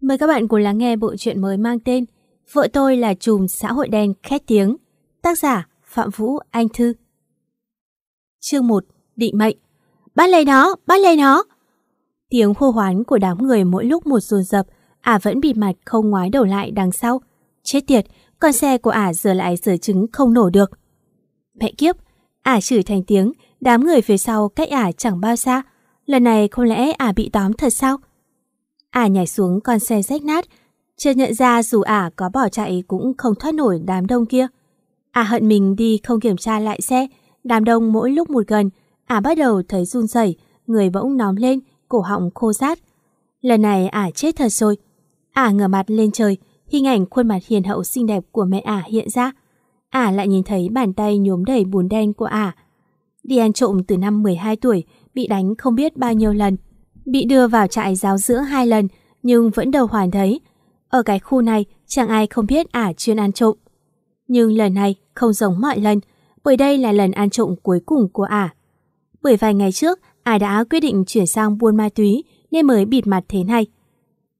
Mời các bạn cùng lắng nghe bộ truyện mới mang tên Vợ tôi là chùm xã hội đen khét tiếng Tác giả Phạm Vũ Anh Thư. Chương 1 Định mệnh. Bắt lấy nó, bắt lấy nó. Tiếng hô hoán của đám người mỗi lúc một dồn dập Ả vẫn bị mặt không ngoái đầu lại đằng sau. Chết tiệt, con xe của Ả giờ lại sửa trứng không nổ được. Mẹ kiếp, Ả chửi thành tiếng Đám người phía sau cách Ả chẳng bao xa. Lần này không lẽ Ả bị tóm thật sao? Ả nhảy xuống con xe rách nát, chưa nhận ra dù Ả có bỏ chạy cũng không thoát nổi đám đông kia. Ả hận mình đi không kiểm tra lại xe, đám đông mỗi lúc một gần, Ả bắt đầu thấy run rẩy, người bỗng nóng lên, cổ họng khô rát. Lần này Ả chết thật rồi. Ả ngửa mặt lên trời, hình ảnh khuôn mặt hiền hậu xinh đẹp của mẹ Ả hiện ra. Ả lại nhìn thấy bàn tay nhuốm đầy bùn đen của Ả. Đi ăn trộm từ năm 12 tuổi, bị đánh không biết bao nhiêu lần. Bị đưa vào trại giáo dưỡng hai lần nhưng vẫn đầu hoàn thấy. Ở cái khu này chẳng ai không biết ả chuyên ăn trộm. Nhưng lần này không giống mọi lần bởi đây là lần ăn trộm cuối cùng của ả. Bởi vài ngày trước ả đã quyết định chuyển sang buôn ma túy nên mới bịt mặt thế này.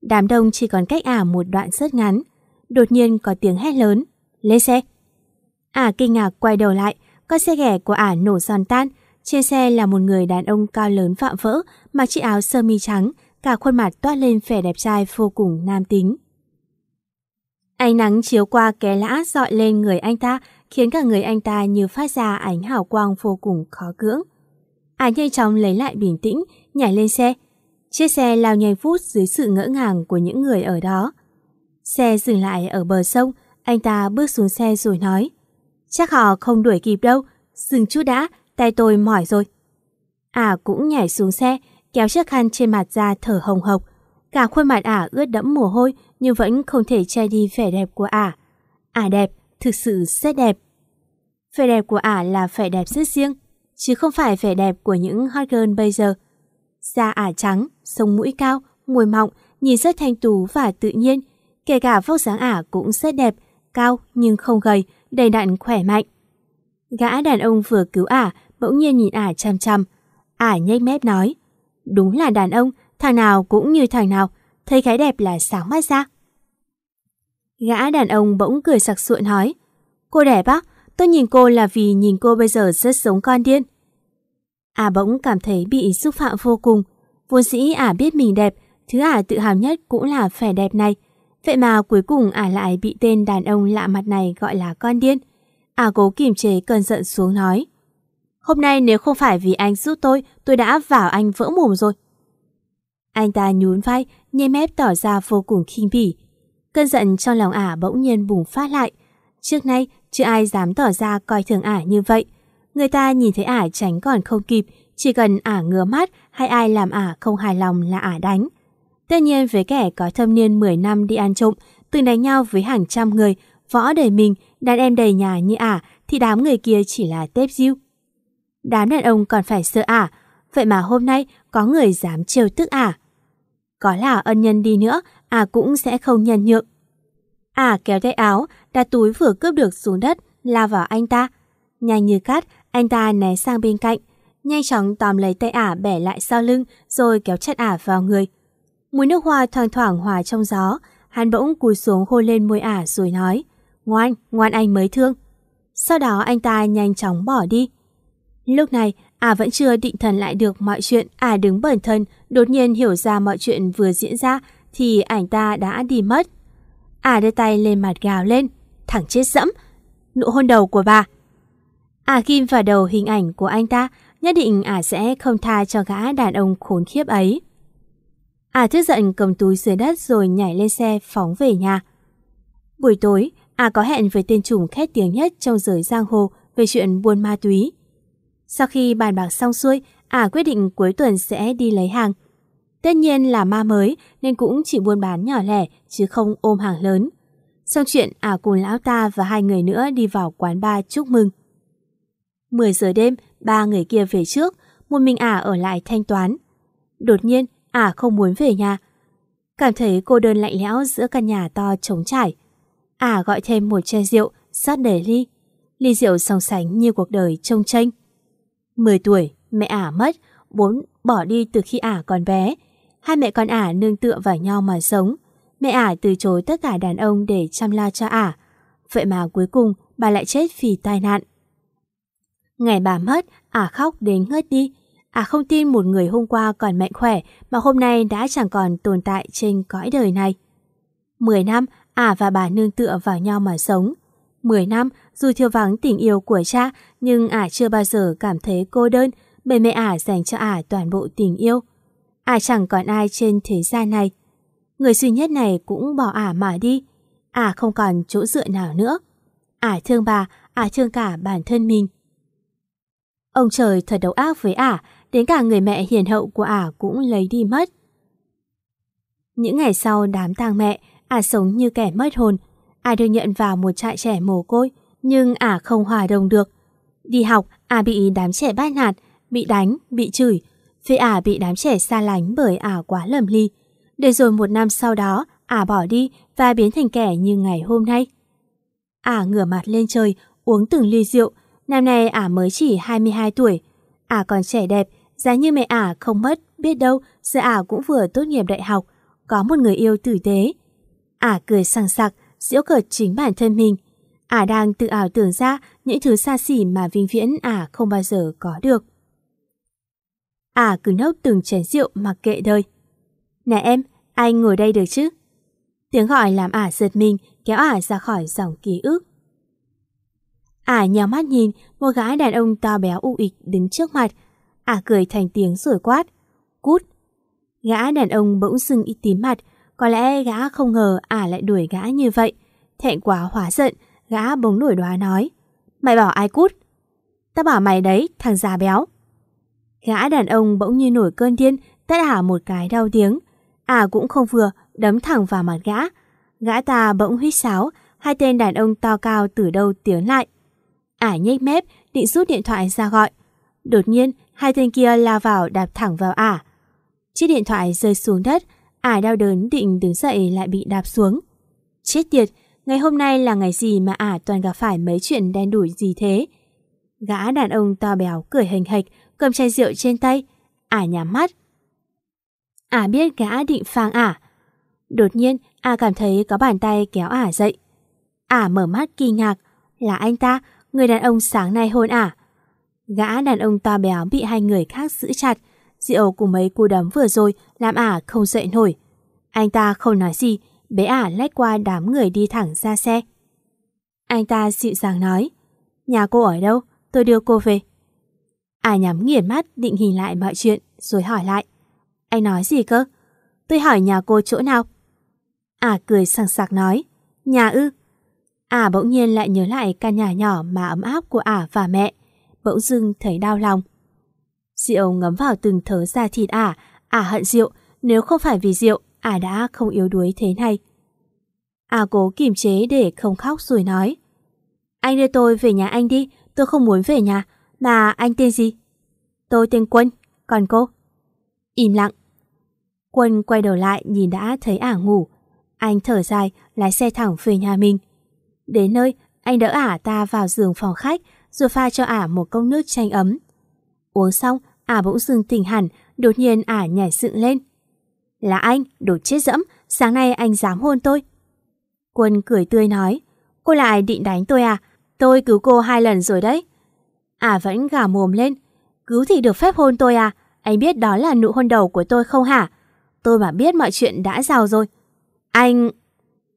Đám đông chỉ còn cách ả một đoạn rất ngắn. Đột nhiên có tiếng hét lớn. Lên xe! Ả kinh ngạc quay đầu lại, con xe ghẻ của ả nổ giòn tan, trên xe là một người đàn ông cao lớn vạm vỡ, mặc chiếc áo sơ mi trắng, cả khuôn mặt toát lên vẻ đẹp trai vô cùng nam tính. Ánh nắng chiếu qua ké lã dọi lên người anh ta, khiến cả người anh ta như phát ra ánh hào quang vô cùng khó cưỡng. Anh nhanh chóng lấy lại bình tĩnh, nhảy lên xe. Chiếc xe lao nhanh phút dưới sự ngỡ ngàng của những người ở đó. Xe dừng lại ở bờ sông, anh ta bước xuống xe rồi nói Chắc họ không đuổi kịp đâu, dừng chút đã, tay tôi mỏi rồi. À cũng nhảy xuống xe, kéo chiếc khăn trên mặt ra thở hồng hộc. Cả khuôn mặt ả ướt đẫm mồ hôi nhưng vẫn không thể che đi vẻ đẹp của ả. Ả đẹp, thực sự rất đẹp. Vẻ đẹp của ả là vẻ đẹp rất riêng, chứ không phải vẻ đẹp của những hot girl bây giờ. Da ả trắng, sống mũi cao, môi mọng, nhìn rất thanh tú và tự nhiên. Kể cả vóc dáng ả cũng rất đẹp, cao nhưng không gầy, đầy đặn khỏe mạnh. Gã đàn ông vừa cứu ả bỗng nhiên nhìn ả chăm chăm. Ả nhếch mép nói, đúng là đàn ông, thằng nào cũng như thằng nào, thấy cái đẹp là sáng mắt ra. Gã đàn ông bỗng cười sặc sụa nói, cô đẹp á, tôi nhìn cô là vì nhìn cô bây giờ rất giống con điên. à bỗng cảm thấy bị xúc phạm vô cùng, vốn dĩ Ả biết mình đẹp, thứ Ả tự hào nhất cũng là vẻ đẹp này. Vậy mà cuối cùng Ả lại bị tên đàn ông lạ mặt này gọi là con điên. Ả cố kiềm chế cơn giận xuống nói. Hôm nay nếu không phải vì anh giúp tôi, tôi đã vào anh vỡ mồm rồi. Anh ta nhún vai, nhếch mép tỏ ra vô cùng khinh bỉ. Cơn giận trong lòng ả bỗng nhiên bùng phát lại. Trước nay, chưa ai dám tỏ ra coi thường ả như vậy. Người ta nhìn thấy ả tránh còn không kịp, chỉ cần ả ngứa mắt hay ai làm ả không hài lòng là ả đánh. Tất nhiên với kẻ có thâm niên 10 năm đi ăn trộm, từng đánh nhau với hàng trăm người, võ đầy mình, đàn em đầy nhà như ả, thì đám người kia chỉ là tép diêu. Đám đàn ông còn phải sợ à vậy mà hôm nay có người dám trêu tức à Có là ân nhân đi nữa, à cũng sẽ không nhân nhượng. à kéo tay áo, đặt túi vừa cướp được xuống đất, lao vào anh ta. Nhanh như cát, anh ta né sang bên cạnh, nhanh chóng tóm lấy tay ả bẻ lại sau lưng rồi kéo chặt ả vào người. Mùi nước hoa thoang thoảng hòa trong gió, hắn bỗng cúi xuống hôn lên môi ả rồi nói Ngoan, ngoan anh mới thương. Sau đó anh ta nhanh chóng bỏ đi. Lúc này, ả vẫn chưa định thần lại được mọi chuyện, ả đứng bẩn thân, đột nhiên hiểu ra mọi chuyện vừa diễn ra thì ảnh ta đã đi mất. Ả đưa tay lên mặt gào lên, thẳng chết dẫm, nụ hôn đầu của bà. Ả ghim vào đầu hình ảnh của anh ta, nhất định ả sẽ không tha cho gã đàn ông khốn khiếp ấy. Ả thức giận cầm túi dưới đất rồi nhảy lên xe phóng về nhà. Buổi tối, Ả có hẹn với tên trùm khét tiếng nhất trong giới giang hồ về chuyện buôn ma túy. Sau khi bàn bạc xong xuôi, ả quyết định cuối tuần sẽ đi lấy hàng. Tất nhiên là ma mới nên cũng chỉ buôn bán nhỏ lẻ chứ không ôm hàng lớn. Xong chuyện ả cùng lão ta và hai người nữa đi vào quán bar chúc mừng. 10 giờ đêm, ba người kia về trước, một mình ả ở lại thanh toán. Đột nhiên, ả không muốn về nhà. Cảm thấy cô đơn lạnh lẽo giữa căn nhà to trống trải. Ả gọi thêm một chai rượu, sát để ly. Ly rượu song sánh như cuộc đời trông tranh. 10 tuổi, mẹ ả mất, bốn bỏ đi từ khi ả còn bé. Hai mẹ con ả nương tựa vào nhau mà sống. Mẹ ả từ chối tất cả đàn ông để chăm lo cho ả. Vậy mà cuối cùng bà lại chết vì tai nạn. Ngày bà mất, ả khóc đến ngất đi. Ả không tin một người hôm qua còn mạnh khỏe mà hôm nay đã chẳng còn tồn tại trên cõi đời này. Mười năm, ả và bà nương tựa vào nhau mà sống. Mười năm, dù thiếu vắng tình yêu của cha, nhưng ả chưa bao giờ cảm thấy cô đơn bởi mẹ ả dành cho ả toàn bộ tình yêu. Ả chẳng còn ai trên thế gian này. Người duy nhất này cũng bỏ ả mà đi. Ả không còn chỗ dựa nào nữa. Ả thương bà, ả thương cả bản thân mình. Ông trời thật độc ác với ả, đến cả người mẹ hiền hậu của ả cũng lấy đi mất. Những ngày sau đám tang mẹ, ả sống như kẻ mất hồn. Ai được nhận vào một trại trẻ mồ côi, nhưng ả không hòa đồng được. Đi học, ả bị đám trẻ bắt nạt, bị đánh, bị chửi. Vì ả bị đám trẻ xa lánh bởi ả quá lầm ly. Để rồi một năm sau đó, ả bỏ đi và biến thành kẻ như ngày hôm nay. Ả ngửa mặt lên trời, uống từng ly rượu. Năm nay ả mới chỉ 22 tuổi. Ả còn trẻ đẹp, giá như mẹ ả không mất, biết đâu giờ ả cũng vừa tốt nghiệp đại học, có một người yêu tử tế. Ả cười sằng sặc, giễu cợt chính bản thân mình. Ả đang tự ảo tưởng ra những thứ xa xỉ mà vinh viễn ả không bao giờ có được. Ả cứ nốc từng chén rượu mặc kệ đời. Nè em, anh ngồi đây được chứ? Tiếng gọi làm ả giật mình, kéo ả ra khỏi dòng ký ức. Ả nhào mắt nhìn một gái đàn ông to béo u ịch đứng trước mặt. Ả cười thành tiếng rồi quát. Cút! Gã đàn ông bỗng dưng ít tím mặt. Có lẽ gã không ngờ ả lại đuổi gã như vậy. Thẹn quá hóa giận, gã bỗng nổi đoá nói. Mày bảo ai cút? Tao bảo mày đấy, thằng già béo. Gã đàn ông bỗng như nổi cơn điên, tát ả một cái đau tiếng. Ả cũng không vừa, đấm thẳng vào mặt gã. Gã ta bỗng huýt sáo, hai tên đàn ông to cao từ đâu tiếng lại. Ả nhếch mép, định rút điện thoại ra gọi. Đột nhiên, hai tên kia lao vào đạp thẳng vào ả. Chiếc điện thoại rơi xuống đất, ả đau đớn định đứng dậy lại bị đạp xuống. Chết tiệt, ngày hôm nay là ngày gì mà ả toàn gặp phải mấy chuyện đen đủi gì thế? Gã đàn ông to béo cười hình hạch, cầm chai rượu trên tay. Ả nhắm mắt. Ả biết gã định phang ả. Đột nhiên, ả cảm thấy có bàn tay kéo ả dậy. Ả mở mắt kinh ngạc. Là anh ta, người đàn ông sáng nay hôn ả. Gã đàn ông to béo bị hai người khác giữ chặt. Rượu cùng mấy cú đấm vừa rồi làm ả không dậy nổi. Anh ta không nói gì, bé ả lách qua đám người đi thẳng ra xe. Anh ta dịu dàng nói, nhà cô ở đâu, tôi đưa cô về. Ả nhắm nghiền mắt định hình lại mọi chuyện rồi hỏi lại. Anh nói gì cơ? Tôi hỏi nhà cô chỗ nào? Ả cười sảng sạc nói, nhà ư. Ả bỗng nhiên lại nhớ lại căn nhà nhỏ mà ấm áp của Ả và mẹ. Bỗng dưng thấy đau lòng. Rượu ngấm vào từng thớ da thịt Ả. Ả hận rượu, nếu không phải vì rượu, Ả đã không yếu đuối thế này. Ả cố kiềm chế để không khóc rồi nói. Anh đưa tôi về nhà anh đi, tôi không muốn về nhà. Mà anh tên gì? Tôi tên Quân, còn cô? Im lặng. Quân quay đầu lại nhìn đã thấy ả ngủ. Anh thở dài, lái xe thẳng về nhà mình. Đến nơi, anh đỡ ả ta vào giường phòng khách, rồi pha cho ả một cốc nước chanh ấm. Uống xong, ả bỗng dưng tỉnh hẳn, đột nhiên ả nhảy dựng lên. Là anh, đồ chết dẫm, sáng nay anh dám hôn tôi. Quân cười tươi nói, cô lại định đánh tôi à? Tôi cứu cô hai lần rồi đấy. Ả vẫn gào mồm lên, cứu thì được phép hôn tôi à? Anh biết đó là nụ hôn đầu của tôi không hả? Tôi mà biết mọi chuyện đã giàu rồi. Anh...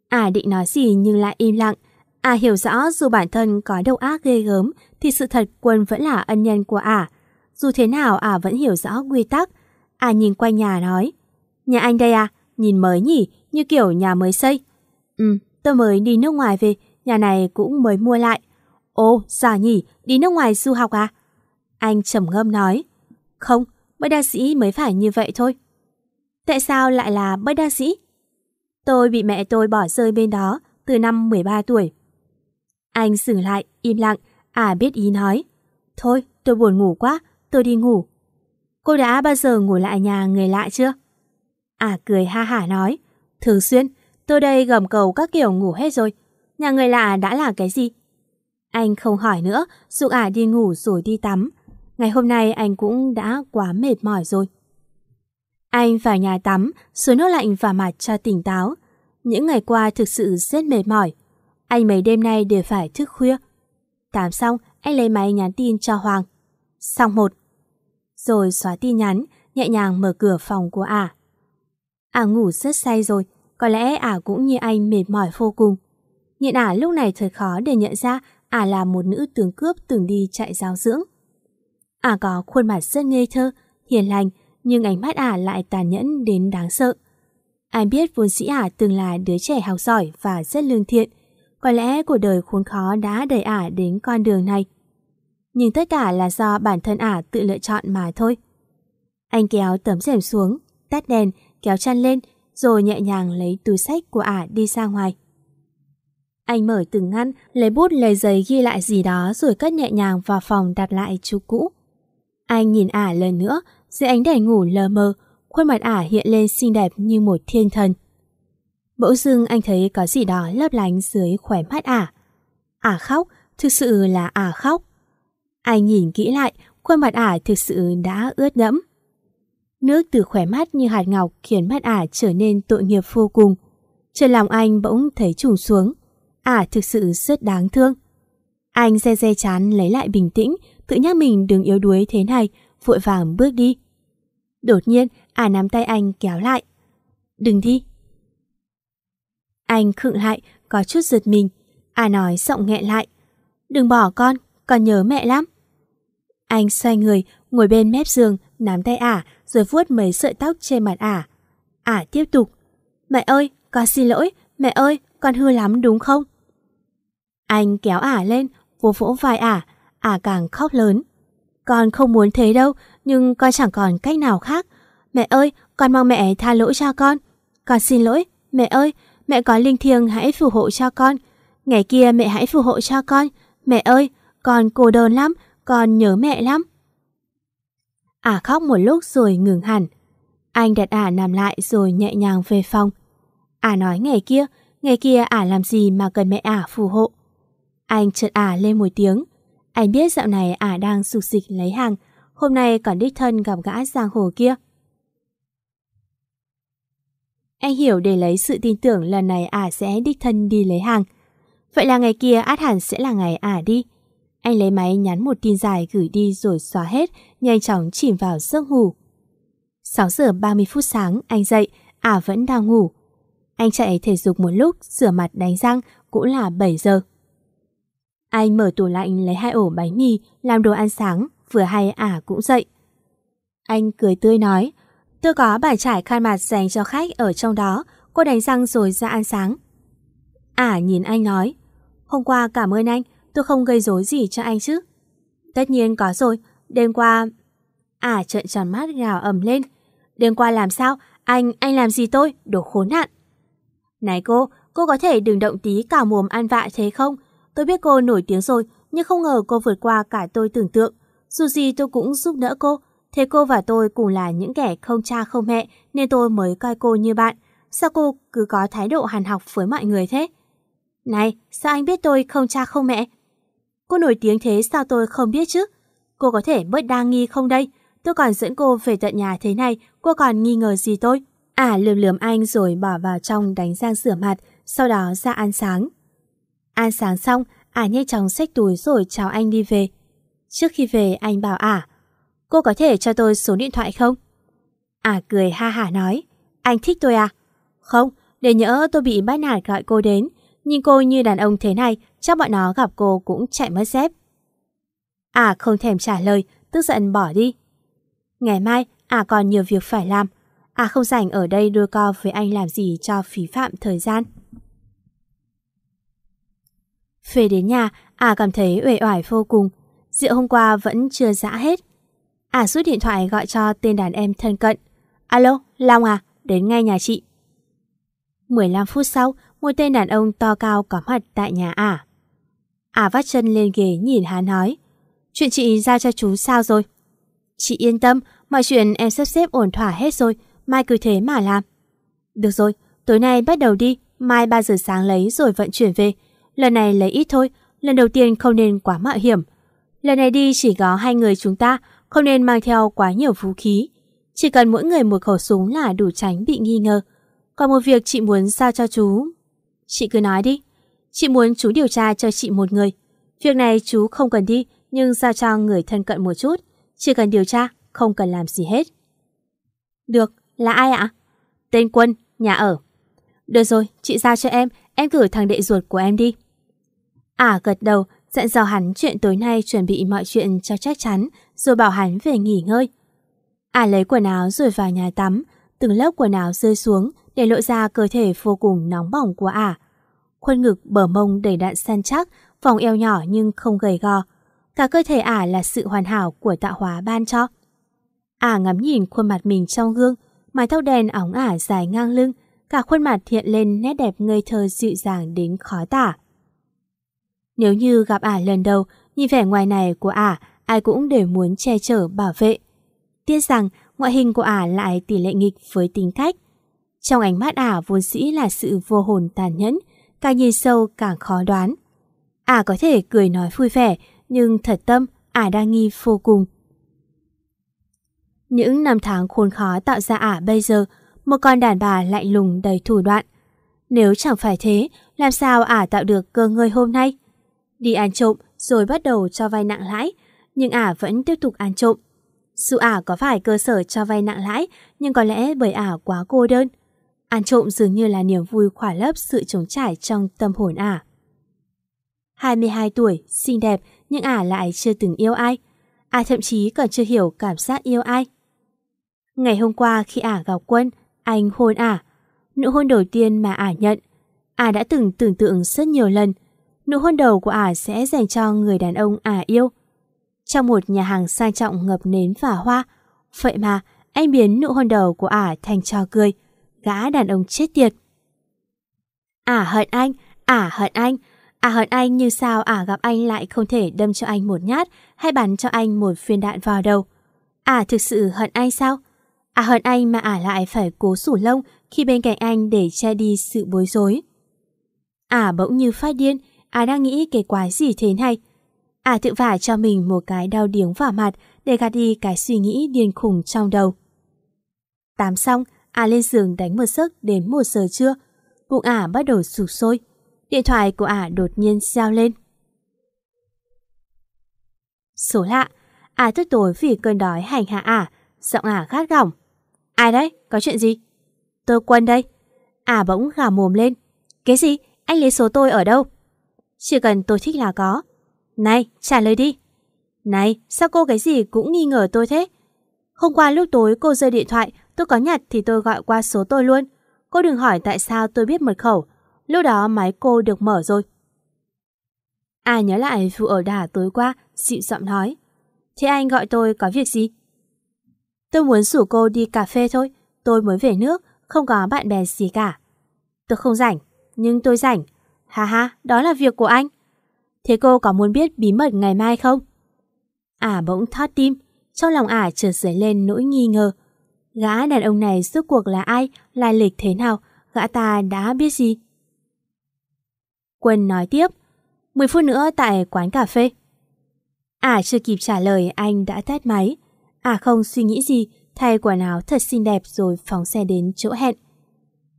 À định nói gì nhưng lại im lặng. À hiểu rõ dù bản thân có độc ác ghê gớm thì sự thật Quân vẫn là ân nhân của ả. Dù thế nào ả vẫn hiểu rõ quy tắc. À nhìn quanh nhà nói. Nhà anh đây à? Nhìn mới nhỉ? Như kiểu nhà mới xây. Ừ, tôi mới đi nước ngoài về. Nhà này cũng mới mua lại. Ồ, già nhỉ? Đi nước ngoài du học à? Anh trầm ngâm nói. Không, bất đa sĩ mới phải như vậy thôi. Tại sao lại là bất đa sĩ? Tôi bị mẹ tôi bỏ rơi bên đó từ năm 13 tuổi. Anh dừng lại, im lặng, à biết ý nói. Thôi, tôi buồn ngủ quá, tôi đi ngủ. Cô đã bao giờ ngủ lại nhà người lạ chưa? À cười ha hả nói. Thường xuyên, tôi đây gầm cầu các kiểu ngủ hết rồi. Nhà người lạ đã là cái gì? Anh không hỏi nữa, dụ ả đi ngủ rồi đi tắm. Ngày hôm nay anh cũng đã quá mệt mỏi rồi. Anh vào nhà tắm, xuống nước lạnh vào mặt cho tỉnh táo. Những ngày qua thực sự rất mệt mỏi. Anh mấy đêm nay đều phải thức khuya. Tắm xong, anh lấy máy nhắn tin cho Hoàng. Xong một. Rồi xóa tin nhắn, nhẹ nhàng mở cửa phòng của ả. À. Ả ngủ rất say rồi, có lẽ ả cũng như anh mệt mỏi vô cùng. Nhìn ả lúc này thật khó để nhận ra ả là một nữ tướng cướp từng đi chạy giáo dưỡng. Ả có khuôn mặt rất ngây thơ, hiền lành, nhưng ánh mắt ả lại tàn nhẫn đến đáng sợ. ai biết vốn sĩ ả từng là đứa trẻ học giỏi và rất lương thiện. Có lẽ cuộc đời khốn khó đã đẩy ả đến con đường này. Nhưng tất cả là do bản thân ả tự lựa chọn mà thôi. Anh kéo tấm rèm xuống, tắt đèn, kéo chăn lên, rồi nhẹ nhàng lấy túi sách của ả đi ra ngoài. Anh mở từng ngăn, lấy bút lấy giấy ghi lại gì đó rồi cất nhẹ nhàng vào phòng đặt lại chú cũ. Anh nhìn ả lần nữa, dưới ánh đèn ngủ lờ mờ, khuôn mặt ả hiện lên xinh đẹp như một thiên thần. Bỗng dưng anh thấy có gì đó lấp lánh dưới khóe mắt ả. Ả khóc, thực sự là ả khóc. Anh nhìn kỹ lại, khuôn mặt ả thực sự đã ướt đẫm. Nước từ khỏe mắt như hạt ngọc khiến mắt ả trở nên tội nghiệp vô cùng. Trên lòng anh bỗng thấy trùng xuống. Ả thực sự rất đáng thương. Anh xe xe chán lấy lại bình tĩnh, tự nhắc mình đừng yếu đuối thế này, vội vàng bước đi. Đột nhiên, ả nắm tay anh kéo lại. Đừng đi. Anh khựng lại, có chút giật mình. Ả nói giọng nghẹn lại. Đừng bỏ con, con nhớ mẹ lắm. Anh xoay người, ngồi bên mép giường, nắm tay ả, rồi vuốt mấy sợi tóc trên mặt ả. Ả tiếp tục. Mẹ ơi, con xin lỗi, mẹ ơi, con hư lắm đúng không? Anh kéo ả lên, vỗ vỗ vai ả, ả càng khóc lớn. Con không muốn thế đâu, nhưng con chẳng còn cách nào khác. Mẹ ơi, con mong mẹ tha lỗi cho con. Con xin lỗi, mẹ ơi, mẹ có linh thiêng hãy phù hộ cho con. Ngày kia mẹ hãy phù hộ cho con. Mẹ ơi, con cô đơn lắm, con nhớ mẹ lắm. Ả khóc một lúc rồi ngừng hẳn. Anh đặt ả nằm lại rồi nhẹ nhàng về phòng. Ả nói ngày kia, ngày kia ả làm gì mà cần mẹ ả phù hộ. Anh chợt ả lên một tiếng. Anh biết dạo này ả đang sụt dịch lấy hàng, hôm nay còn đích thân gặp gã giang hồ kia. Anh hiểu để lấy sự tin tưởng lần này ả sẽ đích thân đi lấy hàng. Vậy là ngày kia át hẳn sẽ là ngày ả đi. Anh lấy máy nhắn một tin dài gửi đi rồi xóa hết, nhanh chóng chìm vào giấc ngủ. 6 giờ 30 phút sáng, anh dậy, ả vẫn đang ngủ. Anh chạy thể dục một lúc, rửa mặt đánh răng, cũng là 7 giờ. Anh mở tủ lạnh lấy hai ổ bánh mì, làm đồ ăn sáng, vừa hay ả cũng dậy. Anh cười tươi nói, tôi có bài trải khăn mặt dành cho khách ở trong đó, cô đánh răng rồi ra ăn sáng. Ả nhìn anh nói, hôm qua cảm ơn anh, tôi không gây rối gì cho anh chứ. Tất nhiên có rồi, đêm qua... à trợn tròn mắt gào ầm lên. Đêm qua làm sao? Anh, anh làm gì tôi? Đồ khốn nạn. Này cô, cô có thể đừng động tí cả mồm ăn vạ thế không? Tôi biết cô nổi tiếng rồi, nhưng không ngờ cô vượt qua cả tôi tưởng tượng. Dù gì tôi cũng giúp đỡ cô. Thế cô và tôi cùng là những kẻ không cha không mẹ, nên tôi mới coi cô như bạn. Sao cô cứ có thái độ hàn học với mọi người thế? Này, sao anh biết tôi không cha không mẹ? Cô nổi tiếng thế sao tôi không biết chứ? Cô có thể bớt đa nghi không đây? Tôi còn dẫn cô về tận nhà thế này, cô còn nghi ngờ gì tôi? À lườm lườm anh rồi bỏ vào trong đánh răng rửa mặt, sau đó ra ăn sáng. Ăn sáng xong, ả nhanh chóng xách túi rồi chào anh đi về. Trước khi về anh bảo ả, cô có thể cho tôi số điện thoại không? Ả cười ha hả nói, anh thích tôi à? Không, để nhỡ tôi bị bắt nạt gọi cô đến, nhìn cô như đàn ông thế này, chắc bọn nó gặp cô cũng chạy mất dép. à không thèm trả lời, tức giận bỏ đi. Ngày mai, à còn nhiều việc phải làm. à không rảnh ở đây đôi co với anh làm gì cho phí phạm thời gian. Về đến nhà, à cảm thấy uể oải vô cùng. Rượu hôm qua vẫn chưa dã hết. à rút điện thoại gọi cho tên đàn em thân cận. Alo, Long à, đến ngay nhà chị. 15 phút sau, một tên đàn ông to cao có mặt tại nhà Ả. Ả vắt chân lên ghế nhìn hắn nói. Chuyện chị giao cho chú sao rồi? Chị yên tâm, mọi chuyện em sắp xếp ổn thỏa hết rồi, mai cứ thế mà làm. Được rồi, tối nay bắt đầu đi, mai 3 giờ sáng lấy rồi vận chuyển về. Lần này lấy ít thôi, lần đầu tiên không nên quá mạo hiểm. Lần này đi chỉ có hai người chúng ta, không nên mang theo quá nhiều vũ khí. Chỉ cần mỗi người một khẩu súng là đủ tránh bị nghi ngờ. Còn một việc chị muốn giao cho chú. Chị cứ nói đi. Chị muốn chú điều tra cho chị một người. Việc này chú không cần đi, nhưng giao cho người thân cận một chút. Chỉ cần điều tra, không cần làm gì hết. Được, là ai ạ? Tên Quân, nhà ở. Được rồi, chị giao cho em, em gửi thằng đệ ruột của em đi. À gật đầu, dặn dò hắn chuyện tối nay chuẩn bị mọi chuyện cho chắc chắn, rồi bảo hắn về nghỉ ngơi. À lấy quần áo rồi vào nhà tắm, từng lớp quần áo rơi xuống để lộ ra cơ thể vô cùng nóng bỏng của ả. À. Khuôn ngực bờ mông đầy đặn săn chắc, vòng eo nhỏ nhưng không gầy gò. Cả cơ thể ả là sự hoàn hảo của tạo hóa ban cho. Ả ngắm nhìn khuôn mặt mình trong gương, mái tóc đen óng ả dài ngang lưng, cả khuôn mặt hiện lên nét đẹp ngây thơ dịu dàng đến khó tả. Nếu như gặp ả lần đầu, nhìn vẻ ngoài này của ả, ai cũng đều muốn che chở bảo vệ. Tiếc rằng ngoại hình của ả lại tỷ lệ nghịch với tính cách. Trong ánh mắt ả vốn dĩ là sự vô hồn tàn nhẫn, càng nhìn sâu càng khó đoán. Ả có thể cười nói vui vẻ, nhưng thật tâm ả đang nghi vô cùng. Những năm tháng khốn khó tạo ra ả bây giờ, một con đàn bà lạnh lùng đầy thủ đoạn. Nếu chẳng phải thế, làm sao ả tạo được cơ ngơi hôm nay? Đi ăn trộm rồi bắt đầu cho vay nặng lãi, nhưng ả vẫn tiếp tục ăn trộm. Dù ả có phải cơ sở cho vay nặng lãi, nhưng có lẽ bởi ả quá cô đơn. Ăn trộm dường như là niềm vui khỏa lấp sự trống trải trong tâm hồn ả. 22 tuổi, xinh đẹp, nhưng ả lại chưa từng yêu ai. Ả thậm chí còn chưa hiểu cảm giác yêu ai. Ngày hôm qua khi ả gặp quân, anh hôn ả. Nụ hôn đầu tiên mà ả nhận. Ả đã từng tưởng tượng rất nhiều lần. Nụ hôn đầu của ả sẽ dành cho người đàn ông ả yêu. Trong một nhà hàng sang trọng ngập nến và hoa. Vậy mà, anh biến nụ hôn đầu của ả thành trò cười. Gã đàn ông chết tiệt. Ả hận anh, ả hận anh. Ả hận anh như sao ả gặp anh lại không thể đâm cho anh một nhát hay bắn cho anh một viên đạn vào đầu. Ả thực sự hận anh sao? À hận anh mà ả lại phải cố sủ lông khi bên cạnh anh để che đi sự bối rối. Ả bỗng như phát điên, ả đang nghĩ cái quái gì thế này. Ả tự vả cho mình một cái đau điếng vào mặt để gạt đi cái suy nghĩ điên khùng trong đầu. Tắm xong, ả lên giường đánh một giấc đến một giờ trưa. Bụng ả bắt đầu sụp sôi. Điện thoại của ả đột nhiên reo lên. Số lạ, ả tức tối vì cơn đói hành hạ ả, giọng ả khát gỏng. Ai đấy? Có chuyện gì? Tôi Quân đây. À bỗng gào mồm lên. Cái gì? Anh lấy số tôi ở đâu? Chỉ cần tôi thích là có. Này, trả lời đi. Này, sao cô cái gì cũng nghi ngờ tôi thế? Hôm qua lúc tối cô rơi điện thoại, tôi có nhặt thì tôi gọi qua số tôi luôn. Cô đừng hỏi tại sao tôi biết mật khẩu. Lúc đó máy cô được mở rồi. À nhớ lại vụ ở đà tối qua, dịu giọng nói. Thế anh gọi tôi có việc gì? Tôi muốn rủ cô đi cà phê thôi, tôi mới về nước, không có bạn bè gì cả. Tôi không rảnh, nhưng tôi rảnh. Ha ha, đó là việc của anh. Thế cô có muốn biết bí mật ngày mai không? Ả à, bỗng thót tim, trong lòng ả chợt dấy lên nỗi nghi ngờ. Gã đàn ông này suốt cuộc là ai, lai lịch thế nào, gã ta đã biết gì? Quân nói tiếp, 10 phút nữa tại quán cà phê. À, chưa kịp trả lời anh đã tắt máy. À không suy nghĩ gì, thay quần áo thật xinh đẹp rồi phóng xe đến chỗ hẹn.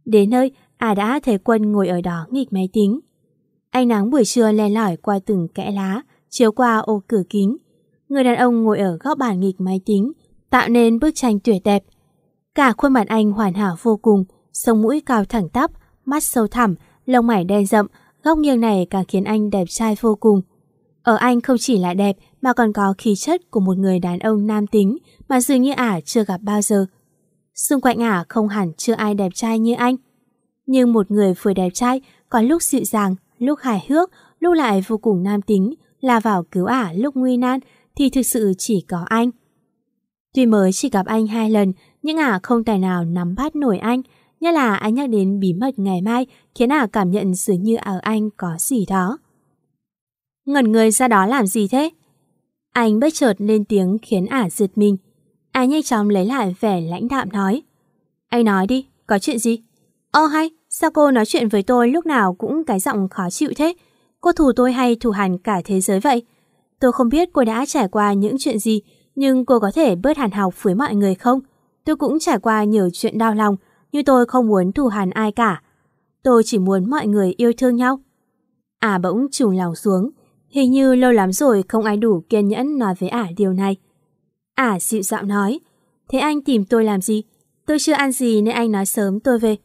Đến nơi, à đã thấy Quân ngồi ở đó nghịch máy tính. Ánh nắng buổi trưa len lỏi qua từng kẽ lá, chiếu qua ô cửa kính. Người đàn ông ngồi ở góc bàn nghịch máy tính, tạo nên bức tranh tuyệt đẹp. Cả khuôn mặt anh hoàn hảo vô cùng, sống mũi cao thẳng tắp, mắt sâu thẳm, lông mày đen rậm, góc nghiêng này càng khiến anh đẹp trai vô cùng. Ở anh không chỉ là đẹp mà còn có khí chất của một người đàn ông nam tính mà dường như ả chưa gặp bao giờ. Xung quanh ả không hẳn chưa ai đẹp trai như anh. Nhưng một người vừa đẹp trai có lúc dịu dàng, lúc hài hước, lúc lại vô cùng nam tính là vào cứu ả lúc nguy nan thì thực sự chỉ có anh. Tuy mới chỉ gặp anh hai lần nhưng ả không tài nào nắm bắt nổi anh nhất là anh nhắc đến bí mật ngày mai khiến ả cảm nhận dường như ở anh có gì đó. Ngẩn người ra đó làm gì thế? Anh bất chợt lên tiếng khiến ả giật mình. Anh nhanh chóng lấy lại vẻ lãnh đạm nói. Anh nói đi, có chuyện gì? Ô hay, sao cô nói chuyện với tôi lúc nào cũng cái giọng khó chịu thế? Cô thù tôi hay thù hẳn cả thế giới vậy? Tôi không biết cô đã trải qua những chuyện gì, nhưng cô có thể bớt hàn học với mọi người không? Tôi cũng trải qua nhiều chuyện đau lòng, nhưng tôi không muốn thù hằn ai cả. Tôi chỉ muốn mọi người yêu thương nhau. Ả bỗng trùng lòng xuống, hình như lâu lắm rồi không ai đủ kiên nhẫn nói với Ả điều này. Ả dịu giọng nói, thế anh tìm tôi làm gì? Tôi chưa ăn gì nên anh nói sớm tôi về.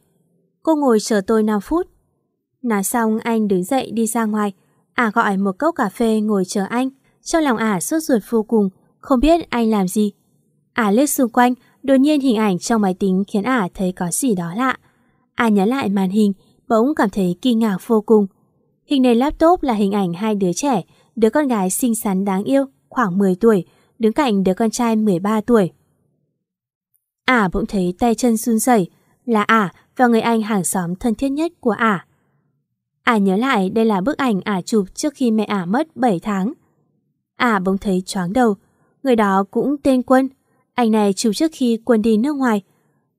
Cô ngồi chờ tôi 5 phút. Nói xong anh đứng dậy đi ra ngoài. Ả gọi một cốc cà phê ngồi chờ anh. Trong lòng Ả sốt ruột vô cùng, không biết anh làm gì. Ả lướt xung quanh, đột nhiên hình ảnh trong máy tính khiến Ả thấy có gì đó lạ. Ả nhớ lại màn hình, bỗng cảm thấy kinh ngạc vô cùng. Hình nền laptop là hình ảnh hai đứa trẻ, đứa con gái xinh xắn đáng yêu, khoảng 10 tuổi, đứng cạnh đứa con trai 13 tuổi. Ả bỗng thấy tay chân run rẩy, là Ả và người anh hàng xóm thân thiết nhất của Ả. Ả nhớ lại đây là bức ảnh Ả chụp trước khi mẹ Ả mất 7 tháng. Ả bỗng thấy choáng đầu, người đó cũng tên Quân. Anh này chụp trước khi Quân đi nước ngoài.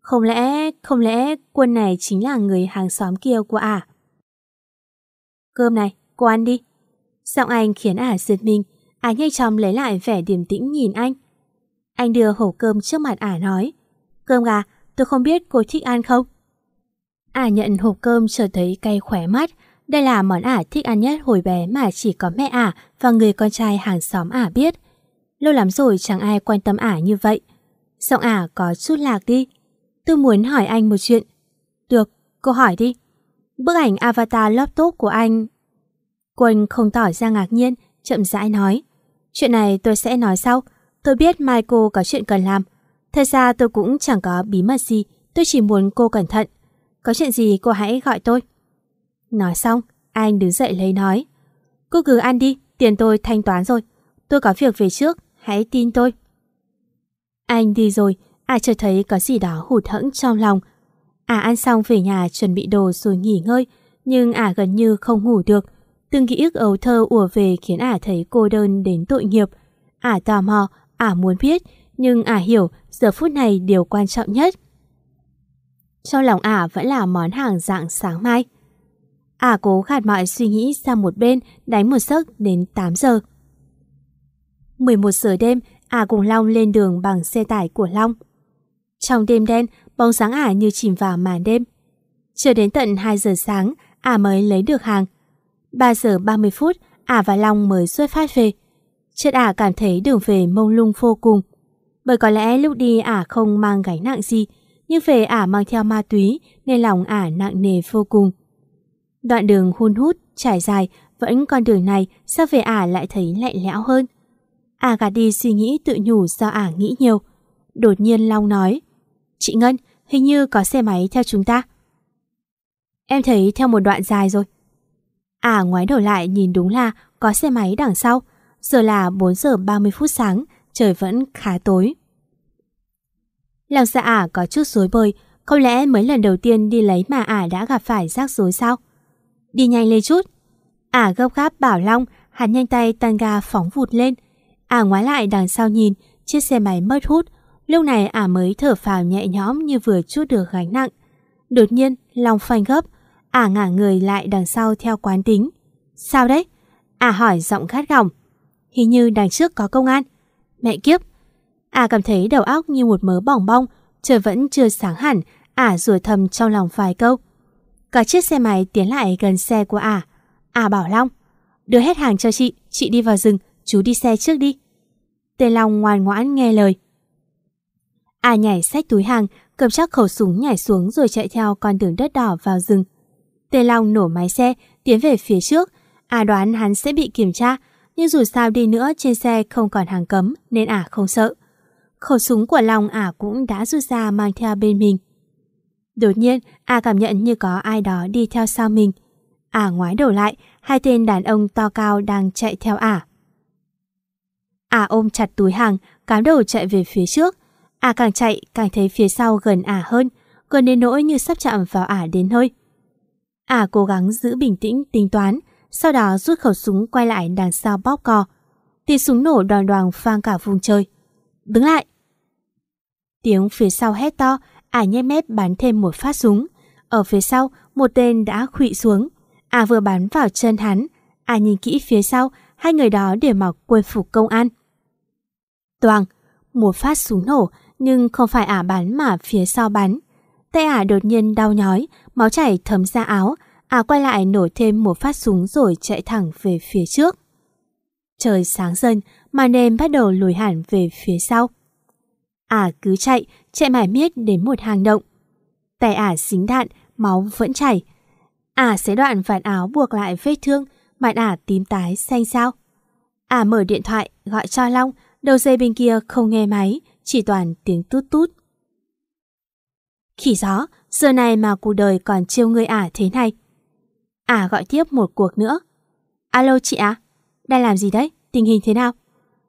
Không lẽ, không lẽ Quân này chính là người hàng xóm kia của Ả? Cơm này, cô ăn đi. Giọng anh khiến Ả giật mình, Ả nhanh chóng lấy lại vẻ điềm tĩnh nhìn anh. Anh đưa hổ cơm trước mặt Ả nói, Cơm gà, tôi không biết cô thích ăn không? Ả nhận hộp cơm trở thấy cay khỏe mắt. Đây là món Ả thích ăn nhất hồi bé mà chỉ có mẹ Ả và người con trai hàng xóm Ả biết. Lâu lắm rồi chẳng ai quan tâm Ả như vậy. Giọng Ả có chút lạc đi. Tôi muốn hỏi anh một chuyện. Được, cô hỏi đi. Bức ảnh avatar laptop của anh... Quân không tỏ ra ngạc nhiên, chậm rãi nói. Chuyện này tôi sẽ nói sau. Tôi biết Michael có chuyện cần làm. Thật ra tôi cũng chẳng có bí mật gì, tôi chỉ muốn cô cẩn thận. Có chuyện gì cô hãy gọi tôi. Nói xong, anh đứng dậy lấy nói. Cô cứ ăn đi, tiền tôi thanh toán rồi. Tôi có việc về trước, hãy tin tôi. Anh đi rồi, à chợt thấy có gì đó hụt hẫng trong lòng. À ăn xong về nhà chuẩn bị đồ rồi nghỉ ngơi, nhưng à gần như không ngủ được. Từng ký ức ấu thơ ùa về khiến ả thấy cô đơn đến tội nghiệp. Ả tò mò, ả muốn biết, nhưng ả hiểu giờ phút này điều quan trọng nhất. Trong lòng ả vẫn là món hàng dạng sáng mai. Ả cố gạt mọi suy nghĩ sang một bên, đánh một giấc đến 8 giờ. 11 giờ đêm, ả cùng Long lên đường bằng xe tải của Long. Trong đêm đen, bóng sáng ả như chìm vào màn đêm. Chờ đến tận 2 giờ sáng, ả mới lấy được hàng. 3 giờ 30 phút, ả và Long mới xuất phát về. Chợt ả cảm thấy đường về mông lung vô cùng. Bởi có lẽ lúc đi ả không mang gánh nặng gì, nhưng về ả mang theo ma túy nên lòng ả nặng nề vô cùng. Đoạn đường hun hút, trải dài, vẫn con đường này sao về ả lại thấy lạnh lẽo hơn. Ả gạt đi suy nghĩ tự nhủ do ả nghĩ nhiều. Đột nhiên Long nói, Chị Ngân, hình như có xe máy theo chúng ta. Em thấy theo một đoạn dài rồi. À ngoái đầu lại nhìn đúng là có xe máy đằng sau. Giờ là 4 giờ 30 phút sáng, trời vẫn khá tối. Lòng dạ ả có chút rối bời, không lẽ mấy lần đầu tiên đi lấy mà ả đã gặp phải rắc rối sao? Đi nhanh lên chút. Ả gấp gáp bảo Long, hắn nhanh tay tăng ga phóng vụt lên. Ả ngoái lại đằng sau nhìn, chiếc xe máy mất hút. Lúc này ả mới thở phào nhẹ nhõm như vừa chút được gánh nặng. Đột nhiên, lòng phanh gấp, ả ngả người lại đằng sau theo quán tính. Sao đấy? Ả hỏi giọng khát gỏng. Hình như đằng trước có công an. Mẹ kiếp! À cảm thấy đầu óc như một mớ bỏng bong, trời vẫn chưa sáng hẳn, ả rủa thầm trong lòng vài câu. Cả chiếc xe máy tiến lại gần xe của ả. Ả bảo Long, đưa hết hàng cho chị, chị đi vào rừng, chú đi xe trước đi. Tề Long ngoan ngoãn nghe lời. À nhảy xách túi hàng, cầm chắc khẩu súng nhảy xuống rồi chạy theo con đường đất đỏ vào rừng. Tề Long nổ máy xe, tiến về phía trước. À đoán hắn sẽ bị kiểm tra, nhưng dù sao đi nữa trên xe không còn hàng cấm nên ả không sợ. Khẩu súng của Long ả cũng đã rút ra mang theo bên mình. Đột nhiên, A cảm nhận như có ai đó đi theo sau mình. Ả ngoái đầu lại, hai tên đàn ông to cao đang chạy theo ả. Ả ôm chặt túi hàng, cám đầu chạy về phía trước. Ả càng chạy, càng thấy phía sau gần ả hơn, gần đến nỗi như sắp chạm vào ả đến hơi. Ả à, cố gắng giữ bình tĩnh, tính toán, sau đó rút khẩu súng quay lại đằng sau bóp cò. Tiếng súng nổ đoàn đoàn phang cả vùng trời. Đứng lại! Tiếng phía sau hét to, ả nhem mép bắn thêm một phát súng. Ở phía sau, một tên đã khụy xuống. Ả vừa bắn vào chân hắn. Ả nhìn kỹ phía sau, hai người đó đều mặc quân phục công an. Toang, một phát súng nổ, nhưng không phải ả bắn mà phía sau bắn. Tay ả đột nhiên đau nhói, máu chảy thấm ra áo, ả quay lại nổ thêm một phát súng rồi chạy thẳng về phía trước. Trời sáng dần, màn đêm bắt đầu lùi hẳn về phía sau. Ả cứ chạy, chạy mãi miết đến một hang động. Tay ả dính đạn, máu vẫn chảy. Ả xé đoạn vạt áo buộc lại vết thương, mặt ả tím tái xanh sao. Ả mở điện thoại, gọi cho Long, đầu dây bên kia không nghe máy, chỉ toàn tiếng tút tút. Khỉ gió, giờ này mà cuộc đời còn chiêu người ả thế này. Ả gọi tiếp một cuộc nữa. Alo chị ạ, đang làm gì đấy? Tình hình thế nào?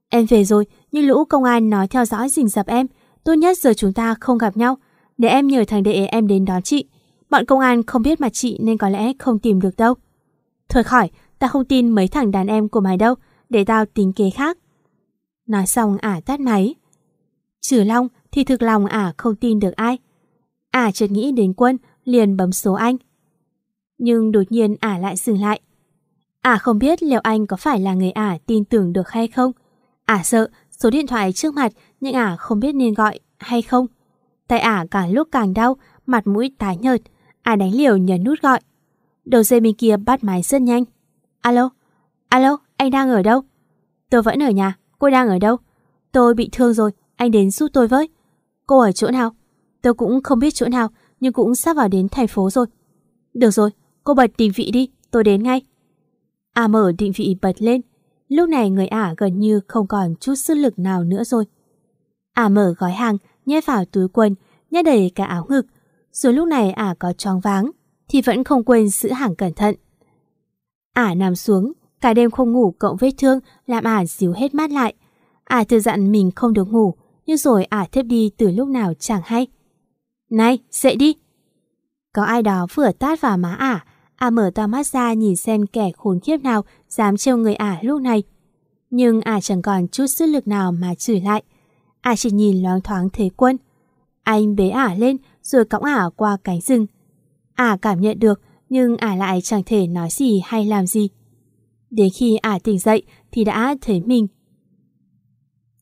Em về rồi, nhưng lũ công an nói theo dõi rình dập em. Tốt nhất giờ chúng ta không gặp nhau. Để em nhờ thằng đệ em đến đón chị. Bọn công an không biết mặt chị nên có lẽ không tìm được đâu. Thôi khỏi, ta không tin mấy thằng đàn em của mày đâu. Để tao tính kế khác. Nói xong ả tắt máy. Trừ Long thì thực lòng ả không tin được ai. Ả chợt nghĩ đến quân, liền bấm số anh. Nhưng đột nhiên ả lại dừng lại. Ả không biết liệu anh có phải là người ả tin tưởng được hay không. Ả sợ số điện thoại trước mặt nhưng ả không biết nên gọi hay không. Tay ả càng lúc càng đau, mặt mũi tái nhợt. Ả đánh liều nhấn nút gọi. Đầu dây bên kia bắt máy rất nhanh. Alo? Alo, anh đang ở đâu? Tôi vẫn ở nhà, cô đang ở đâu? Tôi bị thương rồi, anh đến giúp tôi với. Cô ở chỗ nào? Tôi cũng không biết chỗ nào, nhưng cũng sắp vào đến thành phố rồi. Được rồi, cô bật định vị đi, tôi đến ngay. À mở định vị bật lên. Lúc này người ả gần như không còn chút sức lực nào nữa rồi. Ả mở gói hàng, nhét vào túi quần, nhét đầy cả áo ngực. Rồi lúc này ả có choáng váng, thì vẫn không quên giữ hàng cẩn thận. Ả nằm xuống, cả đêm không ngủ cộng vết thương làm ả díu hết mắt lại. Ả tự dặn mình không được ngủ, nhưng rồi ả thiếp đi từ lúc nào chẳng hay. Này, dậy đi! Có ai đó vừa tát vào má ả, ả mở to mắt ra nhìn xem kẻ khốn kiếp nào dám trêu người ả lúc này. Nhưng ả chẳng còn chút sức lực nào mà chửi lại. Ả chỉ nhìn loáng thoáng thế quân. Anh bế ả lên rồi cõng ả qua cánh rừng. Ả cảm nhận được nhưng ả lại chẳng thể nói gì hay làm gì. Đến khi ả tỉnh dậy thì đã thấy mình.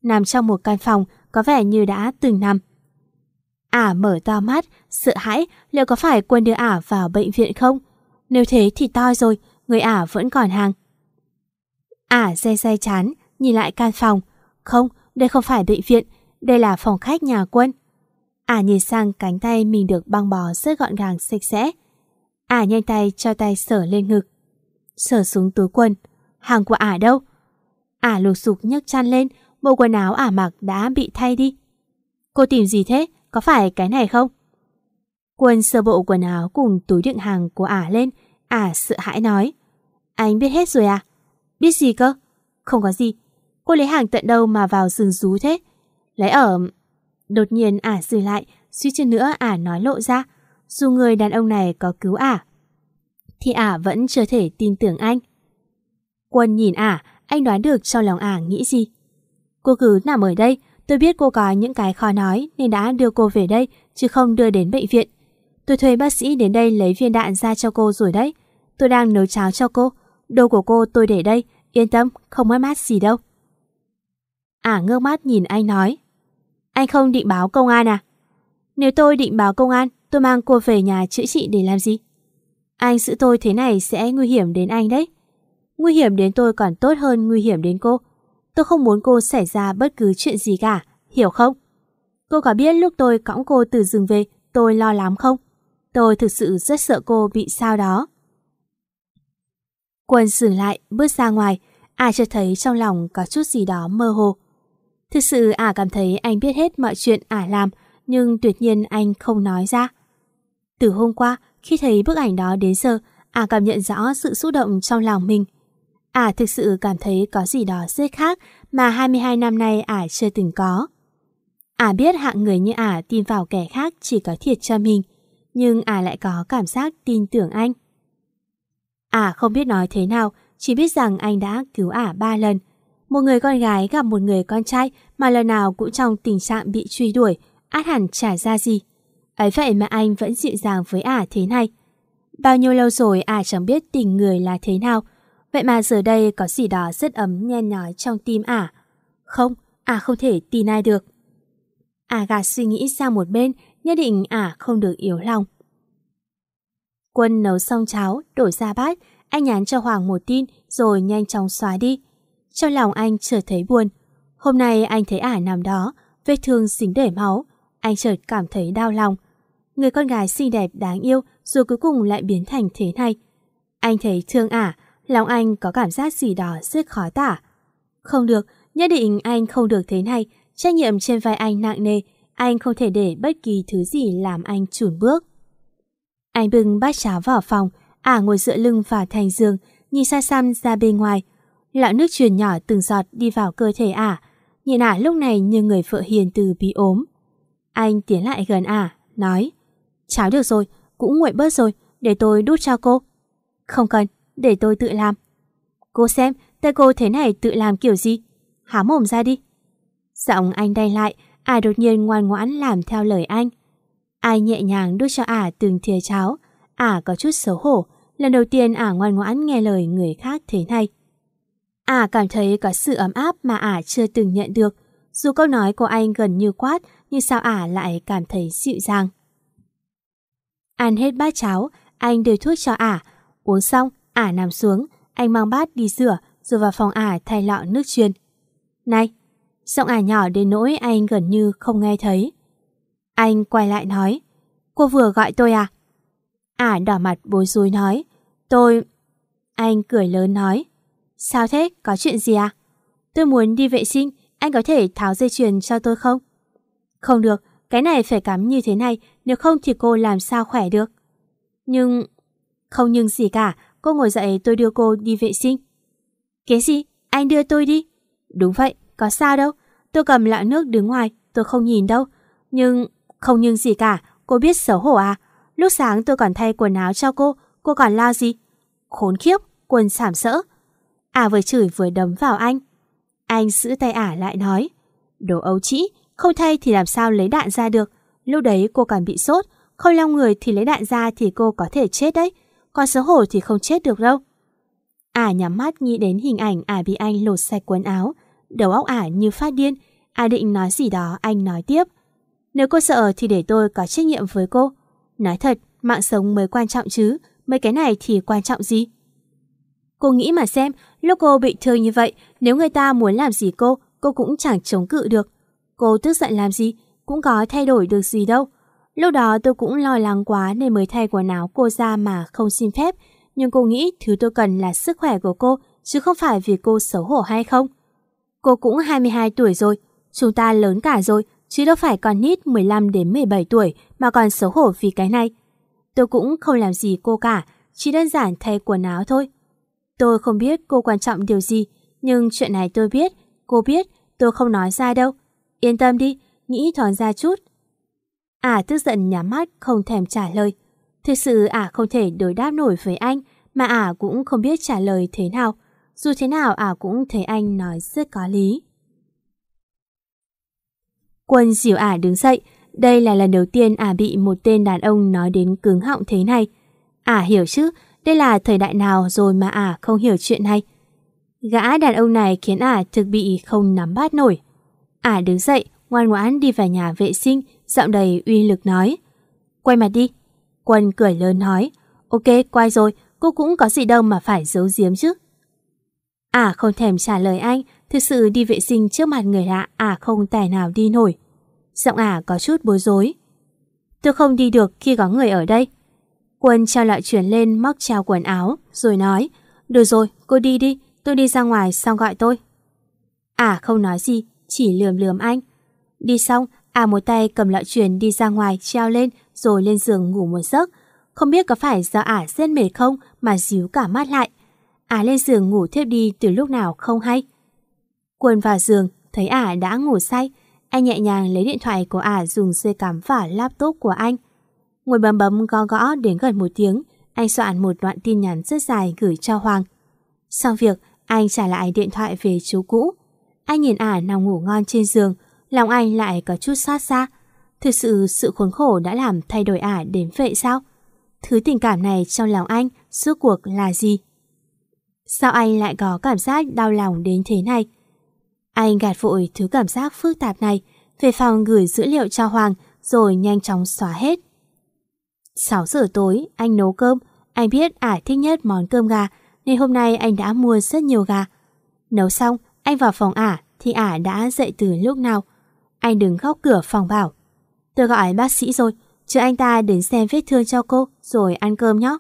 Nằm trong một căn phòng có vẻ như đã từng nằm. Ả mở to mắt, sợ hãi liệu có phải quân đưa ả vào bệnh viện không? Nếu thế thì to rồi, người ả vẫn còn hàng. Ả dây dây chán, nhìn lại căn phòng. Không, đây không phải bệnh viện, đây là phòng khách nhà quân. Ả nhìn sang cánh tay mình được băng bó rất gọn gàng sạch sẽ. Ả nhanh tay cho tay sở lên ngực sờ xuống túi quần. Hàng của ả đâu? Ả lục sục nhấc chăn lên, bộ quần áo ả mặc đã bị thay đi. Cô tìm gì thế? Có phải cái này không? Quân sơ bộ quần áo cùng túi đựng hàng của ả lên, ả sợ hãi nói. Anh biết hết rồi à? Biết gì cơ? Không có gì. Cô lấy hàng tận đâu mà vào rừng rú thế? Lấy ở... Đột nhiên ả dừng lại, suy chân nữa ả nói lộ ra. Dù người đàn ông này có cứu ả, thì ả vẫn chưa thể tin tưởng anh. Quân nhìn ả, anh đoán được trong lòng ả nghĩ gì. Cô cứ nằm ở đây, tôi biết cô có những cái khó nói nên đã đưa cô về đây chứ không đưa đến bệnh viện. Tôi thuê bác sĩ đến đây lấy viên đạn ra cho cô rồi đấy. Tôi đang nấu cháo cho cô. Đồ của cô tôi để đây, yên tâm, không mất mát gì đâu. Ả ngơ mắt nhìn anh nói. Anh không định báo công an à? Nếu tôi định báo công an, tôi mang cô về nhà chữa trị để làm gì? Anh giữ tôi thế này sẽ nguy hiểm đến anh đấy. Nguy hiểm đến tôi còn tốt hơn nguy hiểm đến cô. Tôi không muốn cô xảy ra bất cứ chuyện gì cả, hiểu không? Cô có biết lúc tôi cõng cô từ rừng về, tôi lo lắm không? Tôi thực sự rất sợ cô bị sao đó. Quân dừng lại, bước ra ngoài. À chợt thấy trong lòng có chút gì đó mơ hồ. Thực sự à cảm thấy anh biết hết mọi chuyện À làm, nhưng tuyệt nhiên anh không nói ra. Từ hôm qua, khi thấy bức ảnh đó đến giờ, à cảm nhận rõ sự xúc động trong lòng mình. À thực sự cảm thấy có gì đó rất khác mà 22 năm nay ả chưa từng có. Ả biết hạng người như ả tin vào kẻ khác chỉ có thiệt cho mình, nhưng ả lại có cảm giác tin tưởng anh. Ả không biết nói thế nào, chỉ biết rằng anh đã cứu ả ba lần. Một người con gái gặp một người con trai mà lần nào cũng trong tình trạng bị truy đuổi, át hẳn trả ra gì. Ấy vậy mà anh vẫn dịu dàng với ả thế này. Bao nhiêu lâu rồi ả chẳng biết tình người là thế nào, vậy mà giờ đây có gì đó rất ấm nhen nói trong tim ả. Không, ả không thể tin ai được. Ả gạt suy nghĩ sang một bên, nhất định ả không được yếu lòng. Quân nấu xong cháo, đổ ra bát, anh nhắn cho Hoàng một tin rồi nhanh chóng xóa đi. Trong lòng anh chợt thấy buồn. Hôm nay anh thấy ả nằm đó, vết thương dính để máu. Anh chợt cảm thấy đau lòng. Người con gái xinh đẹp đáng yêu rồi cuối cùng lại biến thành thế này. Anh thấy thương ả, lòng anh có cảm giác gì đó rất khó tả. Không được, nhất định anh không được thế này. Trách nhiệm trên vai anh nặng nề, anh không thể để bất kỳ thứ gì làm anh chùn bước. Anh bưng bát cháo vào phòng, ả ngồi dựa lưng vào thành giường, nhìn xa xăm ra bên ngoài. Lọ nước truyền nhỏ từng giọt đi vào cơ thể ả, nhìn ả lúc này như người vợ hiền từ bị ốm. Anh tiến lại gần ả, nói Cháo được rồi, cũng nguội bớt rồi, để tôi đút cho cô. Không cần, để tôi tự làm. Cô xem, tay cô thế này tự làm kiểu gì? Há mồm ra đi. Giọng anh đay lại, ả đột nhiên ngoan ngoãn làm theo lời anh. Ai nhẹ nhàng đút cho ả từng thìa cháo. Ả có chút xấu hổ, lần đầu tiên ả ngoan ngoãn nghe lời người khác thế này. Ả cảm thấy có sự ấm áp mà ả chưa từng nhận được. Dù câu nói của anh gần như quát, nhưng sao ả lại cảm thấy dịu dàng. Ăn hết bát cháo, anh đưa thuốc cho ả. Uống xong, ả nằm xuống, anh mang bát đi rửa, rồi vào phòng ả thay lọ nước chuyên. Này, giọng ả nhỏ đến nỗi anh gần như không nghe thấy. Anh quay lại nói, cô vừa gọi tôi à? Ả đỏ mặt bối rối nói, tôi... Anh cười lớn nói, sao thế, có chuyện gì à? Tôi muốn đi vệ sinh, anh có thể tháo dây chuyền cho tôi không? Không được, cái này phải cắm như thế này, nếu không thì cô làm sao khỏe được. Nhưng... Không nhưng gì cả, cô ngồi dậy tôi đưa cô đi vệ sinh. Cái gì? Anh đưa tôi đi? Đúng vậy, có sao đâu. Tôi cầm lọ nước đứng ngoài, tôi không nhìn đâu. Nhưng không nhưng gì cả, cô biết xấu hổ à? Lúc sáng tôi còn thay quần áo cho cô, cô còn lo gì? Khốn khiếp, quần sảm sỡ. À vừa chửi vừa đấm vào anh. Anh giữ tay ả lại nói. Đồ ấu trĩ, không thay thì làm sao lấy đạn ra được. Lúc đấy cô còn bị sốt, không lau người thì lấy đạn ra thì cô có thể chết đấy. Còn xấu hổ thì không chết được đâu. Ả nhắm mắt nghĩ đến hình ảnh à ả bị anh lột sạch quần áo. Đầu óc ả như phát điên. Ả định nói gì đó anh nói tiếp. Nếu cô sợ thì để tôi có trách nhiệm với cô. Nói thật, mạng sống mới quan trọng chứ, mấy cái này thì quan trọng gì? Cô nghĩ mà xem, lúc cô bị thương như vậy, nếu người ta muốn làm gì cô, cô cũng chẳng chống cự được. Cô tức giận làm gì, cũng có thay đổi được gì đâu. Lúc đó tôi cũng lo lắng quá nên mới thay quần áo cô ra mà không xin phép. Nhưng cô nghĩ thứ tôi cần là sức khỏe của cô, chứ không phải vì cô xấu hổ hay không. Cô cũng 22 tuổi rồi, chúng ta lớn cả rồi, chứ đâu phải còn nít 15 đến 17 tuổi mà còn xấu hổ vì cái này. Tôi cũng không làm gì cô cả, chỉ đơn giản thay quần áo thôi. Tôi không biết cô quan trọng điều gì, nhưng chuyện này tôi biết, cô biết, tôi không nói ra đâu. Yên tâm đi, nghĩ thoáng ra chút. Ả à, tức giận nhắm mắt không thèm trả lời. Thực sự Ả à không thể đối đáp nổi với anh, mà Ả à cũng không biết trả lời thế nào. Dù thế nào Ả cũng thấy anh nói rất có lý. Quân dìu ả à đứng dậy, đây là lần đầu tiên ả bị một tên đàn ông nói đến cứng họng thế này. Ả hiểu chứ, đây là thời đại nào rồi mà ả không hiểu chuyện này. Gã đàn ông này khiến ả thực bị không nắm bắt nổi. Ả đứng dậy, ngoan ngoãn đi vào nhà vệ sinh, giọng đầy uy lực nói. Quay mặt đi. Quân cười lớn nói. Ok, quay rồi, cô cũng có gì đâu mà phải giấu giếm chứ. Ả không thèm trả lời anh, thực sự đi vệ sinh trước mặt người lạ ả không tài nào đi nổi. Giọng ả có chút bối rối. Tôi không đi được khi có người ở đây. Quân trao lại chuyển lên móc trao quần áo, rồi nói, được rồi, cô đi đi, tôi đi ra ngoài xong gọi tôi. Ả không nói gì, chỉ lườm lườm anh. Đi xong, à một tay cầm lọ truyền đi ra ngoài treo lên rồi lên giường ngủ một giấc. Không biết có phải do ả rất mệt không mà díu cả mắt lại. Ả lên giường ngủ thiếp đi từ lúc nào không hay. Quân vào giường, thấy ả đã ngủ say, anh nhẹ nhàng lấy điện thoại của ả dùng dây cắm và laptop của anh. Ngồi bấm bấm gõ gõ đến gần một tiếng, anh soạn một đoạn tin nhắn rất dài gửi cho Hoàng. Xong việc, anh trả lại điện thoại về chú cũ. Anh nhìn ả nằm ngủ ngon trên giường, lòng anh lại có chút xót xa. Thực sự sự khốn khổ đã làm thay đổi ả đến vậy sao? Thứ tình cảm này trong lòng anh suốt cuộc là gì? Sao anh lại có cảm giác đau lòng đến thế này? Anh gạt vội thứ cảm giác phức tạp này, về phòng gửi dữ liệu cho Hoàng rồi nhanh chóng xóa hết. 6 giờ tối, anh nấu cơm. Anh biết ả thích nhất món cơm gà, nên hôm nay anh đã mua rất nhiều gà. Nấu xong, anh vào phòng ả thì ả đã dậy từ lúc nào. Anh đứng góc cửa phòng bảo. Tôi gọi bác sĩ rồi, chờ anh ta đến xem vết thương cho cô rồi ăn cơm nhé.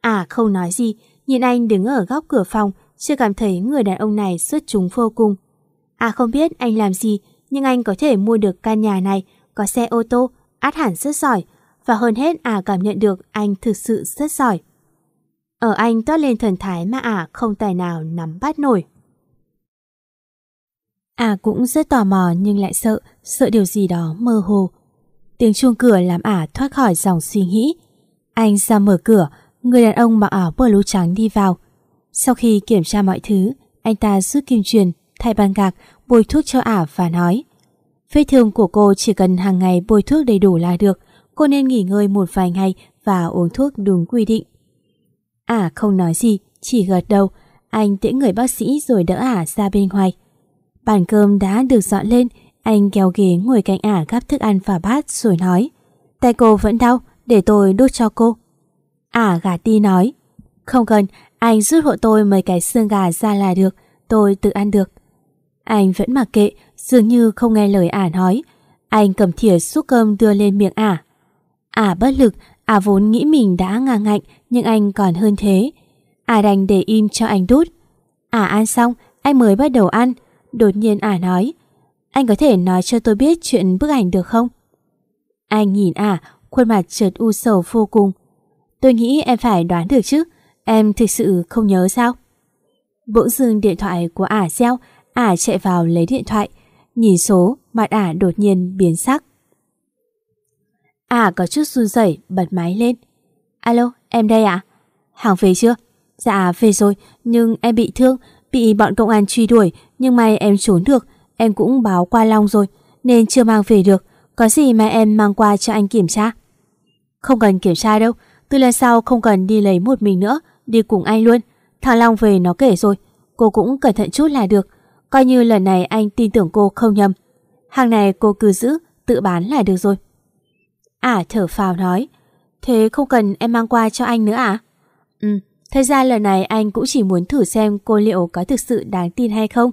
Ả không nói gì, nhìn anh đứng ở góc cửa phòng, chưa cảm thấy người đàn ông này xuất chúng vô cùng. À không biết anh làm gì, nhưng anh có thể mua được căn nhà này, có xe ô tô, át hẳn rất giỏi. Và hơn hết à cảm nhận được anh thực sự rất giỏi. Ở anh toát lên thần thái mà ả không tài nào nắm bắt nổi. À cũng rất tò mò nhưng lại sợ, sợ điều gì đó mơ hồ. Tiếng chuông cửa làm ả thoát khỏi dòng suy nghĩ. Anh ra mở cửa, người đàn ông mặc áo blue trắng đi vào. Sau khi kiểm tra mọi thứ, anh ta rút kim truyền, thay bàn gạc, bôi thuốc cho ả và nói Vết thương của cô chỉ cần hàng ngày bôi thuốc đầy đủ là được, cô nên nghỉ ngơi một vài ngày và uống thuốc đúng quy định. Ả không nói gì, chỉ gật đầu, anh tiễn người bác sĩ rồi đỡ ả ra bên ngoài. Bàn cơm đã được dọn lên, anh kéo ghế ngồi cạnh ả gắp thức ăn vào bát rồi nói Tay cô vẫn đau, để tôi đút cho cô. Ả gà đi nói Không cần, anh rút hộ tôi mấy cái xương gà ra là được, tôi tự ăn được. Anh vẫn mặc kệ, dường như không nghe lời ả nói. Anh cầm thìa xúc cơm đưa lên miệng ả. Ả bất lực, ả vốn nghĩ mình đã ngang ngạnh, nhưng anh còn hơn thế. Ả đành để im cho anh đút. Ả ăn xong, anh mới bắt đầu ăn. Đột nhiên ả nói, anh có thể nói cho tôi biết chuyện bức ảnh được không? Anh nhìn ả, khuôn mặt chợt u sầu vô cùng. Tôi nghĩ em phải đoán được chứ, em thực sự không nhớ sao? Bỗng dưng điện thoại của ả reo, ả chạy vào lấy điện thoại. Nhìn số, mặt ả đột nhiên biến sắc. Ả có chút run rẩy bật máy lên. Alo, em đây ạ? À? Hàng về chưa? Dạ về rồi, nhưng em bị thương, bị bọn công an truy đuổi, nhưng may em trốn được, em cũng báo qua Long rồi, nên chưa mang về được. Có gì mà em mang qua cho anh kiểm tra? Không cần kiểm tra đâu, từ lần sau không cần đi lấy một mình nữa, đi cùng anh luôn. Thằng Long về nó kể rồi, cô cũng cẩn thận chút là được. Coi như lần này anh tin tưởng cô không nhầm. Hàng này cô cứ giữ, tự bán là được rồi. Ả à, thở phào nói, thế không cần em mang qua cho anh nữa à? Ừ, thật ra lần này anh cũng chỉ muốn thử xem cô liệu có thực sự đáng tin hay không.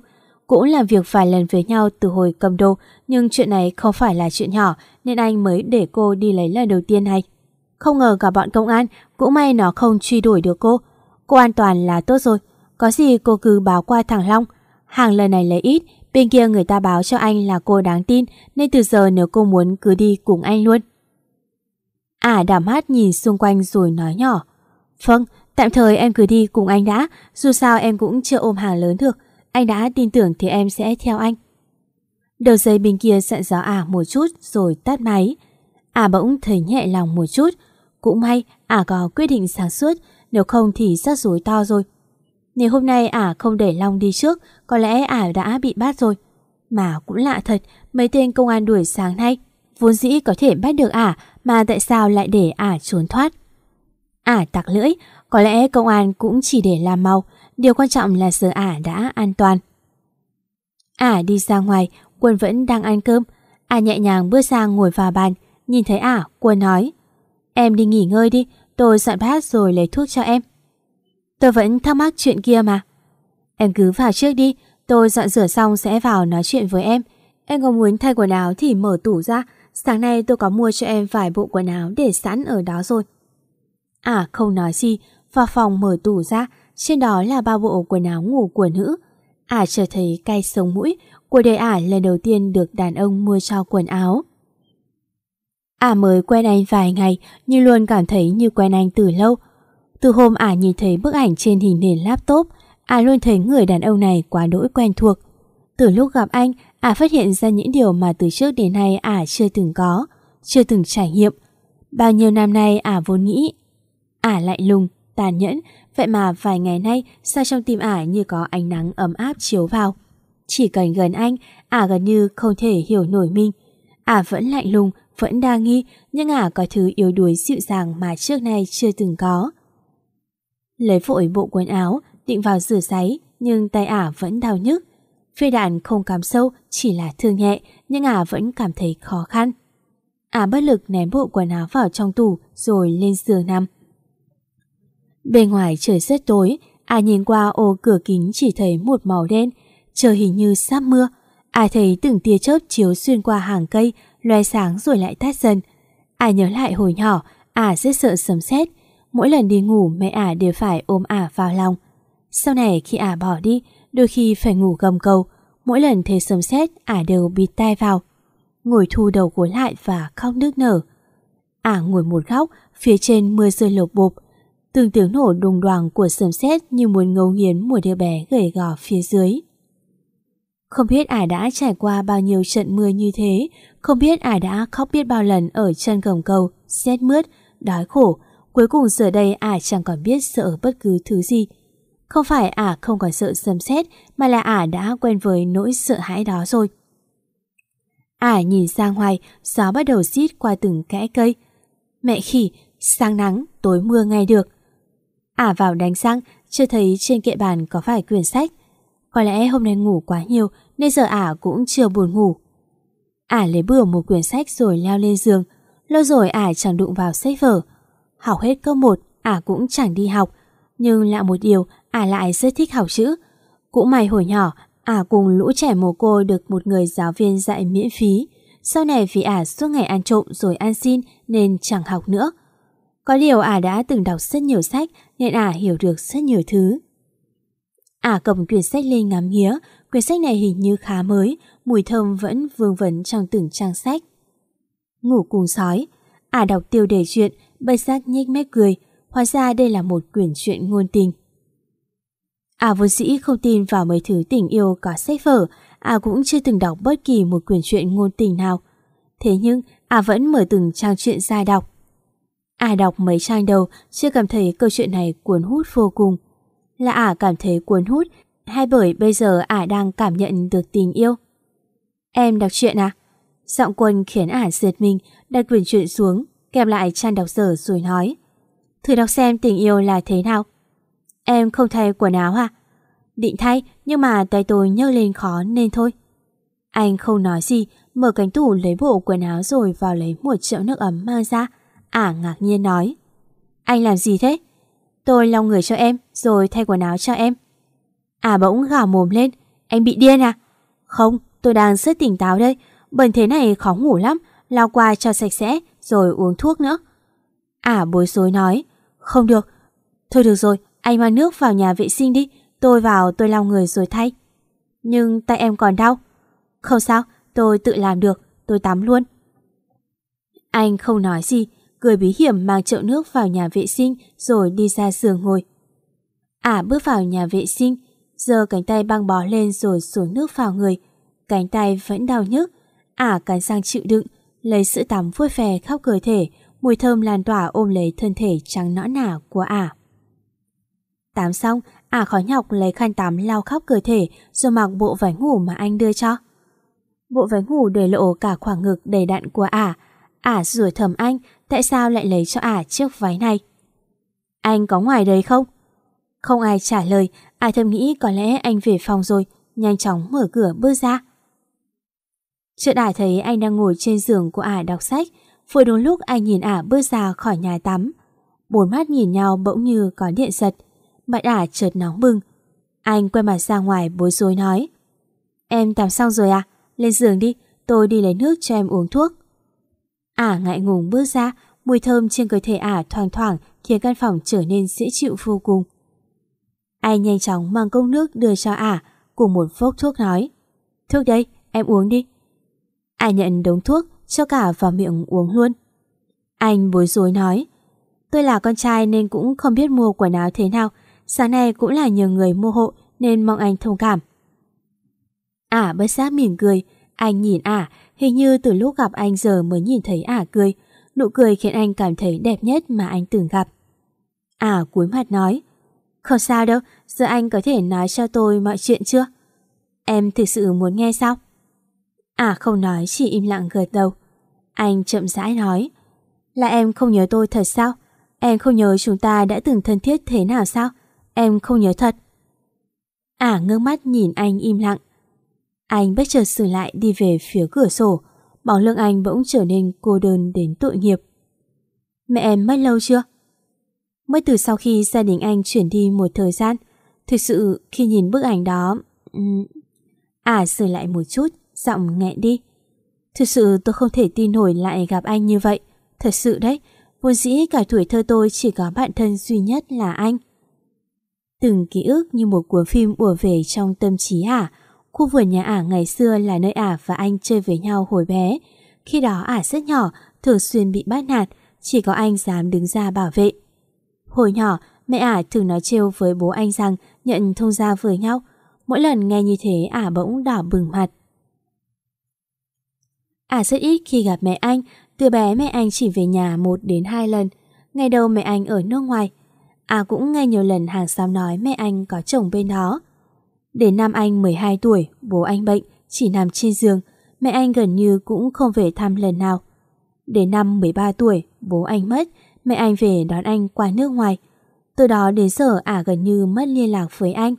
Cũng làm việc vài lần với nhau từ hồi cầm đồ, nhưng chuyện này không phải là chuyện nhỏ nên anh mới để cô đi lấy lần đầu tiên này. Không ngờ cả bọn công an, cũng may nó không truy đuổi được cô. Cô an toàn là tốt rồi, có gì cô cứ báo qua thằng Long. Hàng lần này lấy ít, bên kia người ta báo cho anh là cô đáng tin nên từ giờ nếu cô muốn cứ đi cùng anh luôn. Ả à, đảm mắt nhìn xung quanh rồi nói nhỏ. Vâng, tạm thời em cứ đi cùng anh đã, dù sao em cũng chưa ôm hàng lớn được. Anh đã tin tưởng thì em sẽ theo anh. Đầu dây bên kia dặn gió Ả một chút rồi tắt máy. Ả bỗng thấy nhẹ lòng một chút. Cũng may Ả có quyết định sáng suốt, nếu không thì rắc rối to rồi. Nếu hôm nay Ả không để Long đi trước, có lẽ Ả đã bị bắt rồi. Mà cũng lạ thật, mấy tên công an đuổi sáng nay, vốn dĩ có thể bắt được Ả, mà tại sao lại để Ả trốn thoát? Ả tặc lưỡi, có lẽ công an cũng chỉ để làm mau, điều quan trọng là giờ Ả đã an toàn. Ả đi ra ngoài, Quân vẫn đang ăn cơm. Ả nhẹ nhàng bước sang ngồi vào bàn, nhìn thấy Ả, Quân nói Em đi nghỉ ngơi đi, tôi dọn bát rồi lấy thuốc cho em. Tôi vẫn thắc mắc chuyện kia mà. Em cứ vào trước đi, tôi dọn rửa xong sẽ vào nói chuyện với em. Em có muốn thay quần áo thì mở tủ ra, sáng nay tôi có mua cho em vài bộ quần áo để sẵn ở đó rồi. À không nói gì, vào phòng mở tủ ra, trên đó là ba bộ quần áo ngủ của nữ. À chợt thấy cay sống mũi, cuộc đời ả lần đầu tiên được đàn ông mua cho quần áo. Ả mới quen anh vài ngày nhưng luôn cảm thấy như quen anh từ lâu. Từ hôm ả nhìn thấy bức ảnh trên hình nền laptop, ả luôn thấy người đàn ông này quá đỗi quen thuộc. Từ lúc gặp anh, ả phát hiện ra những điều mà từ trước đến nay ả chưa từng có, chưa từng trải nghiệm. Bao nhiêu năm nay ả vốn nghĩ ả lạnh lùng, tàn nhẫn, vậy mà vài ngày nay sao trong tim ả như có ánh nắng ấm áp chiếu vào. Chỉ cần gần anh, ả gần như không thể hiểu nổi mình. Ả vẫn lạnh lùng, vẫn đa nghi, nhưng ả có thứ yếu đuối dịu dàng mà trước nay chưa từng có. Lấy vội bộ quần áo, định vào rửa giấy, nhưng tay ả vẫn đau nhức. Phê đạn không cắm sâu, chỉ là thương nhẹ, nhưng ả vẫn cảm thấy khó khăn. Ả bất lực ném bộ quần áo vào trong tủ rồi lên giường nằm. Bên ngoài trời rất tối, ai nhìn qua ô cửa kính chỉ thấy một màu đen, trời hình như sắp mưa. ai thấy từng tia chớp chiếu xuyên qua hàng cây, loe sáng rồi lại tắt dần. ai nhớ lại hồi nhỏ, Ả rất sợ sấm sét. Mỗi lần đi ngủ mẹ Ả đều phải ôm Ả vào lòng. Sau này khi Ả bỏ đi, đôi khi phải ngủ gầm cầu. Mỗi lần thấy sấm sét, Ả đều bịt tai vào. Ngồi thu đầu gối lại và khóc nước nở. Ả ngồi một góc, phía trên mưa rơi lột bộp. Từng tiếng nổ đùng đoàng của sấm sét như muốn ngấu nghiến một đứa bé gầy gò phía dưới. Không biết ả đã trải qua bao nhiêu trận mưa như thế, không biết ả đã khóc biết bao lần ở chân gầm cầu, rét mướt, đói khổ. Cuối cùng giờ đây ả chẳng còn biết sợ bất cứ thứ gì. Không phải ả không còn sợ sấm sét mà là ả đã quen với nỗi sợ hãi đó rồi. Ả nhìn sang ngoài, gió bắt đầu xít qua từng kẽ cây. Mẹ khỉ, sáng nắng, tối mưa ngay được. Ả vào đánh răng, chưa thấy trên kệ bàn có vài quyển sách. Có lẽ hôm nay ngủ quá nhiều nên giờ ả cũng chưa buồn ngủ. Ả lấy bừa một quyển sách rồi leo lên giường. Lâu rồi ả chẳng đụng vào sách vở. Học hết cấp một, ả cũng chẳng đi học. Nhưng lạ một điều, ả lại rất thích học chữ. Cũng may hồi nhỏ, ả cùng lũ trẻ mồ côi được một người giáo viên dạy miễn phí. Sau này vì ả suốt ngày ăn trộm rồi ăn xin nên chẳng học nữa. Có điều ả đã từng đọc rất nhiều sách nên ả hiểu được rất nhiều thứ. Ả cầm quyển sách lên ngắm nghía, quyển sách này hình như khá mới, mùi thơm vẫn vương vấn trong từng trang sách. Ngủ cùng sói, Ả đọc tiêu đề chuyện, bây giác nhếch mép cười, hóa ra đây là một quyển truyện ngôn tình. Ả vốn dĩ không tin vào mấy thứ tình yêu có sách vở, Ả cũng chưa từng đọc bất kỳ một quyển truyện ngôn tình nào. Thế nhưng, Ả vẫn mở từng trang truyện ra đọc. Ả đọc mấy trang đầu, chưa cảm thấy câu chuyện này cuốn hút vô cùng là ả cảm thấy cuốn hút hay bởi bây giờ ả đang cảm nhận được tình yêu? Em đọc chuyện à? Giọng quân khiến ả giật mình, đặt quyển chuyện xuống, kèm lại trang đọc dở rồi nói. Thử đọc xem tình yêu là thế nào. Em không thay quần áo à? Định thay, nhưng mà tay tôi nhấc lên khó nên thôi. Anh không nói gì, mở cánh tủ lấy bộ quần áo rồi vào lấy một chậu nước ấm mang ra. Ả ngạc nhiên nói. Anh làm gì thế? Tôi lau người cho em, Rồi thay quần áo cho em. À bỗng gào mồm lên. Anh bị điên à? Không, tôi đang rất tỉnh táo đây. Bẩn thế này khó ngủ lắm. Lau qua cho sạch sẽ, Rồi uống thuốc nữa. À bối rối nói. Không được. Thôi được rồi, Anh mang nước vào nhà vệ sinh đi. Tôi vào, tôi lau người rồi thay. Nhưng tay em còn đau. Không sao, tôi tự làm được. Tôi tắm luôn. Anh không nói gì cười bí hiểm mang chậu nước vào nhà vệ sinh rồi đi ra giường ngồi. Ả à, bước vào nhà vệ sinh, giơ cánh tay băng bó lên rồi xuống nước vào người. Cánh tay vẫn đau nhức, Ả à, cắn răng chịu đựng, lấy sữa tắm vui vẻ khắp cơ thể, mùi thơm lan tỏa ôm lấy thân thể trắng nõn nả của Ả. Tắm xong, Ả khó nhọc lấy khăn tắm lau khắp cơ thể rồi mặc bộ váy ngủ mà anh đưa cho. Bộ váy ngủ để lộ cả khoảng ngực đầy đặn của Ả. À, ả rủi thầm anh tại sao lại lấy cho ả chiếc váy này. Anh có ngoài đấy không? Không ai trả lời, ai thầm nghĩ có lẽ anh về phòng rồi, nhanh chóng mở cửa bước ra. Chợt ả thấy anh đang ngồi trên giường của ả đọc sách, vừa đúng lúc anh nhìn ả bước ra khỏi nhà tắm. Bốn mắt nhìn nhau bỗng như có điện giật, mặt ả chợt nóng bừng. Anh quay mặt ra ngoài bối rối nói. Em tắm xong rồi à? Lên giường đi, tôi đi lấy nước cho em uống thuốc. Ả ngại ngùng bước ra, mùi thơm trên cơ thể ả thoang thoảng khiến căn phòng trở nên dễ chịu vô cùng. Anh nhanh chóng mang cốc nước đưa cho ả, cùng một phốc thuốc nói. Thuốc đây, em uống đi. Ả nhận đống thuốc, cho cả vào miệng uống luôn. Anh bối rối nói. Tôi là con trai nên cũng không biết mua quần áo thế nào. Sáng nay cũng là nhiều người mua hộ nên mong anh thông cảm. Ả bất giác mỉm cười, anh nhìn ả Hình như từ lúc gặp anh giờ mới nhìn thấy ả cười, nụ cười khiến anh cảm thấy đẹp nhất mà anh từng gặp. Ả cúi mặt nói, không sao đâu, giờ anh có thể nói cho tôi mọi chuyện chưa? Em thực sự muốn nghe sao? Ả không nói, chỉ im lặng gật đầu. Anh chậm rãi nói, là em không nhớ tôi thật sao? Em không nhớ chúng ta đã từng thân thiết thế nào sao? Em không nhớ thật. Ả ngước mắt nhìn anh im lặng. Anh bất chợt sửa lại đi về phía cửa sổ. bóng lưng anh bỗng trở nên cô đơn đến tội nghiệp. Mẹ em mất lâu chưa? Mới từ sau khi gia đình anh chuyển đi một thời gian, thực sự khi nhìn bức ảnh đó... Um... À sửa lại một chút, giọng nghẹn đi. Thực sự tôi không thể tin nổi lại gặp anh như vậy. Thật sự đấy, vốn dĩ cả tuổi thơ tôi chỉ có bạn thân duy nhất là anh. Từng ký ức như một cuốn phim ùa về trong tâm trí ả. Khu vườn nhà ả ngày xưa là nơi ả và anh chơi với nhau hồi bé. Khi đó ả rất nhỏ, thường xuyên bị bắt nạt, chỉ có anh dám đứng ra bảo vệ. Hồi nhỏ, mẹ ả thường nói trêu với bố anh rằng nhận thông gia với nhau. Mỗi lần nghe như thế ả bỗng đỏ bừng mặt. Ả rất ít khi gặp mẹ anh, từ bé mẹ anh chỉ về nhà một đến hai lần. Ngày đầu mẹ anh ở nước ngoài. Ả cũng nghe nhiều lần hàng xóm nói mẹ anh có chồng bên đó. Đến năm anh 12 tuổi, bố anh bệnh, chỉ nằm trên giường. Mẹ anh gần như cũng không về thăm lần nào. Đến năm 13 tuổi, bố anh mất, mẹ anh về đón anh qua nước ngoài. Từ đó đến giờ ả gần như mất liên lạc với anh.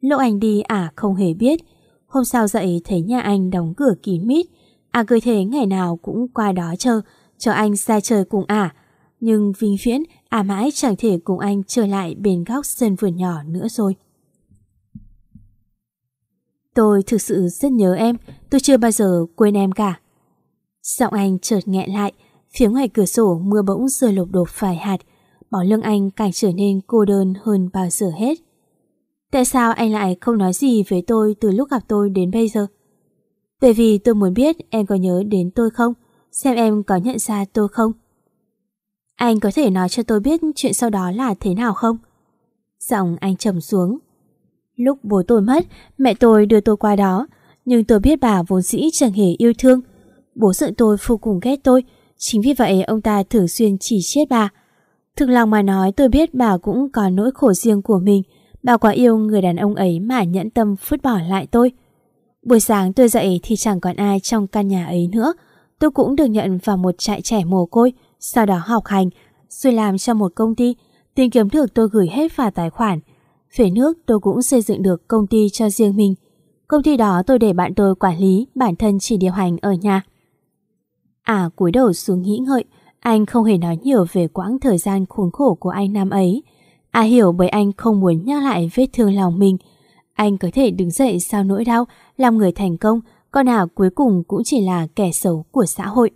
Lúc anh đi ả không hề biết. Hôm sau dậy thấy nhà anh đóng cửa kín mít. Ả cười thế ngày nào cũng qua đó chờ, cho anh ra chơi cùng ả. Nhưng vinh viễn ả mãi chẳng thể cùng anh trở lại bên góc sân vườn nhỏ nữa rồi. Tôi thực sự rất nhớ em, tôi chưa bao giờ quên em cả. Giọng anh chợt nghẹn lại, phía ngoài cửa sổ mưa bỗng rơi lộp đột vài hạt, bỏ lưng anh càng trở nên cô đơn hơn bao giờ hết. Tại sao anh lại không nói gì với tôi từ lúc gặp tôi đến bây giờ? Bởi vì tôi muốn biết em có nhớ đến tôi không, xem em có nhận ra tôi không. Anh có thể nói cho tôi biết chuyện sau đó là thế nào không? Giọng anh trầm xuống. Lúc bố tôi mất, mẹ tôi đưa tôi qua đó, nhưng tôi biết bà vốn dĩ chẳng hề yêu thương. Bố sợ tôi vô cùng ghét tôi, chính vì vậy ông ta thường xuyên chỉ chết bà. Thực lòng mà nói tôi biết bà cũng có nỗi khổ riêng của mình, bà quá yêu người đàn ông ấy mà nhẫn tâm phứt bỏ lại tôi. Buổi sáng tôi dậy thì chẳng còn ai trong căn nhà ấy nữa. Tôi cũng được nhận vào một trại trẻ mồ côi, sau đó học hành, rồi làm cho một công ty. Tiền kiếm được tôi gửi hết vào tài khoản. Về nước tôi cũng xây dựng được công ty cho riêng mình. Công ty đó tôi để bạn tôi quản lý, bản thân chỉ điều hành ở nhà. À cúi đầu xuống nghĩ ngợi, anh không hề nói nhiều về quãng thời gian khốn khổ của anh năm ấy. À hiểu bởi anh không muốn nhắc lại vết thương lòng mình. Anh có thể đứng dậy sau nỗi đau, làm người thành công, còn à cuối cùng cũng chỉ là kẻ xấu của xã hội.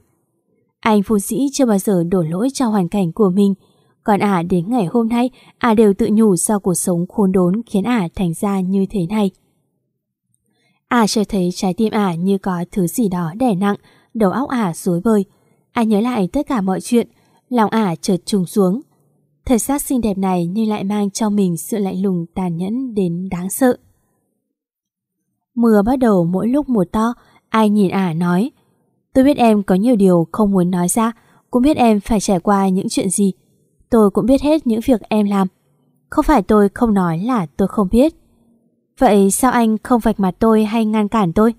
Anh phu sĩ chưa bao giờ đổ lỗi cho hoàn cảnh của mình. Còn ả à, đến ngày hôm nay, ả à đều tự nhủ do cuộc sống khốn đốn khiến ả à thành ra như thế này. À ả chợt thấy trái tim ả như có thứ gì đó đè nặng, đầu óc ả rối bời. Ả nhớ lại tất cả mọi chuyện, lòng ả chợt trùng xuống. Thời xác xinh đẹp này như lại mang cho mình sự lạnh lùng tàn nhẫn đến đáng sợ. Mưa bắt đầu mỗi lúc một to, ai nhìn ả nói. Tôi biết em có nhiều điều không muốn nói ra, cũng biết em phải trải qua những chuyện gì. Tôi cũng biết hết những việc em làm. Không phải tôi không nói là tôi không biết. Vậy sao anh không vạch mặt tôi hay ngăn cản tôi?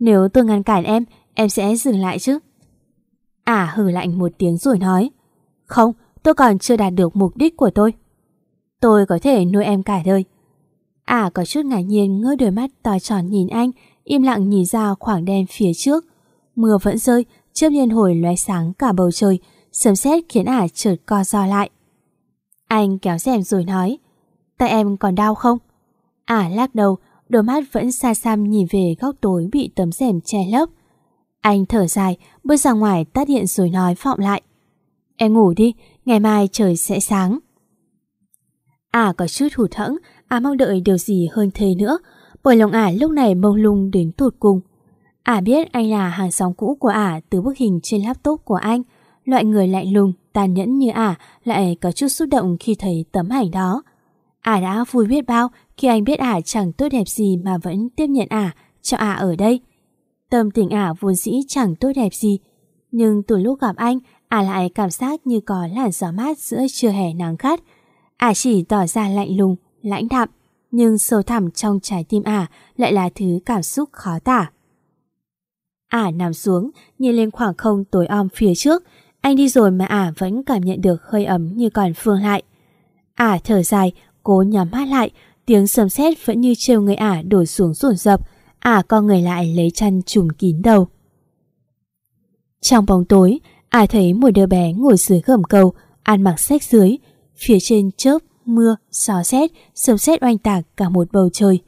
Nếu tôi ngăn cản em, em sẽ dừng lại chứ. À hử lạnh một tiếng rồi nói. Không, tôi còn chưa đạt được mục đích của tôi. Tôi có thể nuôi em cả đời. À có chút ngạc nhiên ngơ đôi mắt to tròn nhìn anh, im lặng nhìn ra khoảng đen phía trước. Mưa vẫn rơi, chớp nhiên hồi lóe sáng cả bầu trời, sấm sét khiến ả chợt co do lại. Anh kéo rèm rồi nói, tay em còn đau không? Ả lắc đầu, đôi mắt vẫn xa xăm nhìn về góc tối bị tấm rèm che lấp. Anh thở dài, bước ra ngoài tắt điện rồi nói vọng lại. Em ngủ đi, ngày mai trời sẽ sáng. Ả có chút hụt hẫng, Ả mong đợi điều gì hơn thế nữa, bởi lòng Ả lúc này mông lung đến tụt cùng. Ả biết anh là hàng xóm cũ của Ả từ bức hình trên laptop của anh, loại người lạnh lùng, tàn nhẫn như Ả lại có chút xúc động khi thấy tấm ảnh đó. Ả đã vui biết bao khi anh biết Ả chẳng tốt đẹp gì mà vẫn tiếp nhận Ả cho Ả ở đây. Tâm tình Ả vốn dĩ chẳng tốt đẹp gì, nhưng từ lúc gặp anh, Ả lại cảm giác như có làn gió mát giữa trưa hè nắng khát. Ả chỉ tỏ ra lạnh lùng, lãnh đạm, nhưng sâu thẳm trong trái tim Ả lại là thứ cảm xúc khó tả. Ả nằm xuống, nhìn lên khoảng không tối om phía trước, anh đi rồi mà Ả vẫn cảm nhận được hơi ấm như còn phương lại. Ả thở dài, cố nhắm mắt lại, tiếng sầm sét vẫn như trêu người Ả đổ xuống rồn rập. Ả co người lại lấy chăn trùm kín đầu. Trong bóng tối, ả thấy một đứa bé ngồi dưới gầm cầu, ăn mặc sách dưới, phía trên chớp, mưa, gió sét, sấm sét oanh tạc cả một bầu trời.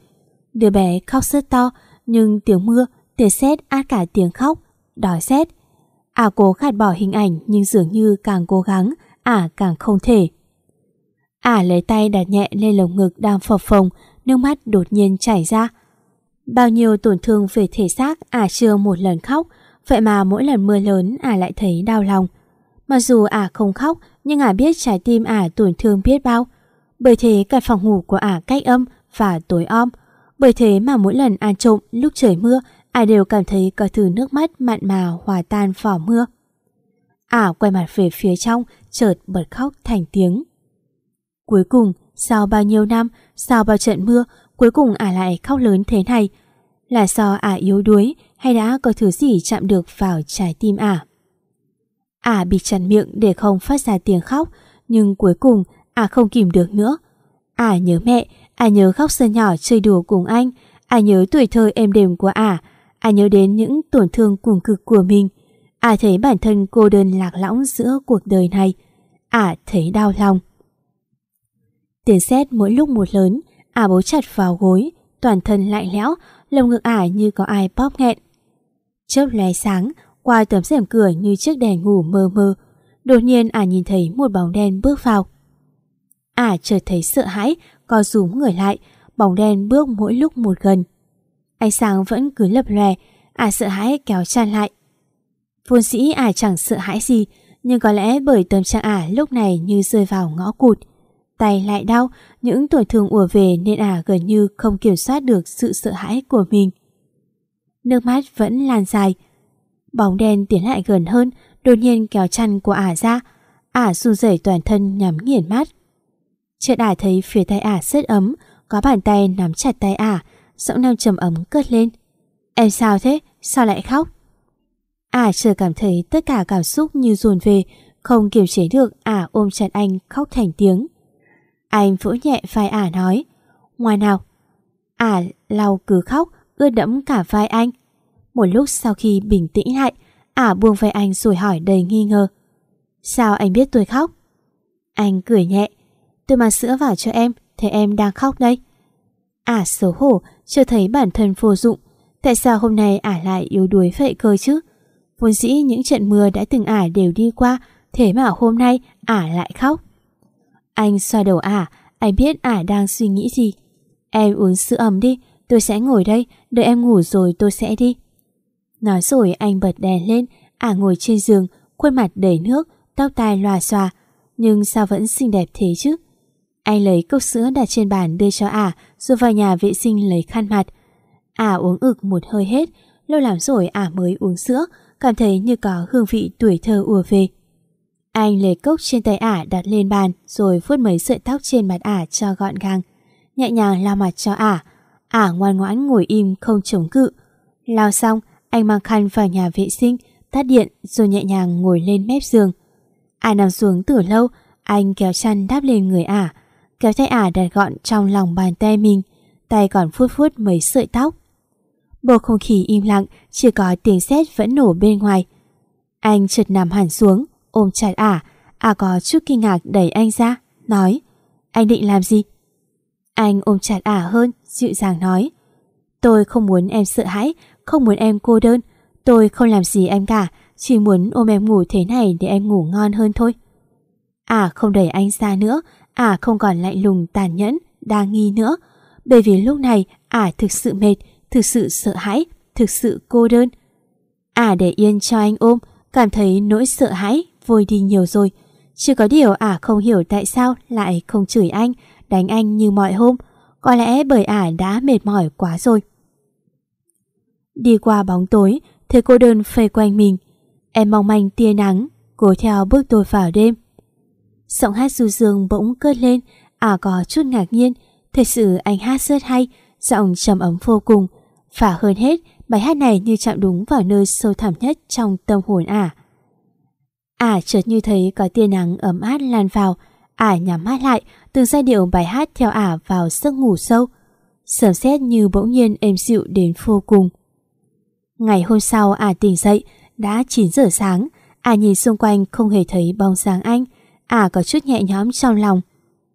Đứa bé khóc rất to, nhưng tiếng mưa, tiếng sét át cả tiếng khóc, đói rét. Ả cố gạt bỏ hình ảnh nhưng dường như càng cố gắng, ả càng không thể. Ả lấy tay đặt nhẹ lên lồng ngực đang phập phồng, nước mắt đột nhiên chảy ra. Bao nhiêu tổn thương về thể xác ả chưa một lần khóc, vậy mà mỗi lần mưa lớn ả lại thấy đau lòng. Mặc dù ả không khóc, nhưng ả biết trái tim ả tổn thương biết bao. Bởi thế cả phòng ngủ của ả cách âm và tối om. Bởi thế mà mỗi lần ăn trộm lúc trời mưa, Ai đều cảm thấy có thứ nước mắt mặn mà hòa tan vỏ mưa. Ả quay mặt về phía trong, chợt bật khóc thành tiếng. Cuối cùng, sau bao nhiêu năm, sau bao trận mưa, cuối cùng ả lại khóc lớn thế này. Là do ả yếu đuối hay đã có thứ gì chạm được vào trái tim ả? Ả bị chặn miệng để không phát ra tiếng khóc, nhưng cuối cùng ả không kìm được nữa. Ả nhớ mẹ, ả nhớ khóc sơ nhỏ chơi đùa cùng anh, ả nhớ tuổi thơ êm đềm của ả, A nhớ đến những tổn thương cùng cực của mình. A thấy bản thân cô đơn lạc lõng giữa cuộc đời này. A thấy đau lòng. Tiếng sét mỗi lúc một lớn, A bấu chặt vào gối, toàn thân lạnh lẽo, lồng ngực ả như có ai bóp nghẹn. Chớp lóe sáng, qua tấm rèm cửa như chiếc đèn ngủ mơ mơ. Đột nhiên ả nhìn thấy một bóng đen bước vào. Ả chợt thấy sợ hãi, co rúm người lại, bóng đen bước mỗi lúc một gần. Ánh sáng vẫn cứ lập lòe, ả sợ hãi kéo chăn lại. Vốn sĩ ả chẳng sợ hãi gì, nhưng có lẽ bởi tâm trạng ả lúc này như rơi vào ngõ cụt. Tay lại đau, những tổn thương ùa về nên ả gần như không kiểm soát được sự sợ hãi của mình. Nước mắt vẫn lan dài. Bóng đen tiến lại gần hơn, đột nhiên kéo chăn của ả ra. Ả run rẩy toàn thân nhắm nghiền mắt. Chợt ả thấy phía tay ả rất ấm, có bàn tay nắm chặt tay ả, giọng nam trầm ấm cất lên. Em sao thế? Sao lại khóc? À, ả chờ cảm thấy tất cả cảm xúc như dồn về, không kiềm chế được ả ôm chặt anh khóc thành tiếng. Anh vỗ nhẹ vai ả nói, ngoài nào. Ả lau cứ khóc, ướt đẫm cả vai anh. Một lúc sau khi bình tĩnh lại, ả buông vai anh rồi hỏi đầy nghi ngờ. Sao anh biết tôi khóc? Anh cười nhẹ, tôi mang sữa vào cho em, thế em đang khóc đây. Ả xấu hổ, chưa thấy bản thân vô dụng. Tại sao hôm nay ả lại yếu đuối vậy cơ chứ? Vốn dĩ những trận mưa đã từng ả đều đi qua, thế mà hôm nay ả lại khóc. Anh xoa đầu ả, anh biết ả đang suy nghĩ gì. Em uống sữa ấm đi, tôi sẽ ngồi đây, đợi em ngủ rồi tôi sẽ đi. Nói rồi anh bật đèn lên, ả ngồi trên giường, khuôn mặt đầy nước, tóc tai loà xòa. Nhưng sao vẫn xinh đẹp thế chứ? Anh lấy cốc sữa đặt trên bàn đưa cho ả, rồi vào nhà vệ sinh lấy khăn mặt. Ả uống ực một hơi hết, lâu lắm rồi ả mới uống sữa, cảm thấy như có hương vị tuổi thơ ùa về. Anh lấy cốc trên tay ả đặt lên bàn rồi vuốt mấy sợi tóc trên mặt ả cho gọn gàng. Nhẹ nhàng lau mặt cho ả. Ả ngoan ngoãn ngồi im không chống cự. Lau xong, anh mang khăn vào nhà vệ sinh, tắt điện rồi nhẹ nhàng ngồi lên mép giường. Ả nằm xuống từ lâu, anh kéo chăn đáp lên người ả, kéo tay ả đặt gọn trong lòng bàn tay mình, tay còn phút phút mấy sợi tóc. Bầu không khí im lặng, chỉ có tiếng sét vẫn nổ bên ngoài. Anh chợt nằm hẳn xuống, ôm chặt ả, ả có chút kinh ngạc đẩy anh ra, nói Anh định làm gì? Anh ôm chặt ả hơn, dịu dàng nói Tôi không muốn em sợ hãi, không muốn em cô đơn, tôi không làm gì em cả, chỉ muốn ôm em ngủ thế này để em ngủ ngon hơn thôi. Ả không đẩy anh ra nữa, ả không còn lạnh lùng tàn nhẫn, đa nghi nữa, bởi vì lúc này ả thực sự mệt, thực sự sợ hãi, thực sự cô đơn. Ả để yên cho anh ôm, cảm thấy nỗi sợ hãi vơi đi nhiều rồi. Chỉ có điều ả không hiểu tại sao lại không chửi anh, đánh anh như mọi hôm. Có lẽ bởi ả đã mệt mỏi quá rồi. Đi qua bóng tối, thấy cô đơn phê quanh mình. Em mong manh tia nắng, cố theo bước tôi vào đêm. Giọng hát du dương bỗng cất lên, à có chút ngạc nhiên. Thật sự anh hát rất hay, giọng trầm ấm vô cùng. Và hơn hết, bài hát này như chạm đúng vào nơi sâu thẳm nhất trong tâm hồn ả. Ả chợt như thấy có tia nắng ấm áp lan vào, ả nhắm mắt lại, từng giai điệu bài hát theo ả vào giấc ngủ sâu. Sớm xét như bỗng nhiên êm dịu đến vô cùng. Ngày hôm sau ả tỉnh dậy, Đã 9 giờ sáng, ả nhìn xung quanh không hề thấy bóng dáng anh. Ả có chút nhẹ nhõm trong lòng.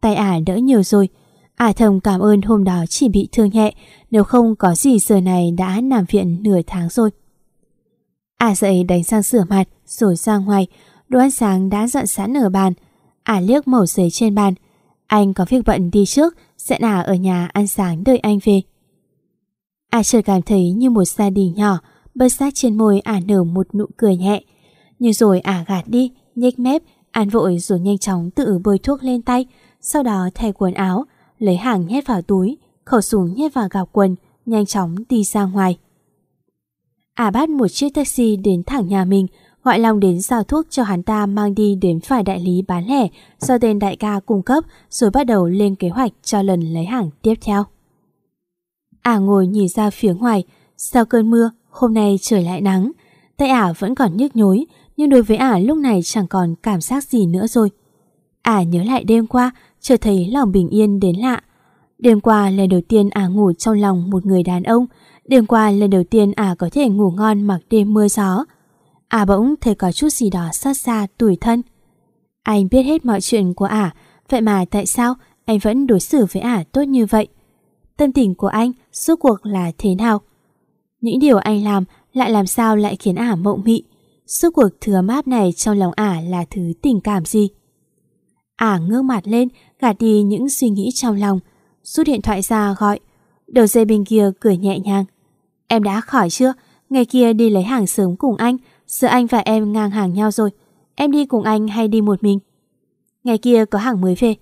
Tay ả đỡ nhiều rồi. Ả thầm cảm ơn hôm đó chỉ bị thương nhẹ, nếu không có gì giờ này đã nằm viện nửa tháng rồi. Ả dậy đánh sang rửa mặt rồi ra ngoài, đồ ăn sáng đã dọn sẵn ở bàn. Ả liếc mẩu giấy trên bàn. Anh có việc bận đi trước, sẽ ả ở nhà ăn sáng đợi anh về. Ả chợt cảm thấy như một gia đình nhỏ, bớt sát trên môi ả nở một nụ cười nhẹ. Nhưng rồi ả gạt đi, nhếch mép, an vội rồi nhanh chóng tự bôi thuốc lên tay, sau đó thay quần áo, lấy hàng nhét vào túi, khẩu súng nhét vào gào quần, nhanh chóng đi ra ngoài. Ả bắt một chiếc taxi đến thẳng nhà mình, gọi Long đến giao thuốc cho hắn ta mang đi đến phải đại lý bán lẻ do tên đại ca cung cấp rồi bắt đầu lên kế hoạch cho lần lấy hàng tiếp theo. Ả ngồi nhìn ra phía ngoài, sau cơn mưa, hôm nay trời lại nắng. Tay Ả vẫn còn nhức nhối, nhưng đối với Ả lúc này chẳng còn cảm giác gì nữa rồi. Ả nhớ lại đêm qua, chợt thấy lòng bình yên đến lạ. Đêm qua lần đầu tiên Ả ngủ trong lòng một người đàn ông, đêm qua lần đầu tiên Ả có thể ngủ ngon mặc đêm mưa gió. Ả bỗng thấy có chút gì đó xót xa tủi thân. Anh biết hết mọi chuyện của Ả, vậy mà tại sao anh vẫn đối xử với Ả tốt như vậy? Tâm tình của anh suốt cuộc là thế nào? Những điều anh làm lại làm sao lại khiến Ả mộng mị? Suốt cuộc thứ ấm áp này trong lòng Ả là thứ tình cảm gì? Ả ngước mặt lên, gạt đi những suy nghĩ trong lòng, rút điện thoại ra gọi. Đầu dây bên kia cười nhẹ nhàng. Em đã khỏi chưa? Ngày kia đi lấy hàng sớm cùng anh, giữa anh và em ngang hàng nhau rồi. Em đi cùng anh hay đi một mình? Ngày kia có hàng mới về.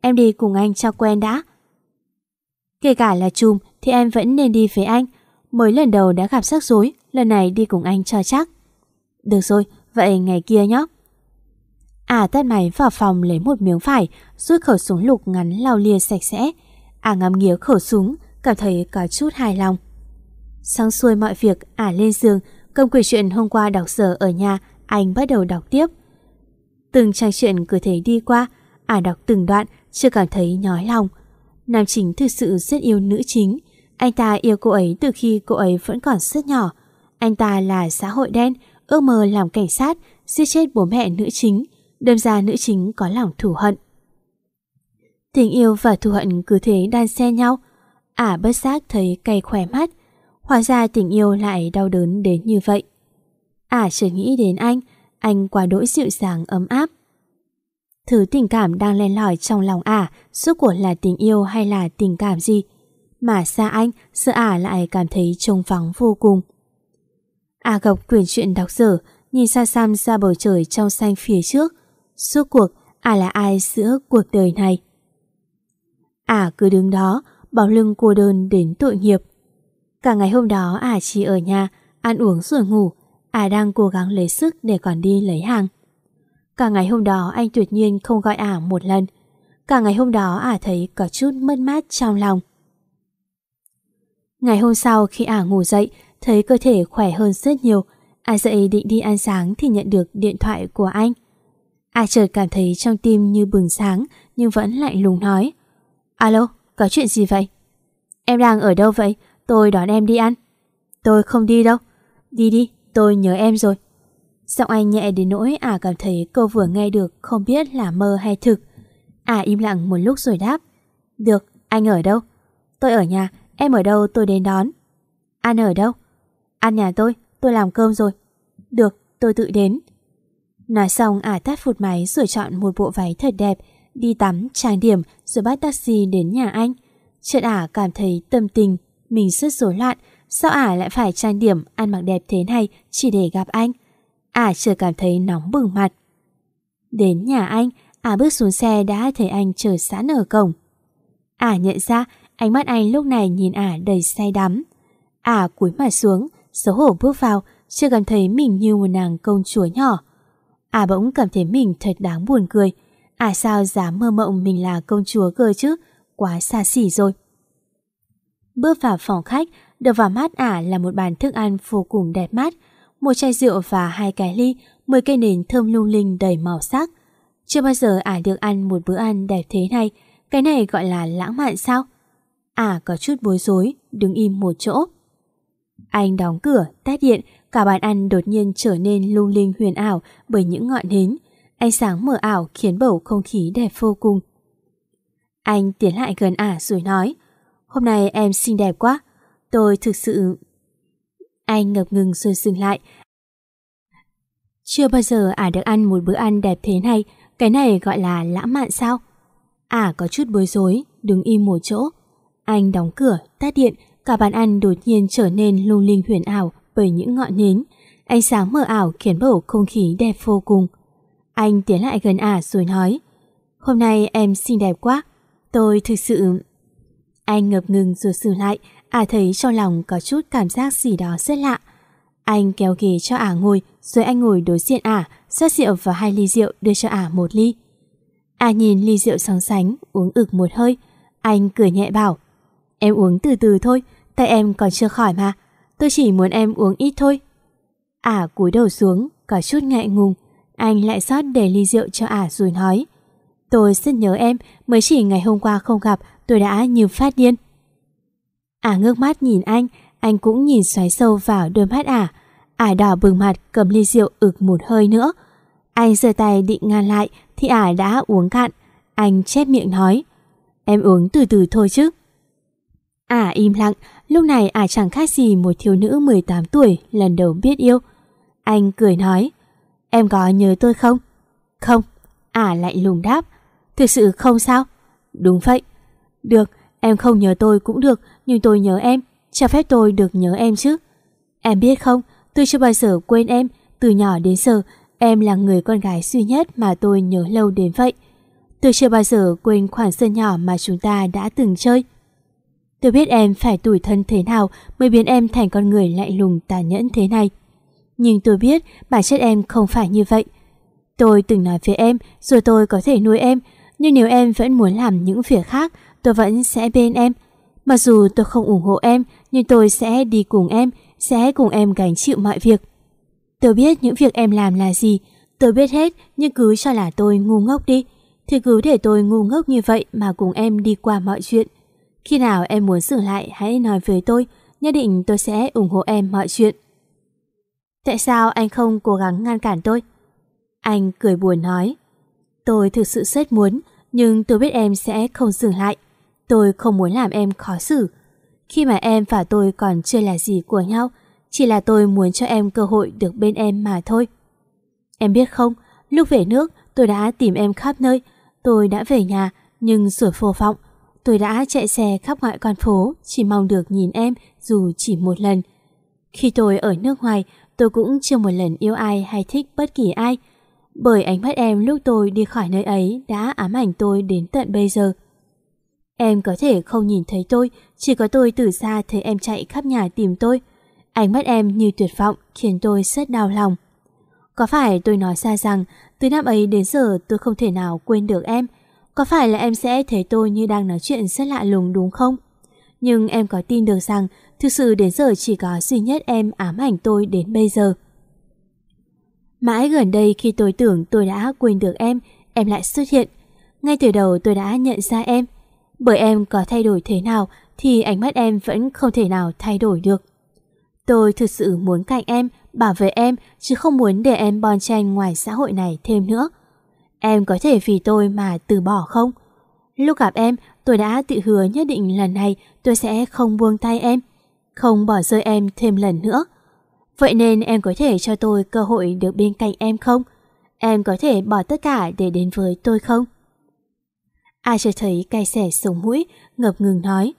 Em đi cùng anh cho quen đã. Kể cả là chùm thì em vẫn nên đi với anh. Mới lần đầu đã gặp rắc rối, lần này đi cùng anh cho chắc. Được rồi, vậy ngày kia nhé. À tắt máy vào phòng lấy một miếng vải, rút khẩu súng lục ngắn lau lia sạch sẽ. À ngắm nghía khẩu súng, cảm thấy có chút hài lòng. Xong xuôi mọi việc, à lên giường, cầm quyển chuyện hôm qua đọc sở ở nhà, anh bắt đầu đọc tiếp. Từng trang chuyện cứ thế đi qua, à đọc từng đoạn, chưa cảm thấy nhói lòng. Nam chính thực sự rất yêu nữ chính. Anh ta yêu cô ấy từ khi cô ấy vẫn còn rất nhỏ. Anh ta là xã hội đen, ước mơ làm cảnh sát, giết chết bố mẹ nữ chính, đâm ra nữ chính có lòng thù hận. Tình yêu và thù hận cứ thế đan xen nhau. Ả à, bất giác thấy cay khỏe mắt. Hóa ra tình yêu lại đau đớn đến như vậy. Ả à, chợt nghĩ đến anh, anh quá đỗi dịu dàng ấm áp. Thứ tình cảm đang len lỏi trong lòng ả à, suốt cuộc là tình yêu hay là tình cảm gì? Mà xa anh, sợ ả lại cảm thấy trông vắng vô cùng. À, A Gộc quyển chuyện đọc dở, nhìn xa xăm ra bầu trời trong xanh phía trước. Suốt cuộc, A là ai giữa cuộc đời này? A cứ đứng đó, bảo lưng cô đơn đến tội nghiệp. Cả ngày hôm đó A chỉ ở nhà, ăn uống rồi ngủ, A đang cố gắng lấy sức để còn đi lấy hàng. Cả ngày hôm đó anh tuyệt nhiên không gọi ả một lần. Cả ngày hôm đó ả thấy có chút mất mát trong lòng. Ngày hôm sau khi ả ngủ dậy, thấy cơ thể khỏe hơn rất nhiều. A dậy định đi ăn sáng thì nhận được điện thoại của anh. A chợt cảm thấy trong tim như bừng sáng nhưng vẫn lạnh lùng nói. Alo, có chuyện gì vậy? Em đang ở đâu vậy? Tôi đón em đi ăn. Tôi không đi đâu. Đi đi, tôi nhớ em rồi. Giọng anh nhẹ đến nỗi ả cảm thấy cô vừa nghe được không biết là mơ hay thực. Ả im lặng một lúc rồi đáp. Được, anh ở đâu? Tôi ở nhà, em ở đâu tôi đến đón. An ở đâu? Ăn nhà tôi, tôi làm cơm rồi. Được, tôi tự đến. Nói xong ả tắt phụt máy rồi chọn một bộ váy thật đẹp, đi tắm, trang điểm rồi bắt taxi đến nhà anh. Chợt ả cảm thấy tâm tình, mình rất rối loạn. Sao ả lại phải trang điểm, ăn mặc đẹp thế này chỉ để gặp anh? Ả chợt cảm thấy nóng bừng mặt. Đến nhà anh, Ả bước xuống xe đã thấy anh chờ sẵn ở cổng. Ả nhận ra ánh mắt anh lúc này nhìn Ả đầy say đắm. Ả cúi mặt xuống, xấu hổ bước vào, chưa cảm thấy mình như một nàng công chúa nhỏ. À bỗng cảm thấy mình thật đáng buồn cười. À sao dám mơ mộng mình là công chúa cơ chứ, quá xa xỉ rồi. Bước vào phòng khách, đập vào mắt Ả là một bàn thức ăn vô cùng đẹp mắt, một chai rượu và hai cái ly, 10 cây nến thơm lung linh đầy màu sắc. Chưa bao giờ ả được ăn một bữa ăn đẹp thế này, cái này gọi là lãng mạn sao? Ả có chút bối rối, đứng im một chỗ. Anh đóng cửa, tắt điện, cả bàn ăn đột nhiên trở nên lung linh huyền ảo bởi những ngọn nến. Ánh sáng mờ ảo khiến bầu không khí đẹp vô cùng. Anh tiến lại gần ả rồi nói Hôm nay em xinh đẹp quá Tôi thực sự... Anh ngập ngừng rồi dừng lại Chưa bao giờ ả được ăn một bữa ăn đẹp thế này Cái này gọi là lãng mạn sao Ả có chút bối rối Đứng im một chỗ Anh đóng cửa, tắt điện Cả bàn ăn đột nhiên trở nên lung linh huyền ảo Bởi những ngọn nến Ánh sáng mờ ảo khiến bầu không khí đẹp vô cùng Anh tiến lại gần ả rồi nói Hôm nay em xinh đẹp quá Tôi thực sự... Anh ngập ngừng rồi xử lại, à thấy trong lòng có chút cảm giác gì đó rất lạ. Anh kéo ghế cho ả ngồi, rồi anh ngồi đối diện ả, rót rượu vào hai ly rượu đưa cho ả một ly. ả nhìn ly rượu sóng sánh, uống ực một hơi. Anh cười nhẹ bảo, em uống từ từ thôi, tại em còn chưa khỏi mà. Tôi chỉ muốn em uống ít thôi. Ả cúi đầu xuống, có chút ngại ngùng. Anh lại rót để ly rượu cho ả rồi nói, Tôi rất nhớ em, mới chỉ ngày hôm qua không gặp, tôi đã như phát điên. Ả à, ngước mắt nhìn anh, anh cũng nhìn xoáy sâu vào đôi mắt ả. Ả đỏ bừng mặt cầm ly rượu ực một hơi nữa. Anh giơ tay định ngăn lại thì ả đã uống cạn. Anh chép miệng nói, em uống từ từ thôi chứ. Ả im lặng, lúc này ả chẳng khác gì một thiếu nữ 18 tuổi lần đầu biết yêu. Anh cười nói, em có nhớ tôi không? Không, ả lại lùng đáp, Thực sự không sao? Đúng vậy. Được, em không nhớ tôi cũng được, nhưng tôi nhớ em. Cho phép tôi được nhớ em chứ. Em biết không, tôi chưa bao giờ quên em. Từ nhỏ đến giờ, em là người con gái duy nhất mà tôi nhớ lâu đến vậy. Tôi chưa bao giờ quên khoảng sân nhỏ mà chúng ta đã từng chơi. Tôi biết em phải tủi thân thế nào mới biến em thành con người lạnh lùng tàn nhẫn thế này. Nhưng tôi biết bản chất em không phải như vậy. Tôi từng nói với em rồi tôi có thể nuôi em nhưng nếu em vẫn muốn làm những việc khác, tôi vẫn sẽ bên em. Mặc dù tôi không ủng hộ em, nhưng tôi sẽ đi cùng em, sẽ cùng em gánh chịu mọi việc. Tôi biết những việc em làm là gì, tôi biết hết, nhưng cứ cho là tôi ngu ngốc đi. Thì cứ để tôi ngu ngốc như vậy mà cùng em đi qua mọi chuyện. Khi nào em muốn sửa lại hãy nói với tôi, nhất định tôi sẽ ủng hộ em mọi chuyện. Tại sao anh không cố gắng ngăn cản tôi? Anh cười buồn nói. Tôi thực sự rất muốn, nhưng tôi biết em sẽ không dừng lại. Tôi không muốn làm em khó xử. Khi mà em và tôi còn chưa là gì của nhau, chỉ là tôi muốn cho em cơ hội được bên em mà thôi. Em biết không, lúc về nước tôi đã tìm em khắp nơi. Tôi đã về nhà, nhưng rồi vô vọng. Tôi đã chạy xe khắp mọi con phố, chỉ mong được nhìn em dù chỉ một lần. Khi tôi ở nước ngoài, tôi cũng chưa một lần yêu ai hay thích bất kỳ ai bởi ánh mắt em lúc tôi đi khỏi nơi ấy đã ám ảnh tôi đến tận bây giờ. Em có thể không nhìn thấy tôi, chỉ có tôi từ xa thấy em chạy khắp nhà tìm tôi. Ánh mắt em như tuyệt vọng khiến tôi rất đau lòng. Có phải tôi nói ra rằng từ năm ấy đến giờ tôi không thể nào quên được em? Có phải là em sẽ thấy tôi như đang nói chuyện rất lạ lùng đúng không? Nhưng em có tin được rằng thực sự đến giờ chỉ có duy nhất em ám ảnh tôi đến bây giờ. Mãi gần đây khi tôi tưởng tôi đã quên được em, em lại xuất hiện. Ngay từ đầu tôi đã nhận ra em. Bởi em có thay đổi thế nào thì ánh mắt em vẫn không thể nào thay đổi được. Tôi thực sự muốn cạnh em, bảo vệ em chứ không muốn để em bon chen ngoài xã hội này thêm nữa. Em có thể vì tôi mà từ bỏ không? Lúc gặp em, tôi đã tự hứa nhất định lần này tôi sẽ không buông tay em, không bỏ rơi em thêm lần nữa. Vậy nên em có thể cho tôi cơ hội được bên cạnh em không? Em có thể bỏ tất cả để đến với tôi không? Ai chưa thấy cay xẻ sống mũi, ngập ngừng nói.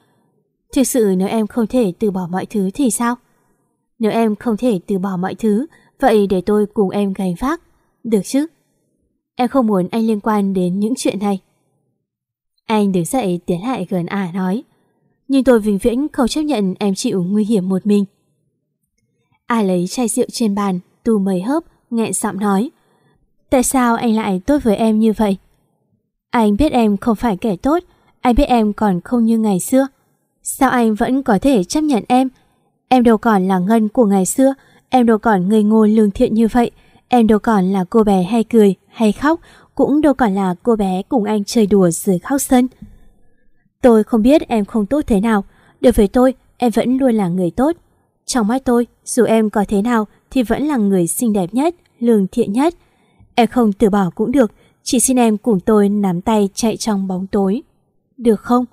Thực sự nếu em không thể từ bỏ mọi thứ thì sao? Nếu em không thể từ bỏ mọi thứ, vậy để tôi cùng em gánh vác. Được chứ? Em không muốn anh liên quan đến những chuyện này. Anh đứng dậy tiến lại gần ả nói. Nhưng tôi vĩnh viễn không chấp nhận em chịu nguy hiểm một mình. À lấy chai rượu trên bàn, tu mấy hớp, nghẹn giọng nói. Tại sao anh lại tốt với em như vậy? Anh biết em không phải kẻ tốt, anh biết em còn không như ngày xưa. Sao anh vẫn có thể chấp nhận em? Em đâu còn là ngân của ngày xưa, em đâu còn ngây ngô lương thiện như vậy, em đâu còn là cô bé hay cười, hay khóc, cũng đâu còn là cô bé cùng anh chơi đùa dưới khóc sân. Tôi không biết em không tốt thế nào, đối với tôi, em vẫn luôn là người tốt. Trong mắt tôi, dù em có thế nào thì vẫn là người xinh đẹp nhất, lương thiện nhất. Em không từ bỏ cũng được, chỉ xin em cùng tôi nắm tay chạy trong bóng tối. Được không?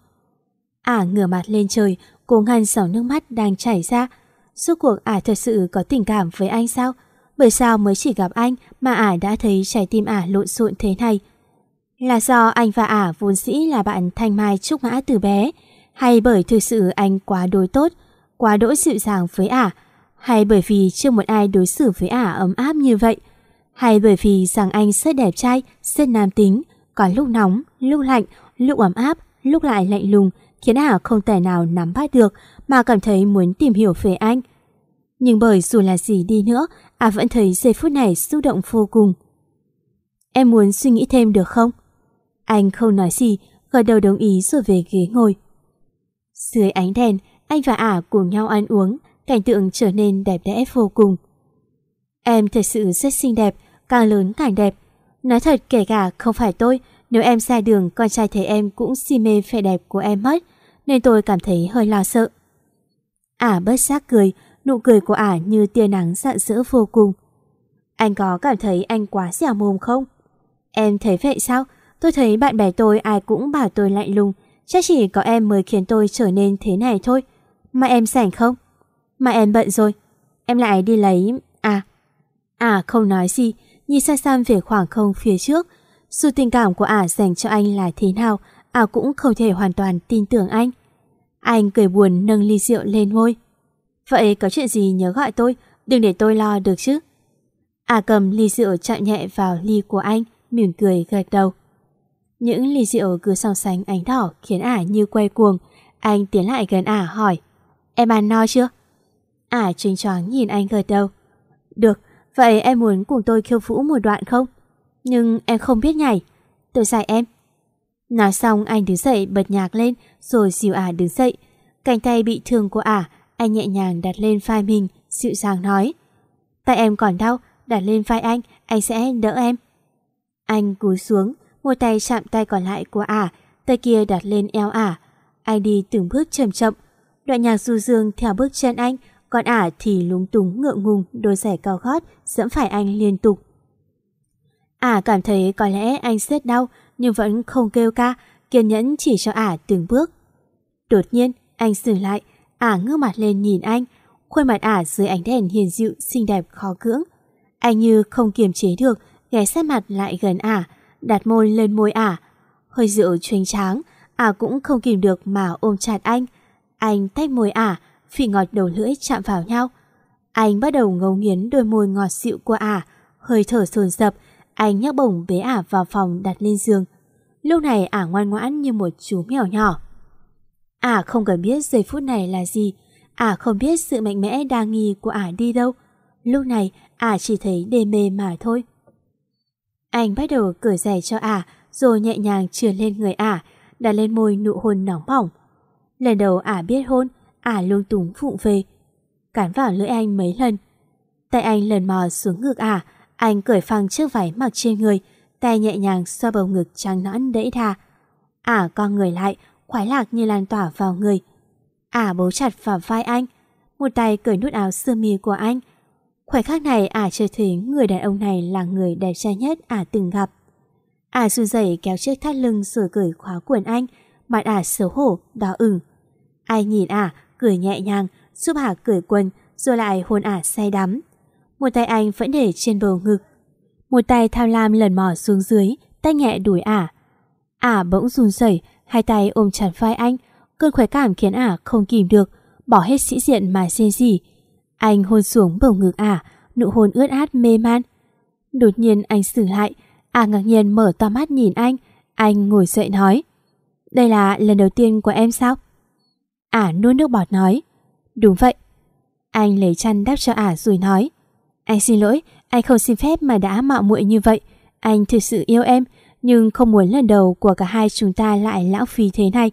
Ả à, ngửa mặt lên trời, cố ngăn dòng nước mắt đang chảy ra. Suốt cuộc Ả à thật sự có tình cảm với anh sao? Bởi sao mới chỉ gặp anh mà Ả đã thấy trái tim Ả lộn xộn thế này? Là do anh và Ả vốn dĩ là bạn thanh mai trúc mã từ bé, hay bởi thực sự anh quá đối tốt, quá đỗi dịu dàng với Ả, hay bởi vì chưa một ai đối xử với Ả ấm áp như vậy, hay bởi vì rằng anh rất đẹp trai, rất nam tính, có lúc nóng, lúc lạnh, lúc ấm áp, lúc lại lạnh lùng, khiến Ả không thể nào nắm bắt được mà cảm thấy muốn tìm hiểu về anh. Nhưng bởi dù là gì đi nữa, À vẫn thấy giây phút này xúc động vô cùng. Em muốn suy nghĩ thêm được không? Anh không nói gì, gật đầu đồng ý rồi về ghế ngồi. Dưới ánh đèn, anh và Ả cùng nhau ăn uống, cảnh tượng trở nên đẹp đẽ vô cùng. Em thật sự rất xinh đẹp, càng lớn càng đẹp. Nói thật kể cả không phải tôi, nếu em ra đường con trai thấy em cũng si mê vẻ đẹp của em mất, nên tôi cảm thấy hơi lo sợ. Ả bất giác cười, nụ cười của Ả như tia nắng rạng rỡ vô cùng. Anh có cảm thấy anh quá dẻo mồm không? Em thấy vậy sao? Tôi thấy bạn bè tôi ai cũng bảo tôi lạnh lùng, chắc chỉ có em mới khiến tôi trở nên thế này thôi. Mà em rảnh không? Mà em bận rồi. Em lại đi lấy... À... À không nói gì, nhìn xa xăm về khoảng không phía trước. Dù tình cảm của ả dành cho anh là thế nào, ả cũng không thể hoàn toàn tin tưởng anh. Anh cười buồn nâng ly rượu lên môi. Vậy có chuyện gì nhớ gọi tôi, đừng để tôi lo được chứ. à cầm ly rượu chạm nhẹ vào ly của anh, mỉm cười gật đầu. Những ly rượu cứ so sánh ánh đỏ khiến ả như quay cuồng. Anh tiến lại gần ả hỏi, em ăn no chưa? Ả trinh choáng nhìn anh gật đầu. Được, vậy em muốn cùng tôi khiêu vũ một đoạn không? Nhưng em không biết nhảy. Tôi dạy em. Nói xong anh đứng dậy bật nhạc lên rồi dìu ả đứng dậy. Cánh tay bị thương của ả, anh nhẹ nhàng đặt lên vai mình, dịu dàng nói. Tay em còn đau, đặt lên vai anh, anh sẽ đỡ em. Anh cúi xuống, một tay chạm tay còn lại của ả, tay kia đặt lên eo ả. Anh đi từng bước chậm chậm. Đoạn nhạc du dương theo bước chân anh, còn ả thì lúng túng ngượng ngùng đôi giày cao gót dẫm phải anh liên tục. Ả cảm thấy có lẽ anh rất đau nhưng vẫn không kêu ca, kiên nhẫn chỉ cho ả từng bước. Đột nhiên, anh dừng lại, ả ngước mặt lên nhìn anh, khuôn mặt ả dưới ánh đèn hiền dịu xinh đẹp khó cưỡng. Anh như không kiềm chế được, ghé sát mặt lại gần ả, đặt môi lên môi ả. Hơi rượu chuyên tráng, ả cũng không kìm được mà ôm chặt anh. Anh tách môi ả, phỉ ngọt đầu lưỡi chạm vào nhau. Anh bắt đầu ngấu nghiến đôi môi ngọt dịu của ả, hơi thở sồn sập, anh nhấc bổng bế ả vào phòng đặt lên giường. Lúc này ả ngoan ngoãn như một chú mèo nhỏ. Ả không cần biết giây phút này là gì, ả không biết sự mạnh mẽ đa nghi của ả đi đâu. Lúc này ả chỉ thấy đê mê mà thôi. Anh bắt đầu cởi giày cho ả, rồi nhẹ nhàng trườn lên người ả, đặt lên môi nụ hôn nóng bỏng. Lần đầu ả biết hôn, ả lung túng phụng về. Cắn vào lưỡi anh mấy lần. Tay anh lần mò xuống ngực ả, anh cởi phăng chiếc váy mặc trên người, tay nhẹ nhàng xoa bầu ngực trắng nõn đẫy đà. Ả con người lại, khoái lạc như lan tỏa vào người. Ả bấu chặt vào vai anh, một tay cởi nút áo sơ mi của anh. Khoảnh khắc này Ả chưa thấy người đàn ông này là người đẹp trai nhất Ả từng gặp. Ả run rẩy kéo chiếc thắt lưng rồi cởi khóa quần anh, mặt Ả xấu hổ, đỏ ửng. Ai nhìn Ả, cười nhẹ nhàng, giúp Ả cởi quần, rồi lại hôn Ả say đắm. Một tay anh vẫn để trên bầu ngực. Một tay tham lam lần mò xuống dưới, tay nhẹ đuổi Ả. Ả bỗng run rẩy, hai tay ôm chặt vai anh, cơn khoái cảm khiến Ả không kìm được, bỏ hết sĩ diện mà xin gì. Anh hôn xuống bầu ngực Ả, nụ hôn ướt át mê man. Đột nhiên anh dừng lại, Ả ngạc nhiên mở to mắt nhìn anh, anh ngồi dậy nói. Đây là lần đầu tiên của em sao? Ả nuốt nước bọt nói. Đúng vậy. Anh lấy chăn đắp cho Ả rồi nói. Anh xin lỗi, anh không xin phép mà đã mạo muội như vậy. Anh thực sự yêu em, nhưng không muốn lần đầu của cả hai chúng ta lại lãng phí thế này.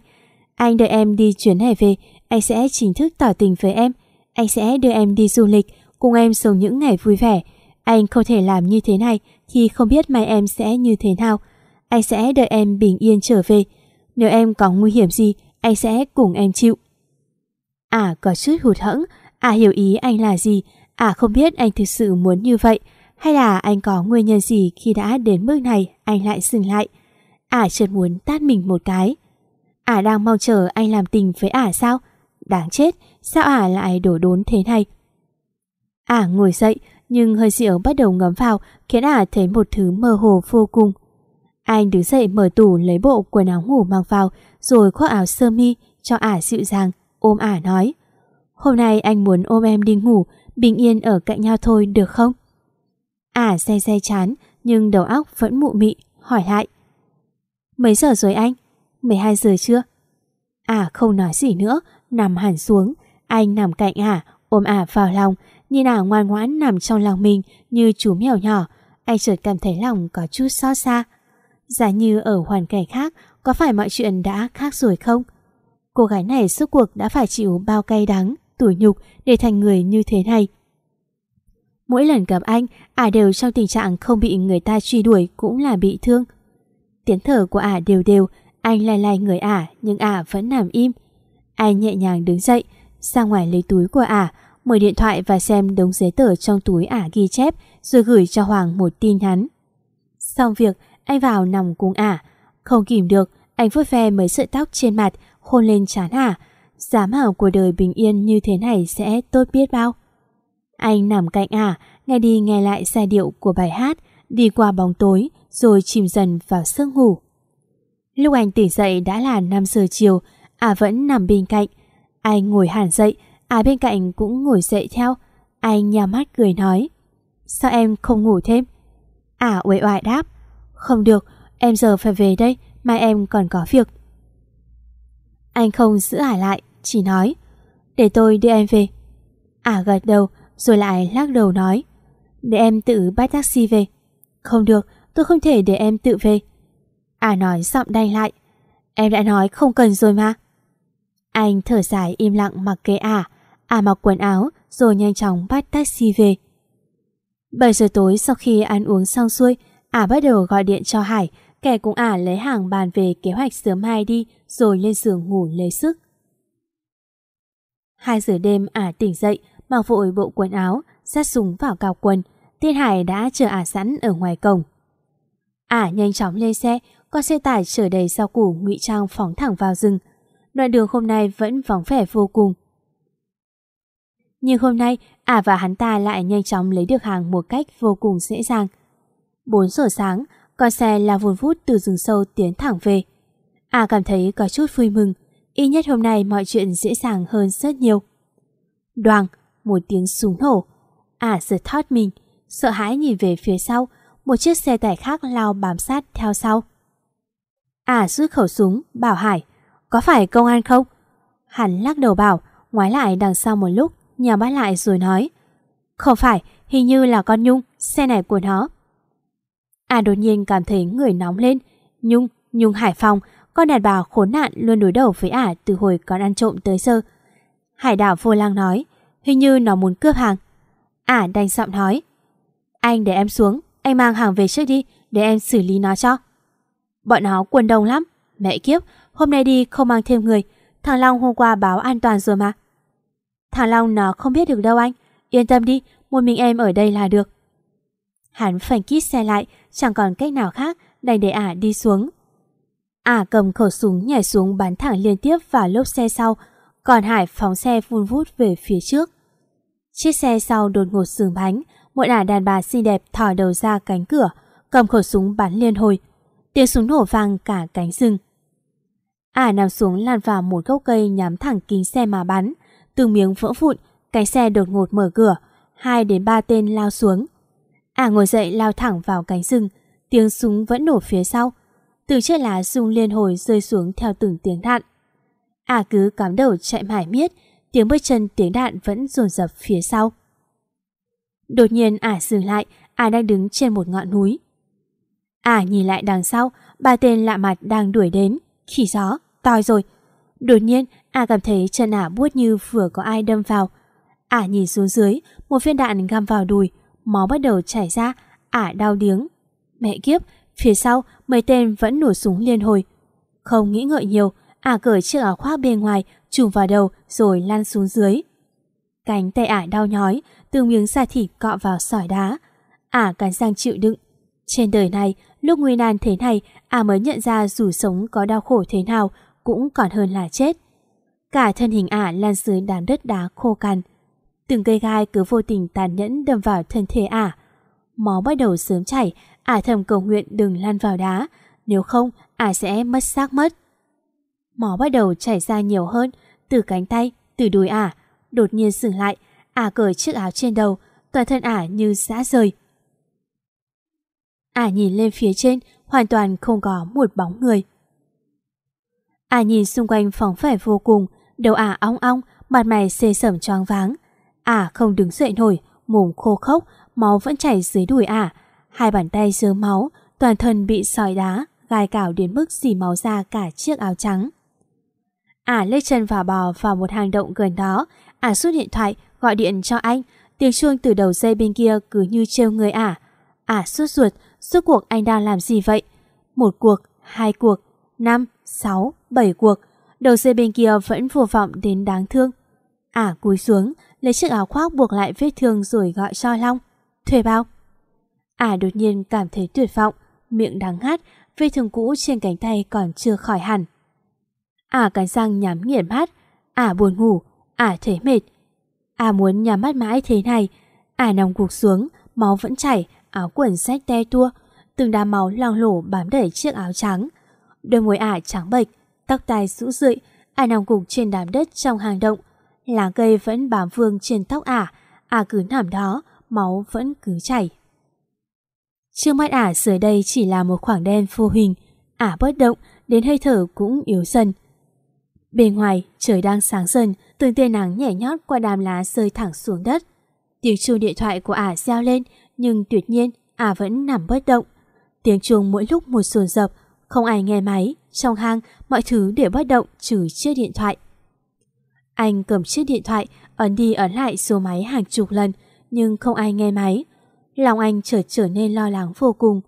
Anh đợi em đi chuyến này về, anh sẽ chính thức tỏ tình với em. Anh sẽ đưa em đi du lịch, cùng em sống những ngày vui vẻ. Anh không thể làm như thế này khi không biết mai em sẽ như thế nào. Anh sẽ đợi em bình yên trở về. Nếu em có nguy hiểm gì, anh sẽ cùng em chịu. À có chút hụt hẫng, À, hiểu ý anh là gì, À, không biết anh thực sự muốn như vậy, hay là anh có nguyên nhân gì khi đã đến mức này anh lại dừng lại. Ả chợt muốn tát mình một cái. Ả đang mong chờ anh làm tình với Ả sao? Đáng chết, sao Ả lại đổ đốn thế này? Ả ngồi dậy, nhưng hơi rượu bắt đầu ngấm vào khiến Ả thấy một thứ mơ hồ vô cùng. Anh đứng dậy mở tủ lấy bộ quần áo ngủ mặc vào rồi khoác áo sơ mi cho Ả dịu dàng, ôm Ả nói. Hôm nay anh muốn ôm em đi ngủ, bình yên ở cạnh nhau thôi được không? Ả xe xe chán nhưng đầu óc vẫn mụ mị, hỏi lại. Mấy giờ rồi anh? 12 giờ chưa? Ả không nói gì nữa, nằm hẳn xuống. Anh nằm cạnh Ả, ôm Ả vào lòng, nhìn Ả ngoan ngoãn nằm trong lòng mình như chú mèo nhỏ. Anh chợt cảm thấy lòng có chút xót xa. Giả như ở hoàn cảnh khác, có phải mọi chuyện đã khác rồi không? Cô gái này suốt cuộc đã phải chịu bao cay đắng, tủi nhục để thành người như thế này. Mỗi lần gặp anh, ả đều trong tình trạng không bị người ta truy đuổi cũng là bị thương. Tiếng thở của ả đều đều, anh lai lai người ả nhưng ả vẫn nằm im. Anh nhẹ nhàng đứng dậy, ra ngoài lấy túi của ả, mở điện thoại và xem đống giấy tờ trong túi ả ghi chép rồi gửi cho Hoàng một tin nhắn. Xong việc, anh vào nằm cùng ả. Không kìm được, anh vuốt ve mấy sợi tóc trên mặt, hôn lên trán ả. Dám hảo của đời bình yên như thế này sẽ tốt biết bao. Anh nằm cạnh ả, nghe đi nghe lại giai điệu của bài hát, đi qua bóng tối, rồi chìm dần vào giấc ngủ. Lúc anh tỉnh dậy đã là 5 giờ chiều, ả vẫn nằm bên cạnh. Anh ngồi hẳn dậy, ả bên cạnh cũng ngồi dậy theo. Anh nhắm mắt cười nói, sao em không ngủ thêm? Ả uể oải đáp, không được, em giờ phải về đây, mai em còn có việc. Anh không giữ ả lại, chỉ nói, để tôi đưa em về. Ả gật đầu, rồi lại lắc đầu nói, để em tự bắt taxi về. Không được, tôi không thể để em tự về. À nói giọng đanh lại, em đã nói không cần rồi mà. Anh thở dài im lặng mặc kệ à, à mặc quần áo rồi nhanh chóng bắt taxi về. 7 giờ tối sau khi ăn uống xong xuôi, à bắt đầu gọi điện cho Hải, kẻ cùng à lấy hàng bàn về kế hoạch sớm mai đi rồi lên giường ngủ lấy sức. 2 giờ đêm ả tỉnh dậy, mặc vội bộ quần áo, sát súng vào cao quần. Tiên Hải đã chờ ả sẵn ở ngoài cổng. Ả nhanh chóng lên xe, con xe tải chở đầy rau củ ngụy trang phóng thẳng vào rừng. Đoạn đường hôm nay vẫn vắng vẻ vô cùng. Nhưng hôm nay, ả và hắn ta lại nhanh chóng lấy được hàng một cách vô cùng dễ dàng. 4 giờ sáng, con xe là vun vút từ rừng sâu tiến thẳng về. Ả cảm thấy có chút vui mừng, ít nhất hôm nay mọi chuyện dễ dàng hơn rất nhiều. Đoàn, một tiếng súng nổ. À, ả giật thoát mình, sợ hãi nhìn về phía sau, một chiếc xe tải khác lao bám sát theo sau. Ả rút khẩu súng, bảo Hải, có phải công an không? Hắn lắc đầu bảo, ngoái lại đằng sau một lúc, nhà bắt lại rồi nói, không phải, hình như là con Nhung, xe này của nó. à, đột nhiên cảm thấy người nóng lên, Nhung, Nhung Hải Phòng, con đàn bà khốn nạn luôn đối đầu với Ả từ hồi còn ăn trộm tới giờ. Hải đảo vô lang nói, hình như nó muốn cướp hàng. Ả đành giọng nói, anh để em xuống, anh mang hàng về trước đi, để em xử lý nó cho. Bọn nó quần đông lắm, mẹ kiếp, hôm nay đi không mang thêm người, thằng Long hôm qua báo an toàn rồi mà. Thằng Long nó không biết được đâu anh, yên tâm đi, một mình em ở đây là được. Hắn phanh kít xe lại, chẳng còn cách nào khác, đành để ả đi xuống. Ả cầm khẩu súng nhảy xuống bắn thẳng liên tiếp vào lốp xe sau, còn Hải phóng xe vun vút về phía trước. Chiếc xe sau đột ngột sừng bánh, một ả đàn bà xinh đẹp thò đầu ra cánh cửa, cầm khẩu súng bắn liên hồi. Tiếng súng nổ vang cả cánh rừng. Ả nằm xuống lan vào một gốc cây nhắm thẳng kính xe mà bắn. Từng miếng vỡ vụn, cánh xe đột ngột mở cửa, hai đến ba tên lao xuống. Ả ngồi dậy lao thẳng vào cánh rừng, tiếng súng vẫn nổ phía sau. từ chiếc lá rung liên hồi rơi xuống theo từng tiếng đạn. Ả cứ cắm đầu chạy mãi miết, tiếng bước chân tiếng đạn vẫn dồn dập phía sau. Đột nhiên ả dừng lại, ả đang đứng trên một ngọn núi. Ả nhìn lại đằng sau, ba tên lạ mặt đang đuổi đến, khỉ gió, toi rồi. Đột nhiên, ả cảm thấy chân ả buốt như vừa có ai đâm vào. Ả nhìn xuống dưới, một viên đạn găm vào đùi, máu bắt đầu chảy ra, ả đau điếng. Mẹ kiếp, phía sau mấy tên vẫn nổ súng liên hồi. Không nghĩ ngợi nhiều, ả cởi chiếc áo khoác bên ngoài, trùm vào đầu rồi lăn xuống dưới. cánh tay ả đau nhói, từng miếng da thịt cọ vào sỏi đá. Ả cắn răng chịu đựng. Trên đời này, lúc nguy nan thế này, ả mới nhận ra dù sống có đau khổ thế nào cũng còn hơn là chết. Cả thân hình ả lan dưới đám đất đá khô cằn. Từng cây gai cứ vô tình tàn nhẫn đâm vào thân thể ả. Máu bắt đầu sớm chảy, ả thầm cầu nguyện đừng lăn vào đá, nếu không ả sẽ mất xác mất. Máu bắt đầu chảy ra nhiều hơn, từ cánh tay, từ đùi ả, đột nhiên dừng lại, ả cởi chiếc áo trên đầu, toàn thân ả như xã rời. Ả nhìn lên phía trên, hoàn toàn không có một bóng người. Ả nhìn xung quanh phóng vẻ vô cùng, đầu ả ong ong, mặt mày xê sẩm choáng váng. Ả không đứng dậy nổi, mồm khô khốc, máu vẫn chảy dưới đùi ả. Hai bàn tay dơ máu, toàn thân bị sỏi đá, gai cào đến mức dì máu ra cả chiếc áo trắng. Ả lê chân và bò vào một hang động gần đó, Ả rút điện thoại gọi điện cho anh, tiếng chuông từ đầu dây bên kia cứ như trêu người Ả. Ả sốt ruột, suốt cuộc anh đang làm gì vậy? Một cuộc, hai cuộc, năm, sáu, bảy cuộc, đầu dây bên kia vẫn vô vọng đến đáng thương. Ả cúi xuống, lấy chiếc áo khoác buộc lại vết thương rồi gọi cho Long. Thuê bao. Ả đột nhiên cảm thấy tuyệt vọng, miệng đắng ngắt, vết thương cũ trên cánh tay còn chưa khỏi hẳn. À, ả cắn răng nhắm nghiền mắt, Ả buồn ngủ, Ả thấy mệt. Ả muốn nhắm mắt mãi thế này, Ả nằm gục xuống, máu vẫn chảy, áo quần rách te tua, từng đám máu loang lổ bám đầy chiếc áo trắng. Đôi môi Ả trắng bệch, tóc tai rũ rượi, Ả nằm gục trên đám đất trong hang động. Lá cây vẫn bám vương trên tóc Ả, Ả cứ nằm đó, máu vẫn cứ chảy. Trước mắt Ả dưới đây chỉ là một khoảng đen vô hình, Ả bất động, đến hơi thở cũng yếu dần. Bên ngoài, trời đang sáng dần, từng tia nắng nhẹ nhót qua đám lá rơi thẳng xuống đất. Tiếng chuông điện thoại của ả reo lên, nhưng tuyệt nhiên ả vẫn nằm bất động. Tiếng chuông mỗi lúc một sồn dập, không ai nghe máy, trong hang mọi thứ đều bất động trừ chiếc điện thoại. Anh cầm chiếc điện thoại, ấn đi ấn lại số máy hàng chục lần, nhưng không ai nghe máy. Lòng anh trở trở nên lo lắng vô cùng.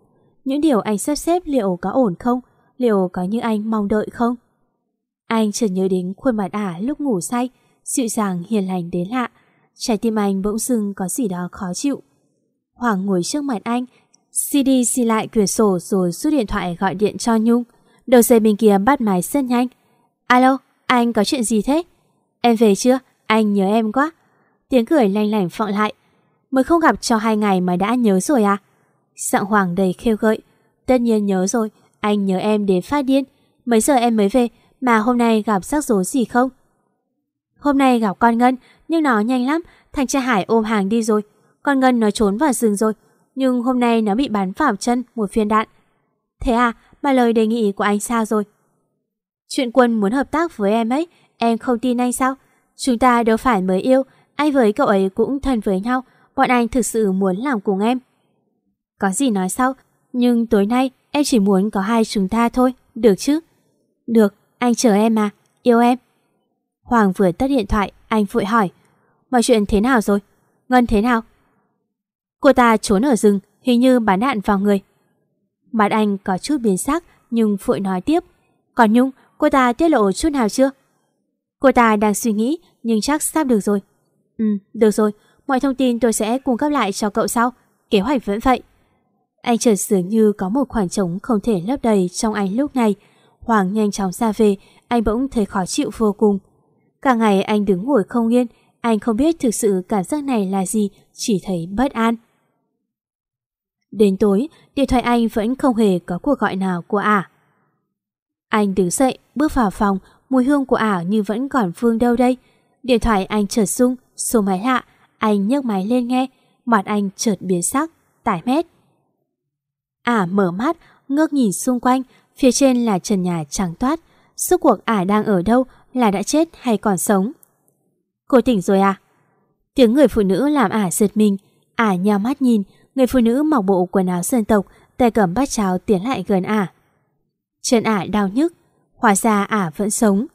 Những điều anh sắp xếp liệu có ổn không? Liệu có như anh mong đợi không? Anh chợt nhớ đến khuôn mặt ả lúc ngủ say, dịu dàng hiền lành đến lạ. Trái tim anh bỗng dưng có gì đó khó chịu. Hoàng ngồi trước mặt anh, CD xì lại cửa sổ rồi rút điện thoại gọi điện cho Nhung. Đầu dây bên kia bắt máy rất nhanh. Alo, anh có chuyện gì thế? Em về chưa? Anh nhớ em quá. Tiếng cười lanh lảnh vọng lại. Mới không gặp cho hai ngày mà đã nhớ rồi à? Giọng Hoàng đầy khêu gợi. Tất nhiên nhớ rồi, anh nhớ em đến phát điên. Mấy giờ em mới về, mà hôm nay gặp rắc rối gì không? Hôm nay gặp con Ngân, nhưng nó nhanh lắm, thằng cha Hải ôm hàng đi rồi. Con Ngân nó trốn vào rừng rồi, nhưng hôm nay nó bị bắn vào chân một viên đạn. Thế à, mà lời đề nghị của anh sao rồi? Chuyện quân muốn hợp tác với em ấy, em không tin anh sao? Chúng ta đâu phải mới yêu, anh với cậu ấy cũng thân với nhau, bọn anh thực sự muốn làm cùng em. Có gì nói sau, nhưng tối nay em chỉ muốn có hai chúng ta thôi, được chứ? Được, anh chờ em mà, yêu em. Hoàng vừa tắt điện thoại, anh vội hỏi. Mọi chuyện thế nào rồi? Ngân thế nào? Cô ta trốn ở rừng, hình như bắn đạn vào người. Mặt anh có chút biến sắc, nhưng vội nói tiếp. Còn Nhung, cô ta tiết lộ chút nào chưa? Cô ta đang suy nghĩ, nhưng chắc sắp được rồi. Ừ, được rồi, mọi thông tin tôi sẽ cung cấp lại cho cậu sau. Kế hoạch vẫn vậy. Anh chợt dường như có một khoảng trống không thể lấp đầy trong anh lúc này. Hoàng nhanh chóng ra về, anh bỗng thấy khó chịu vô cùng. Cả ngày anh đứng ngồi không yên, anh không biết thực sự cảm giác này là gì, chỉ thấy bất an. Đến tối, điện thoại anh vẫn không hề có cuộc gọi nào của ả. Anh đứng dậy, bước vào phòng, mùi hương của ả như vẫn còn vương đâu đây. Điện thoại anh chợt rung, số máy lạ, anh nhấc máy lên nghe, mặt anh chợt biến sắc, tải mét. Ả mở mắt, ngước nhìn xung quanh, Phía trên là trần nhà trắng toát. Suốt cuộc ả đang ở đâu, Là đã chết hay còn sống? Cô tỉnh rồi à? Tiếng người phụ nữ làm ả giật mình. Ả nhào mắt nhìn, Người phụ nữ mặc bộ quần áo dân tộc, Tay cầm bát cháo tiến lại gần ả. Chân ả đau nhức, Hóa ra ả vẫn sống.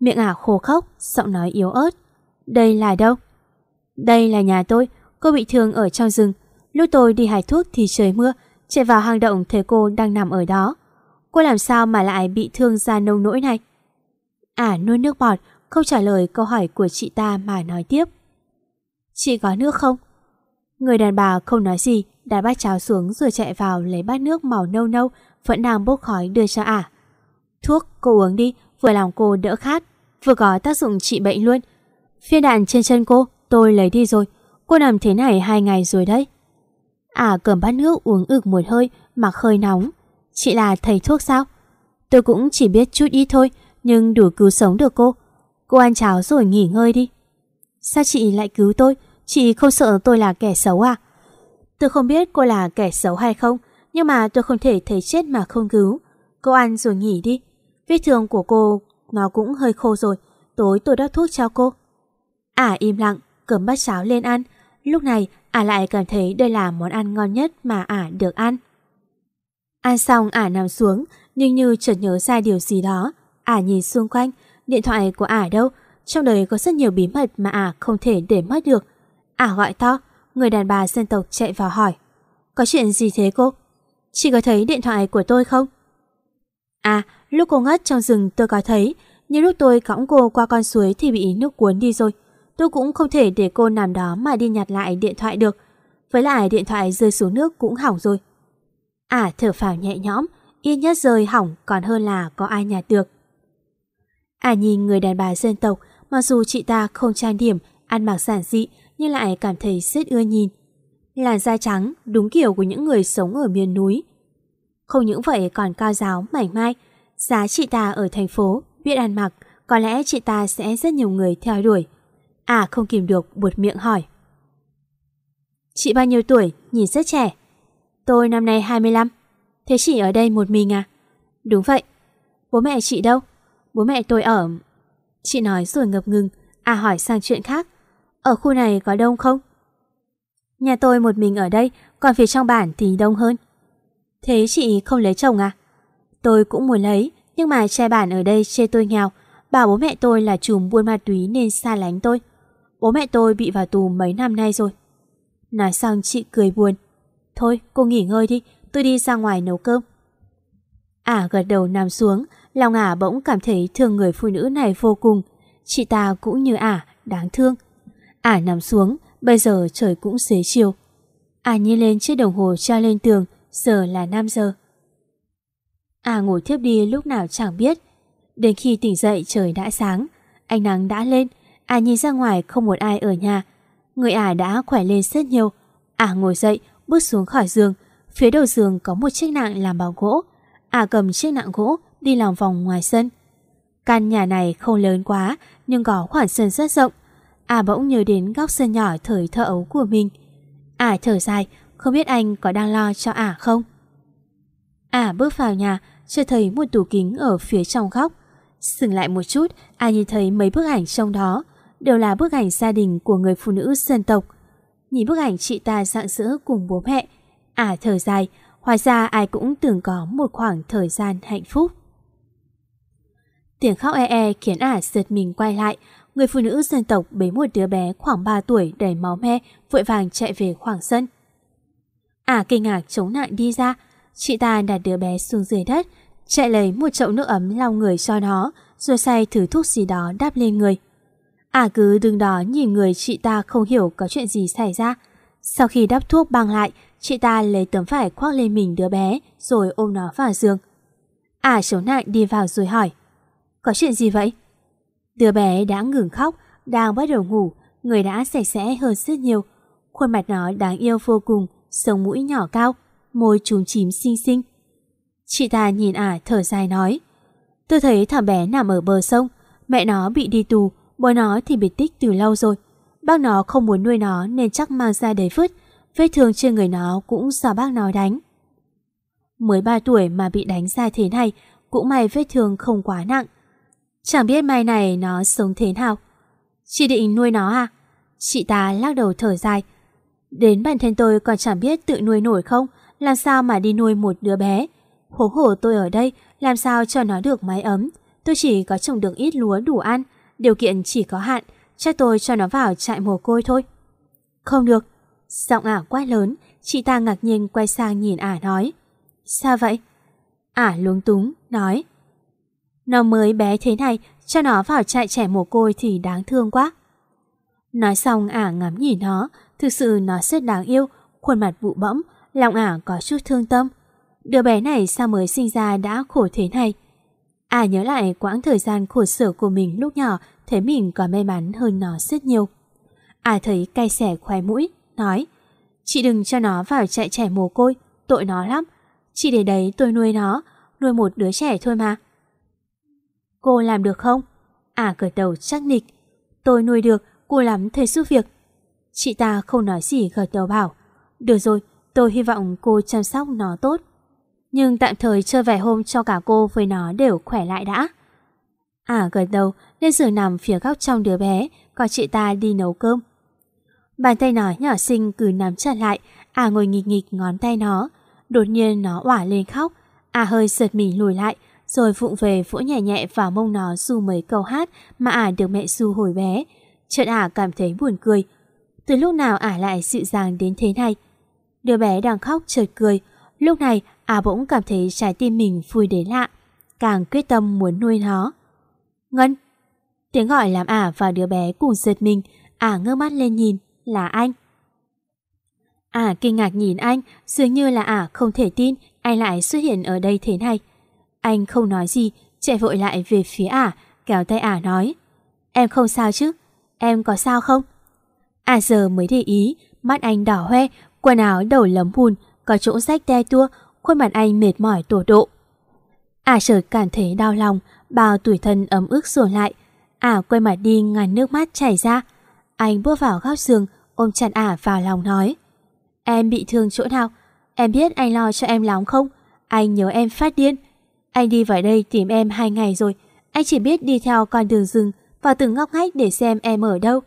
Miệng ả khô khóc Giọng nói yếu ớt. Đây là đâu? Đây là nhà tôi, Cô bị thương ở trong rừng. Lúc tôi đi hái thuốc thì trời mưa, Chạy vào hang động thấy cô đang nằm ở đó. Cô làm sao mà lại bị thương ra nông nỗi này? À nuôi nước bọt, không trả lời câu hỏi của chị ta mà nói tiếp. Chị có nước không? Người đàn bà không nói gì, đặt bát cháo xuống rồi chạy vào lấy bát nước màu nâu nâu vẫn đang bốc khói đưa cho ả. Thuốc cô uống đi, vừa làm cô đỡ khát, vừa có tác dụng trị bệnh luôn. Phiên đạn trên chân cô, tôi lấy đi rồi. Cô nằm thế này hai ngày rồi đấy. Ả cầm bát nước uống ực một hơi, mặc hơi nóng. Chị là thầy thuốc sao? Tôi cũng chỉ biết chút ít thôi, nhưng đủ cứu sống được cô. Cô ăn cháo rồi nghỉ ngơi đi. Sao chị lại cứu tôi? Chị không sợ tôi là kẻ xấu à? Tôi không biết cô là kẻ xấu hay không, nhưng mà tôi không thể thấy chết mà không cứu. Cô ăn rồi nghỉ đi. Vết thương của cô nó cũng hơi khô rồi. Tối tôi đắp thuốc cho cô. Ả à, im lặng, cầm bát cháo lên ăn. Lúc này Ả à lại cảm thấy đây là món ăn ngon nhất mà Ả à được ăn. Ăn xong Ả nằm xuống, nhưng như chợt nhớ ra điều gì đó. Ả nhìn xung quanh, điện thoại của Ả đâu? Trong đời có rất nhiều bí mật mà Ả không thể để mất được. Ả gọi to, người đàn bà dân tộc chạy vào hỏi. Có chuyện gì thế cô? Chị có thấy điện thoại của tôi không? À, lúc cô ngất trong rừng tôi có thấy, nhưng lúc tôi cõng cô qua con suối thì bị nước cuốn đi rồi. Tôi cũng không thể để cô nằm đó mà đi nhặt lại điện thoại được. Với lại điện thoại rơi xuống nước cũng hỏng rồi. À thở phào nhẹ nhõm, yên nhất rơi hỏng còn hơn là có ai nhặt được. À nhìn người đàn bà dân tộc, mặc dù chị ta không trang điểm, ăn mặc giản dị, nhưng lại cảm thấy rất ưa nhìn. Làn da trắng, đúng kiểu của những người sống ở miền núi. Không những vậy còn cao giáo, mảnh mai. Giá chị ta ở thành phố, biết ăn mặc, có lẽ chị ta sẽ rất nhiều người theo đuổi. À không kìm được buột miệng hỏi. Chị bao nhiêu tuổi, nhìn rất trẻ. Tôi năm nay 25. Thế chị ở đây một mình à? Đúng vậy. Bố mẹ chị đâu? Bố mẹ tôi ở... Chị nói rồi ngập ngừng, à hỏi sang chuyện khác. Ở khu này có đông không? Nhà tôi một mình ở đây, còn phía trong bản thì đông hơn. Thế chị không lấy chồng à? Tôi cũng muốn lấy, nhưng mà trai bản ở đây chê tôi nghèo, bảo bố mẹ tôi là chùm buôn ma túy nên xa lánh tôi. Bố mẹ tôi bị vào tù mấy năm nay rồi. Nói xong chị cười buồn. Thôi, cô nghỉ ngơi đi, tôi đi ra ngoài nấu cơm. Ả gật đầu nằm xuống, lòng ả à bỗng cảm thấy thương người phụ nữ này vô cùng. Chị ta cũng như ả, đáng thương. Ả nằm xuống, bây giờ trời cũng xế chiều. Ả nhìn lên chiếc đồng hồ treo lên tường, giờ là 5 giờ. Ả ngủ thiếp đi lúc nào chẳng biết. Đến khi tỉnh dậy trời đã sáng, ánh nắng đã lên, Ả nhìn ra ngoài không một ai ở nhà. Người Ả đã khỏe lên rất nhiều. Ả ngồi dậy, bước xuống khỏi giường. Phía đầu giường có một chiếc nạng làm bằng gỗ. à cầm chiếc nạng gỗ đi lòng vòng ngoài sân. Căn nhà này không lớn quá nhưng có khoảng sân rất rộng. À bỗng nhớ đến góc sân nhỏ thời thơ ấu của mình. À thở dài, không biết anh có đang lo cho à không? À bước vào nhà, chưa thấy một tủ kính ở phía trong góc. Dừng lại một chút, à nhìn thấy mấy bức ảnh trong đó, đều là bức ảnh gia đình của người phụ nữ dân tộc. Nhìn bức ảnh chị ta dạng sữa cùng bố mẹ, à thở dài, hóa ra ai cũng từng có một khoảng thời gian hạnh phúc. Tiếng khóc e e khiến ả giật mình quay lại, người phụ nữ dân tộc bế một đứa bé khoảng 3 tuổi đầy máu me, vội vàng chạy về khoảng sân. Ả à, kinh ngạc chống nạn đi ra, chị ta đặt đứa bé xuống dưới đất, chạy lấy một chậu nước ấm lau người cho nó, rồi xay thử thuốc gì đó đáp lên người. Ả à, cứ đứng đó nhìn người chị ta không hiểu có chuyện gì xảy ra. Sau khi đắp thuốc băng lại, chị ta lấy tấm vải khoác lên mình đứa bé rồi ôm nó vào giường. Ả à, chống nạn đi vào rồi hỏi. Có chuyện gì vậy? Đứa bé đã ngừng khóc, đang bắt đầu ngủ, người đã sạch sẽ hơn rất nhiều. Khuôn mặt nó đáng yêu vô cùng, sống mũi nhỏ cao, môi trúng chím xinh xinh. Chị ta nhìn ả thở dài nói Tôi thấy thằng bé nằm ở bờ sông Mẹ nó bị đi tù Bố nó thì bị tích từ lâu rồi. Bác nó không muốn nuôi nó nên chắc mang ra đấy vứt. Vết thương trên người nó cũng do bác nó đánh. Mới 3 tuổi mà bị đánh ra thế này, Cũng may vết thương không quá nặng. Chẳng biết mai này nó sống thế nào. Chị định nuôi nó à? Chị ta lắc đầu thở dài. Đến bản thân tôi còn chẳng biết tự nuôi nổi không? Làm sao mà đi nuôi một đứa bé? Hố hổ tôi ở đây, Làm sao cho nó được mái ấm? Tôi chỉ có trồng được ít lúa đủ ăn. Điều kiện chỉ có hạn Chắc tôi cho nó vào trại mồ côi thôi Không được Giọng ả quá lớn Chị ta ngạc nhiên quay sang nhìn ả nói Sao vậy? Ả luống túng nói Nó mới bé thế này Cho nó vào trại trẻ mồ côi thì đáng thương quá Nói xong ả ngắm nhìn nó, thực sự nó rất đáng yêu, khuôn mặt bụ bẫm, lòng ả có chút thương tâm. Đứa bé này sao mới sinh ra đã khổ thế này? À nhớ lại quãng thời gian khổ sở của mình lúc nhỏ, thấy mình còn may mắn hơn nó rất nhiều. À thấy cay xẻ khoe mũi, nói Chị đừng cho nó vào chạy trẻ mồ côi, tội nó lắm. Chị để đấy tôi nuôi nó, nuôi một đứa trẻ thôi mà. Cô làm được không? À cởi đầu chắc nịch. Tôi nuôi được, cô lắm thầy giúp việc. Chị ta không nói gì gật đầu bảo. Được rồi, tôi hy vọng cô chăm sóc nó tốt. Nhưng tạm thời chơi vài hôm cho cả cô với nó đều khỏe lại đã. À gật đầu, lên giường nằm phía góc trong đứa bé, còn chị ta đi nấu cơm. Bàn tay nó nhỏ xinh cứ nắm chặt lại, à ngồi nghịch nghịch ngón tay nó. Đột nhiên nó ỏa lên khóc, à hơi giật mình lùi lại, rồi vụng về vỗ nhẹ nhẹ vào mông nó du mấy câu hát mà à được mẹ du hồi bé. Chợt à cảm thấy buồn cười. Từ lúc nào à lại dịu dàng đến thế này? Đứa bé đang khóc chợt cười. Lúc này ả bỗng cảm thấy trái tim mình vui đến lạ. Càng quyết tâm muốn nuôi nó. Ngân! Tiếng gọi làm ả và đứa bé cùng giật mình. Ả ngơ mắt lên nhìn. Là anh. Ả kinh ngạc nhìn anh, dường như là ả không thể tin anh lại xuất hiện ở đây thế này. Anh không nói gì, chạy vội lại về phía ả, kéo tay ả nói. Em không sao chứ? Em có sao không? À giờ mới để ý, mắt anh đỏ hoe, quần áo đầu lấm bùn, có chỗ rách te tua, khuôn mặt anh mệt mỏi tổ độ. À chợt cảm thấy đau lòng, bao tuổi thân ấm ức sổ lại. À quay mặt đi ngàn nước mắt chảy ra. Anh bước vào góc giường, ôm chặt ả vào lòng nói. Em bị thương chỗ nào? Em biết anh lo cho em lắm không? Anh nhớ em phát điên. Anh đi vào đây tìm em hai ngày rồi. Anh chỉ biết đi theo con đường rừng và từng ngóc ngách để xem em ở đâu.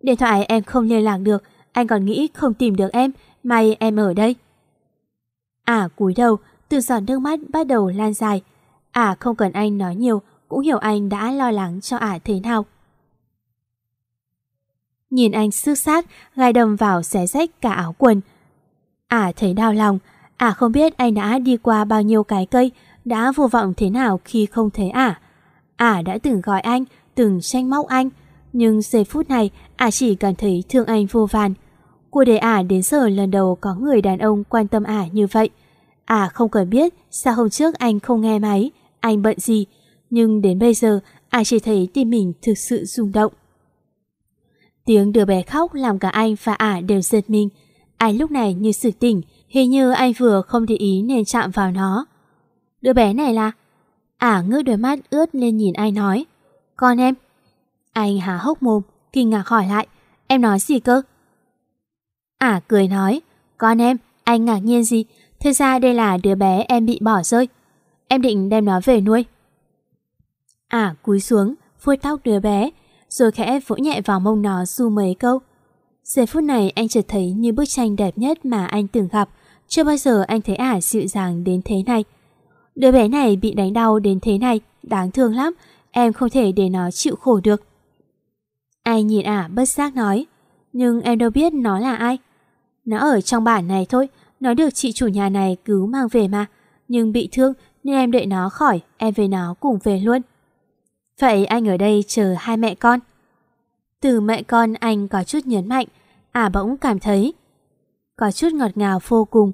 Điện thoại em không liên lạc được, anh còn nghĩ không tìm được em, may em ở đây. À cúi đầu, từ giọt nước mắt bắt đầu lan dài. À không cần anh nói nhiều, cũng hiểu anh đã lo lắng cho ả thế nào. Nhìn anh sức sát, gai đâm vào xé rách cả áo quần. Ả thấy đau lòng, Ả không biết anh đã đi qua bao nhiêu cái cây, đã vô vọng thế nào khi không thấy Ả. Ả đã từng gọi anh, từng tranh móc anh, nhưng giây phút này Ả chỉ cảm thấy thương anh vô vàn. Cuộc đời Ả đến giờ lần đầu có người đàn ông quan tâm Ả như vậy. Ả không cần biết sao hôm trước anh không nghe máy, anh bận gì, nhưng đến bây giờ Ả chỉ thấy tim mình thực sự rung động. Tiếng đứa bé khóc làm cả anh và Ả đều giật mình. Anh lúc này như sự tỉnh, hình như anh vừa không để ý nên chạm vào nó. Đứa bé này là... Ả ngước đôi mắt ướt lên nhìn anh nói. Con em. Anh há hốc mồm, kinh ngạc hỏi lại. Em nói gì cơ? Ả cười nói. Con em, anh ngạc nhiên gì? thế ra đây là đứa bé em bị bỏ rơi. Em định đem nó về nuôi. Ả cúi xuống, vuốt tóc đứa bé, rồi khẽ vỗ nhẹ vào mông nó su mấy câu. Giây phút này anh chợt thấy như bức tranh đẹp nhất mà anh từng gặp. Chưa bao giờ anh thấy ả dịu dàng đến thế này. Đứa bé này bị đánh đau đến thế này, đáng thương lắm. Em không thể để nó chịu khổ được. Anh nhìn ả bất giác nói. Nhưng em đâu biết nó là ai. Nó ở trong bản này thôi. Nó được chị chủ nhà này cứu mang về mà. Nhưng bị thương nên em đợi nó khỏi, em về nó cùng về luôn. Vậy anh ở đây chờ hai mẹ con. Từ mẹ con anh có chút nhấn mạnh, à bỗng cảm thấy có chút ngọt ngào vô cùng.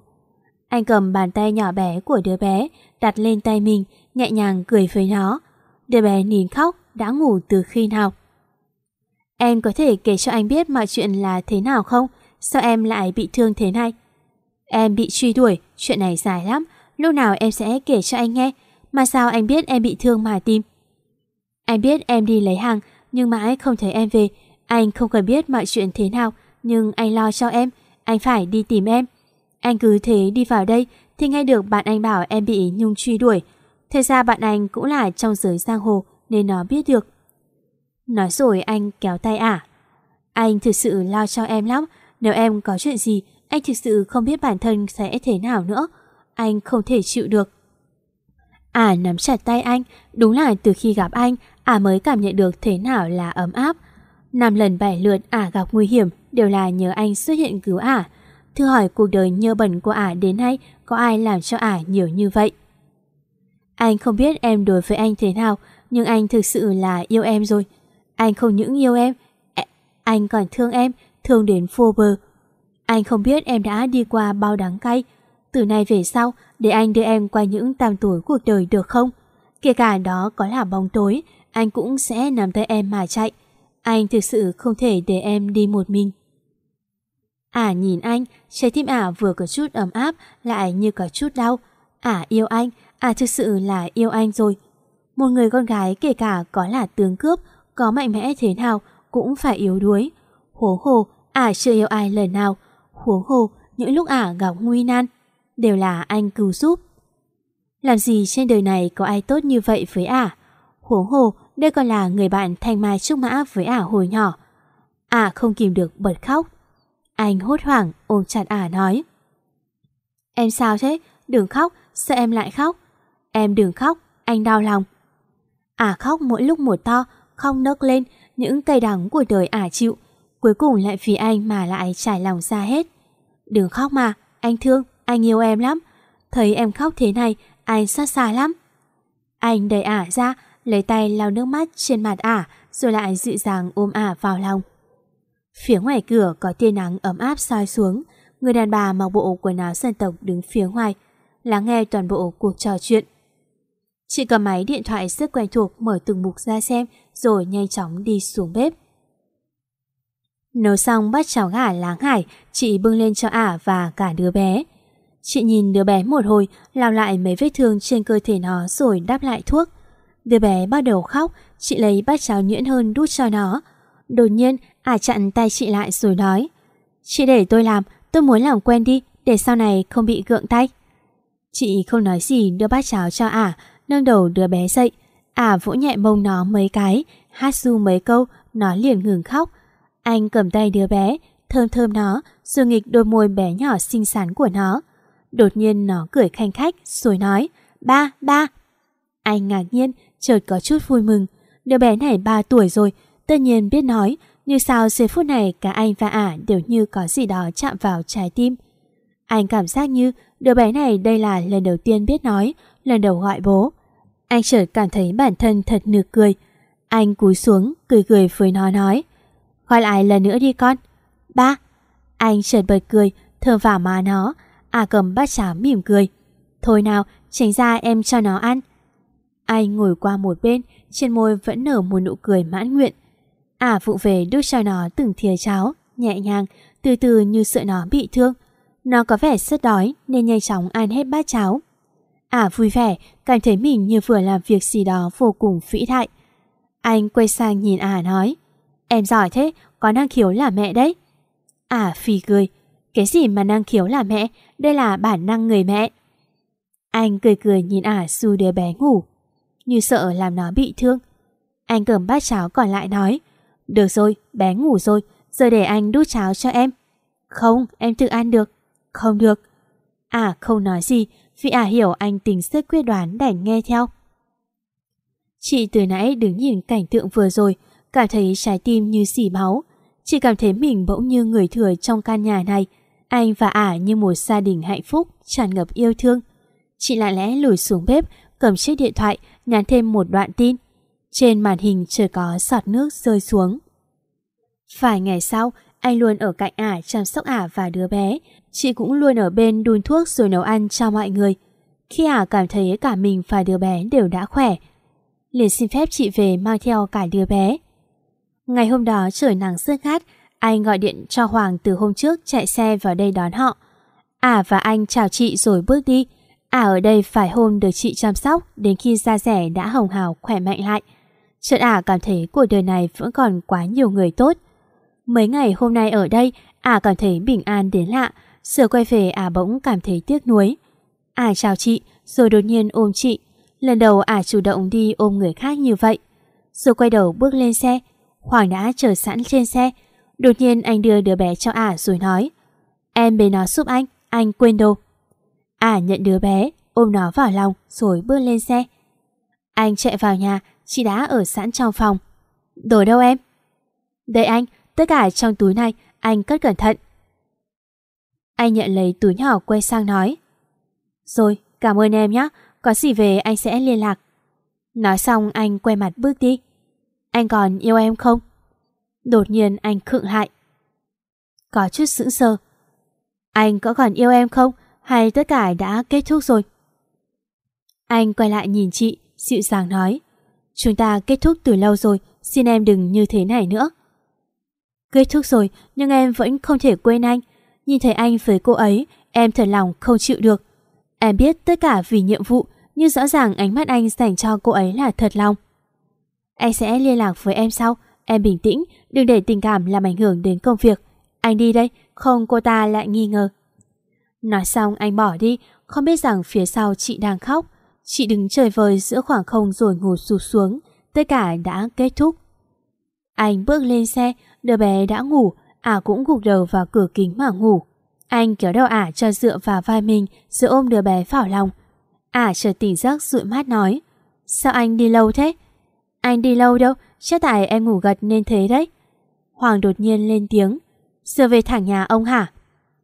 Anh cầm bàn tay nhỏ bé của đứa bé đặt lên tay mình, nhẹ nhàng cười với nó. Đứa bé nín khóc, đã ngủ từ khi nào? Em có thể kể cho anh biết mọi chuyện là thế nào không? Sao em lại bị thương thế này? Em bị truy đuổi, chuyện này dài lắm. Lúc nào em sẽ kể cho anh nghe. Mà sao anh biết em bị thương mà tìm? Anh biết em đi lấy hàng, nhưng mãi không thấy em về. Anh không cần biết mọi chuyện thế nào, nhưng anh lo cho em, anh phải đi tìm em. Anh cứ thế đi vào đây thì nghe được bạn anh bảo em bị Nhung truy đuổi. Thế ra bạn anh cũng là trong giới giang hồ nên nó biết được. Nói rồi anh kéo tay ả. Anh thực sự lo cho em lắm. Nếu em có chuyện gì, anh thực sự không biết bản thân sẽ thế nào nữa. Anh không thể chịu được. à nắm chặt tay anh, đúng là từ khi gặp anh, à mới cảm nhận được thế nào là ấm áp. Năm lần bảy lượt ả à gặp nguy hiểm đều là nhờ anh xuất hiện cứu à. ả. Thưa hỏi cuộc đời nhơ bẩn của ả đến nay có ai làm cho ả nhiều như vậy? Anh không biết em đối với anh thế nào, nhưng anh thực sự là yêu em rồi. Anh không những yêu em, Anh còn thương em, thương đến vô bờ. Anh không biết em đã đi qua bao đắng cay. Từ nay về sau, để anh đưa em qua những tam tuổi cuộc đời được không? Kể cả đó có là bóng tối, anh cũng sẽ nắm tay em mà chạy. Anh thực sự không thể để em đi một mình. Ả nhìn anh, trái tim Ả vừa có chút ấm áp, lại như có chút đau. Ả yêu anh, Ả thực sự là yêu anh rồi. Một người con gái kể cả có là tướng cướp, có mạnh mẽ thế nào cũng phải yếu đuối. Huống hồ, Ả chưa yêu ai lần nào. Huống hồ, những lúc Ả gặp nguy nan, đều là anh cứu giúp. Làm gì trên đời này có ai tốt như vậy với Ả? Huống hồ, đây còn là người bạn thanh mai trúc mã với Ả hồi nhỏ. Ả không kìm được bật khóc. Anh hốt hoảng ôm chặt ả nói Em sao thế? Đừng khóc, sao em lại khóc? Em đừng khóc, anh đau lòng. Ả khóc mỗi lúc một to, không nấc lên những cây đắng của đời ả chịu. Cuối cùng lại vì anh mà lại trải lòng ra hết. Đừng khóc mà, anh thương, anh yêu em lắm. Thấy em khóc thế này, anh xót xa lắm. Anh đẩy ả ra, lấy tay lau nước mắt trên mặt ả, rồi lại dịu dàng ôm ả vào lòng. Phía ngoài cửa có tia nắng ấm áp soi xuống, người đàn bà mặc bộ quần áo dân tộc đứng phía ngoài, lắng nghe toàn bộ cuộc trò chuyện. Chị cầm máy điện thoại rất quen thuộc mở từng mục ra xem rồi nhanh chóng đi xuống bếp. Nấu xong bắt cháu gà láng hải, chị bưng lên cho ả và cả đứa bé. Chị nhìn đứa bé một hồi, lao lại mấy vết thương trên cơ thể nó rồi đáp lại thuốc. Đứa bé bắt đầu khóc, chị lấy bát cháo nhuyễn hơn đút cho nó. Đột nhiên, Ả chặn tay chị lại rồi nói Chị để tôi làm, tôi muốn làm quen đi Để sau này không bị gượng tay Chị không nói gì đưa bát cháo cho Ả Nâng đầu đứa bé dậy Ả vỗ nhẹ mông nó mấy cái Hát su mấy câu Nó liền ngừng khóc anh cầm tay đứa bé Thơm thơm nó Rồi nghịch đôi môi bé nhỏ xinh xắn của nó Đột nhiên nó cười khanh khách Rồi nói Ba, ba Anh ngạc nhiên, chợt có chút vui mừng Đứa bé này 3 tuổi rồi Tất nhiên biết nói như sao giây phút này cả anh và ả đều như có gì đó chạm vào trái tim. Anh cảm giác như đứa bé này đây là lần đầu tiên biết nói, lần đầu gọi bố. Anh chợt cảm thấy bản thân thật nực cười. Anh cúi xuống, cười cười với nó nói. Gọi lại lần nữa đi con. Ba. Anh chợt bật cười, thơm vào má nó. À cầm bát cháo mỉm cười. Thôi nào, tránh ra em cho nó ăn. Anh ngồi qua một bên, trên môi vẫn nở một nụ cười mãn nguyện. À, vụ về đút cho nó từng thìa cháo, nhẹ nhàng, từ từ như sợ nó bị thương. Nó có vẻ rất đói nên nhanh chóng ăn hết bát cháo. À, vui vẻ, cảm thấy mình như vừa làm việc gì đó vô cùng vĩ đại. Anh quay sang nhìn à nói, em giỏi thế, có năng khiếu là mẹ đấy. À, phì cười, cái gì mà năng khiếu là mẹ, đây là bản năng người mẹ. Anh cười cười nhìn Ả à xu đứa bé ngủ, như sợ làm nó bị thương. Anh cầm bát cháo còn lại nói, được rồi, bé ngủ rồi, giờ để anh đút cháo cho em. Không, em tự ăn được. Không được. À không nói gì, vì à hiểu anh tình rất quyết đoán đành nghe theo. Chị từ nãy đứng nhìn cảnh tượng vừa rồi, cảm thấy trái tim như xỉ máu. Chị cảm thấy mình bỗng như người thừa trong căn nhà này. Anh và ả như một gia đình hạnh phúc, tràn ngập yêu thương. Chị lại lẽ lùi xuống bếp, cầm chiếc điện thoại, nhắn thêm một đoạn tin. Trên màn hình trời có giọt nước rơi xuống. Vài ngày sau, anh luôn ở cạnh ả chăm sóc ả và đứa bé. Chị cũng luôn ở bên đun thuốc rồi nấu ăn cho mọi người. Khi ả cảm thấy cả mình và đứa bé đều đã khỏe, liền xin phép chị về mang theo cả đứa bé. Ngày hôm đó trời nắng sương khát, anh gọi điện cho Hoàng từ hôm trước chạy xe vào đây đón họ. à và anh chào chị rồi bước đi. à ở đây phải hôm được chị chăm sóc đến khi da rẻ đã hồng hào khỏe mạnh lại. Chợt à cảm thấy cuộc đời này vẫn còn quá nhiều người tốt. Mấy ngày hôm nay ở đây, à cảm thấy bình an đến lạ. Sửa quay về à bỗng cảm thấy tiếc nuối. à chào chị, rồi đột nhiên ôm chị. Lần đầu à chủ động đi ôm người khác như vậy. Rồi quay đầu bước lên xe. Hoàng đã chờ sẵn trên xe. Đột nhiên anh đưa đứa bé cho ả rồi nói. Em bế nó giúp anh, anh quên đồ. Ả nhận đứa bé, ôm nó vào lòng rồi bước lên xe. Anh chạy vào nhà, chị đã ở sẵn trong phòng. Đồ đâu em? Đây anh, tất cả trong túi này, anh cất cẩn thận. Anh nhận lấy túi nhỏ quay sang nói. Rồi, cảm ơn em nhé, có gì về anh sẽ liên lạc. Nói xong anh quay mặt bước đi. Anh còn yêu em không? Đột nhiên anh khựng lại. Có chút sững sờ. Anh có còn yêu em không? Hay tất cả đã kết thúc rồi? Anh quay lại nhìn chị, dịu dàng nói. Chúng ta kết thúc từ lâu rồi, xin em đừng như thế này nữa. Kết thúc rồi, nhưng em vẫn không thể quên anh. Nhìn thấy anh với cô ấy, em thật lòng không chịu được. Em biết tất cả vì nhiệm vụ, nhưng rõ ràng ánh mắt anh dành cho cô ấy là thật lòng. Anh sẽ liên lạc với em sau, em bình tĩnh, đừng để tình cảm làm ảnh hưởng đến công việc. Anh đi đây, không cô ta lại nghi ngờ. Nói xong anh bỏ đi, không biết rằng phía sau chị đang khóc. Chị đứng trời vời giữa khoảng không rồi ngủ sụp xuống, tất cả đã kết thúc. Anh bước lên xe, đứa bé đã ngủ, ả à cũng gục đầu vào cửa kính mà ngủ. Anh kéo đầu ả cho dựa vào vai mình rồi ôm đứa bé vào lòng. Ả à chợt tỉnh giấc dụi mắt nói Sao anh đi lâu thế? Anh đi lâu đâu, chắc tại em ngủ gật nên thế đấy. Hoàng đột nhiên lên tiếng. Giờ về thẳng nhà ông hả?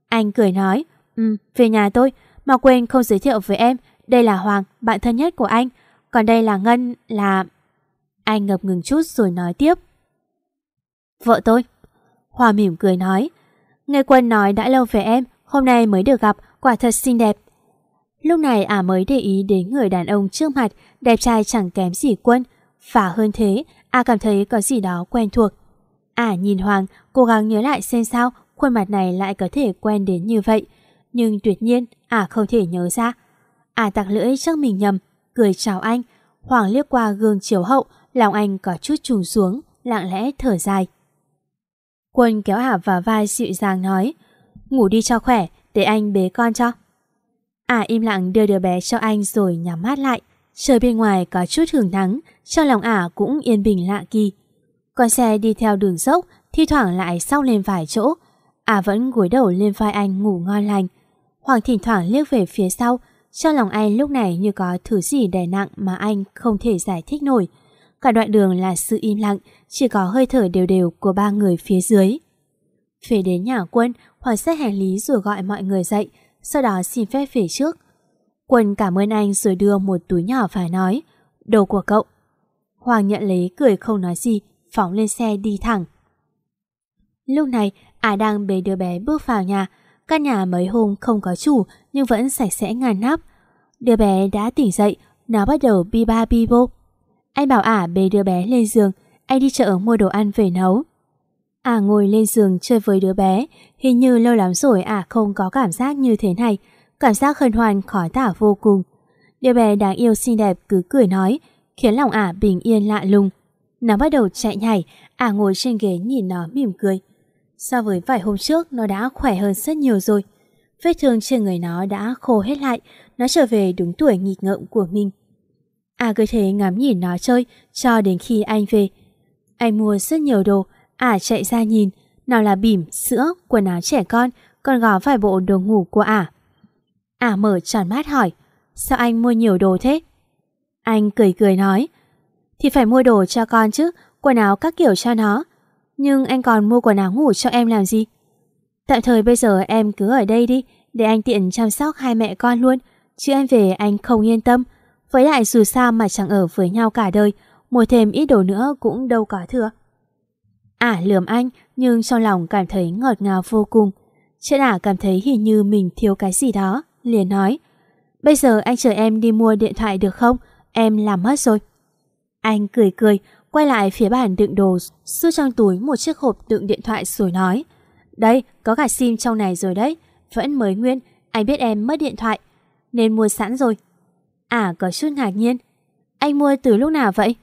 Anh cười nói. Ừ, về nhà tôi, mà quên không giới thiệu với em. Đây là Hoàng, bạn thân nhất của anh. Còn đây là Ngân, là... Anh ngập ngừng chút rồi nói tiếp. Vợ tôi. Hòa mỉm cười nói. Nghe Quân nói đã lâu về em Hôm nay mới được gặp Quả thật xinh đẹp. Lúc này ả mới để ý đến người đàn ông trước mặt Đẹp trai chẳng kém gì Quân. Và hơn thế, A cảm thấy có gì đó quen thuộc. À nhìn Hoàng, Cố gắng nhớ lại xem sao Khuôn mặt này lại có thể quen đến như vậy. Nhưng tuyệt nhiên à không thể nhớ ra. À tặc lưỡi chắc mình nhầm, Cười chào anh. Hoàng liếc qua gương chiếu hậu, Lòng anh có chút trùng xuống, Lặng lẽ thở dài. Quân kéo Ả vào vai dịu dàng nói, Ngủ đi cho khỏe, Để anh bế con cho. À im lặng đưa đứa bé cho anh rồi nhắm mắt lại. Trời bên ngoài có chút hưởng nắng trong lòng Ả cũng yên bình lạ kỳ. Con xe đi theo đường dốc, Thi thoảng lại sau lên vài chỗ. Ả vẫn gối đầu lên vai anh ngủ ngon lành. Hoàng thỉnh thoảng liếc về phía sau, Trong lòng anh lúc này như có thứ gì đè nặng Mà anh không thể giải thích nổi. Cả đoạn đường là sự im lặng, Chỉ có hơi thở đều đều của ba người phía dưới. Về đến nhà quân, Hoàng xếp hành lý rồi gọi mọi người dậy, Sau đó xin phép về trước. Quân cảm ơn anh rồi đưa một túi nhỏ phải nói, Đồ của cậu Hoàng nhận lấy cười không nói gì Phóng lên xe đi thẳng. Lúc này Ả đang bế đứa bé bước vào nhà. Căn nhà mấy hôm không có chủ Nhưng vẫn sạch sẽ ngàn nắp. Đứa bé đã tỉnh dậy Nó bắt đầu bi ba bi bô. Anh bảo ả bế đứa bé lên giường, anh đi chợ mua đồ ăn về nấu. Ả ngồi lên giường chơi với đứa bé, hình như lâu lắm rồi ả không có cảm giác như thế này, cảm giác hân hoan khó tả vô cùng. Đứa bé đáng yêu xinh đẹp cứ cười nói, khiến lòng ả bình yên lạ lùng. Nó bắt đầu chạy nhảy, ả ngồi trên ghế nhìn nó mỉm cười. So với vài hôm trước nó đã khỏe hơn rất nhiều rồi. Vết thương trên người nó đã khô hết lại, nó trở về đúng tuổi nghịch ngợm của mình. À cứ thế ngắm nhìn nó chơi cho đến khi anh về. Anh mua rất nhiều đồ, ả chạy ra nhìn, nào là bỉm, sữa, quần áo trẻ con, còn gò vài bộ đồ ngủ của ả. ả mở tròn mắt hỏi, sao anh mua nhiều đồ thế? Anh cười cười nói, thì phải mua đồ cho con chứ, quần áo các kiểu cho nó. Nhưng anh còn mua quần áo ngủ cho em làm gì? Tạm thời bây giờ em cứ ở đây đi, để anh tiện chăm sóc hai mẹ con luôn, chứ em về anh không yên tâm. Với lại dù sao mà chẳng ở với nhau cả đời, mua thêm ít đồ nữa cũng đâu có thừa. Ả lườm anh nhưng trong lòng cảm thấy ngọt ngào vô cùng. Chuyện ả cảm thấy hình như mình thiếu cái gì đó, liền nói. Bây giờ anh chờ em đi mua điện thoại được không? Em làm mất rồi. Anh cười cười, quay lại phía bàn đựng đồ, rút trong túi một chiếc hộp đựng điện thoại rồi nói. Đây, có cả sim trong này rồi đấy. Vẫn mới nguyên, anh biết em mất điện thoại. Nên mua sẵn rồi, À có chút ngạc nhiên Anh mua từ lúc nào vậy?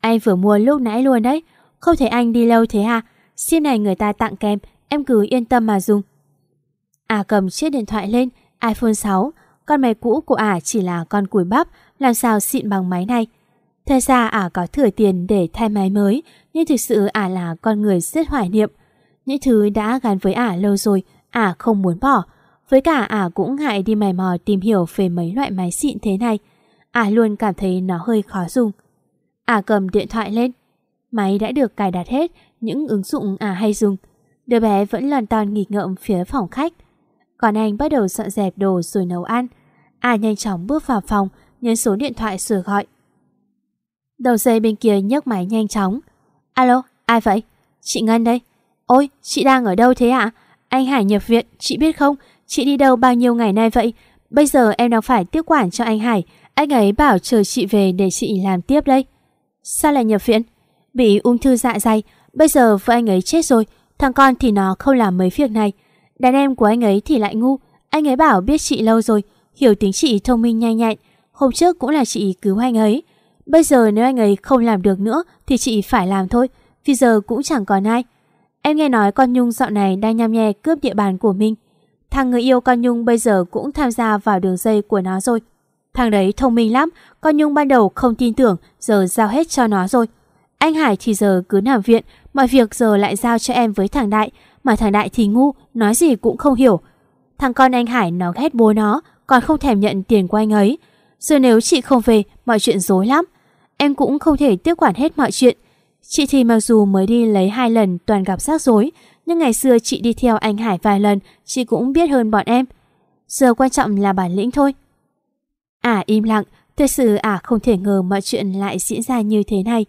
Anh vừa mua lúc nãy luôn đấy Không thấy anh đi lâu thế à Sim này người ta tặng kèm Em cứ yên tâm mà dùng À cầm chiếc điện thoại lên iPhone 6 Con máy cũ của ả chỉ là con củi bắp làm sao xịn bằng máy này Thật ra ả có thừa tiền để thay máy mới Nhưng thực sự ả là con người rất hoài niệm Những thứ đã gắn với ả lâu rồi Ả không muốn bỏ với cả ả cũng ngại đi mày mò tìm hiểu về mấy loại máy xịn thế này. Ả luôn cảm thấy nó hơi khó dùng. Ả cầm điện thoại lên. Máy đã được cài đặt hết những ứng dụng ả hay dùng. Đứa bé vẫn lòn toàn nghịch ngợm phía phòng khách. Còn anh bắt đầu dọn dẹp đồ rồi nấu ăn. Ả nhanh chóng bước vào phòng, nhấn số điện thoại sửa gọi. Đầu dây bên kia nhấc máy nhanh chóng. Alo, ai vậy? Chị Ngân đây. Ôi, chị đang ở đâu thế ạ? Anh Hải nhập viện, chị biết không? Chị đi đâu bao nhiêu ngày nay vậy? Bây giờ em đang phải tiếp quản cho anh Hải. Anh ấy bảo chờ chị về để chị làm tiếp đây. Sao lại nhập viện? Bị ung thư dạ dày. Bây giờ vợ anh ấy chết rồi. Thằng con thì nó không làm mấy việc này. Đàn em của anh ấy thì lại ngu. Anh ấy bảo biết chị lâu rồi. Hiểu tính chị thông minh nhanh nhẹn. Hôm trước cũng là chị cứu anh ấy. Bây giờ nếu anh ấy không làm được nữa thì chị phải làm thôi. Vì giờ cũng chẳng còn ai. Em nghe nói con Nhung dạo này đang nhăm nhe cướp địa bàn của mình. Thằng người yêu con Nhung bây giờ cũng tham gia vào đường dây của nó rồi. Thằng đấy thông minh lắm, con Nhung ban đầu không tin tưởng, giờ giao hết cho nó rồi. Anh Hải thì giờ cứ nằm viện, mọi việc giờ lại giao cho em với thằng Đại, mà thằng Đại thì ngu, nói gì cũng không hiểu. Thằng con anh Hải nó ghét bố nó, còn không thèm nhận tiền của anh ấy. Rồi nếu chị không về, mọi chuyện rối lắm. Em cũng không thể tiếp quản hết mọi chuyện. Chị thì mặc dù mới đi lấy hai lần toàn gặp rắc rối, nhưng ngày xưa chị đi theo anh Hải vài lần, chị cũng biết hơn bọn em. Giờ quan trọng là bản lĩnh thôi. À im lặng, thật sự à không thể ngờ mọi chuyện lại diễn ra như thế này.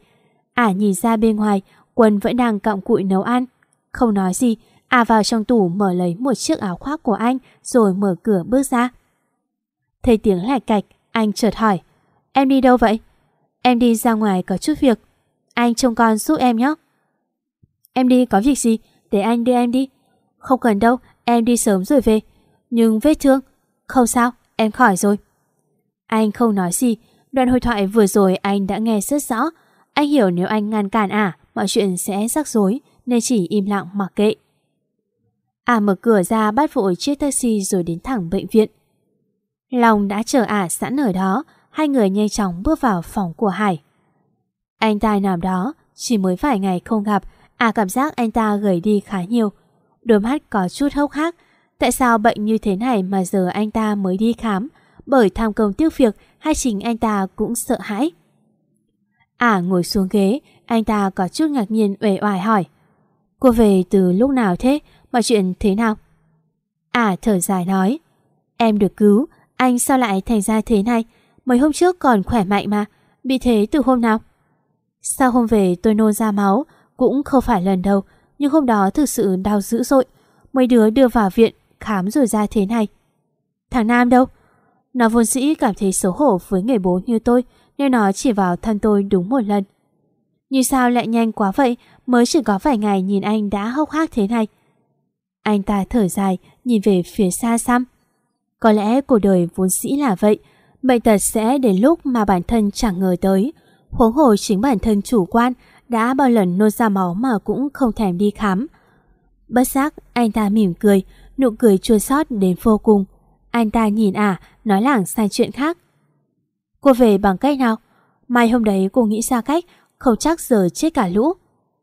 À nhìn ra bên ngoài, Quân vẫn đang cặm cụi nấu ăn. Không nói gì, à vào trong tủ mở lấy một chiếc áo khoác của anh rồi mở cửa bước ra. Thấy tiếng lạch cạch, anh chợt hỏi. Em đi đâu vậy? Em đi ra ngoài có chút việc. Anh trông con giúp em nhé. Em đi có việc gì? Để anh đưa em đi. Không cần đâu, em đi sớm rồi về. Nhưng vết thương? Không sao, em khỏi rồi. Anh không nói gì. Đoạn hội thoại vừa rồi anh đã nghe rất rõ. Anh hiểu nếu anh ngăn cản à, mọi chuyện sẽ rắc rối, nên chỉ im lặng mặc kệ. À mở cửa ra bắt vội chiếc taxi rồi đến thẳng bệnh viện. Long đã chờ ả sẵn ở đó, hai người nhanh chóng bước vào phòng của Hải. Anh ta nằm đó, chỉ mới vài ngày không gặp, à cảm giác anh ta gầy đi khá nhiều. Đôi mắt có chút hốc hác. Tại sao bệnh như thế này mà giờ anh ta mới đi khám? Bởi tham công tiếc việc hay chính anh ta cũng sợ hãi. À ngồi xuống ghế, anh ta có chút ngạc nhiên uể oải hỏi. Cô về từ lúc nào thế? Mọi chuyện thế nào? À thở dài nói. Em được cứu, anh sao lại thành ra thế này? Mấy hôm trước còn khỏe mạnh mà, bị thế từ hôm nào? Sao hôm về tôi nôn ra máu, cũng không phải lần đầu, nhưng hôm đó thực sự đau dữ dội. Mấy đứa đưa vào viện, khám rồi ra thế này. Thằng Nam đâu? Nó vốn dĩ cảm thấy xấu hổ với người bố như tôi, nên nó chỉ vào thân tôi đúng một lần. Như sao lại nhanh quá vậy, mới chỉ có vài ngày nhìn anh đã hốc hác thế này. Anh ta thở dài, nhìn về phía xa xăm. Có lẽ cuộc đời vốn dĩ là vậy, bệnh tật sẽ đến lúc mà bản thân chẳng ngờ tới. Huống hồ chính bản thân chủ quan, đã bao lần nôn ra máu mà cũng không thèm đi khám. Bất giác, anh ta mỉm cười, nụ cười chua xót đến vô cùng. Anh ta nhìn à nói lảng sang chuyện khác. Cô về bằng cách nào? Mai hôm đấy cô nghĩ ra cách, không chắc giờ chết cả lũ.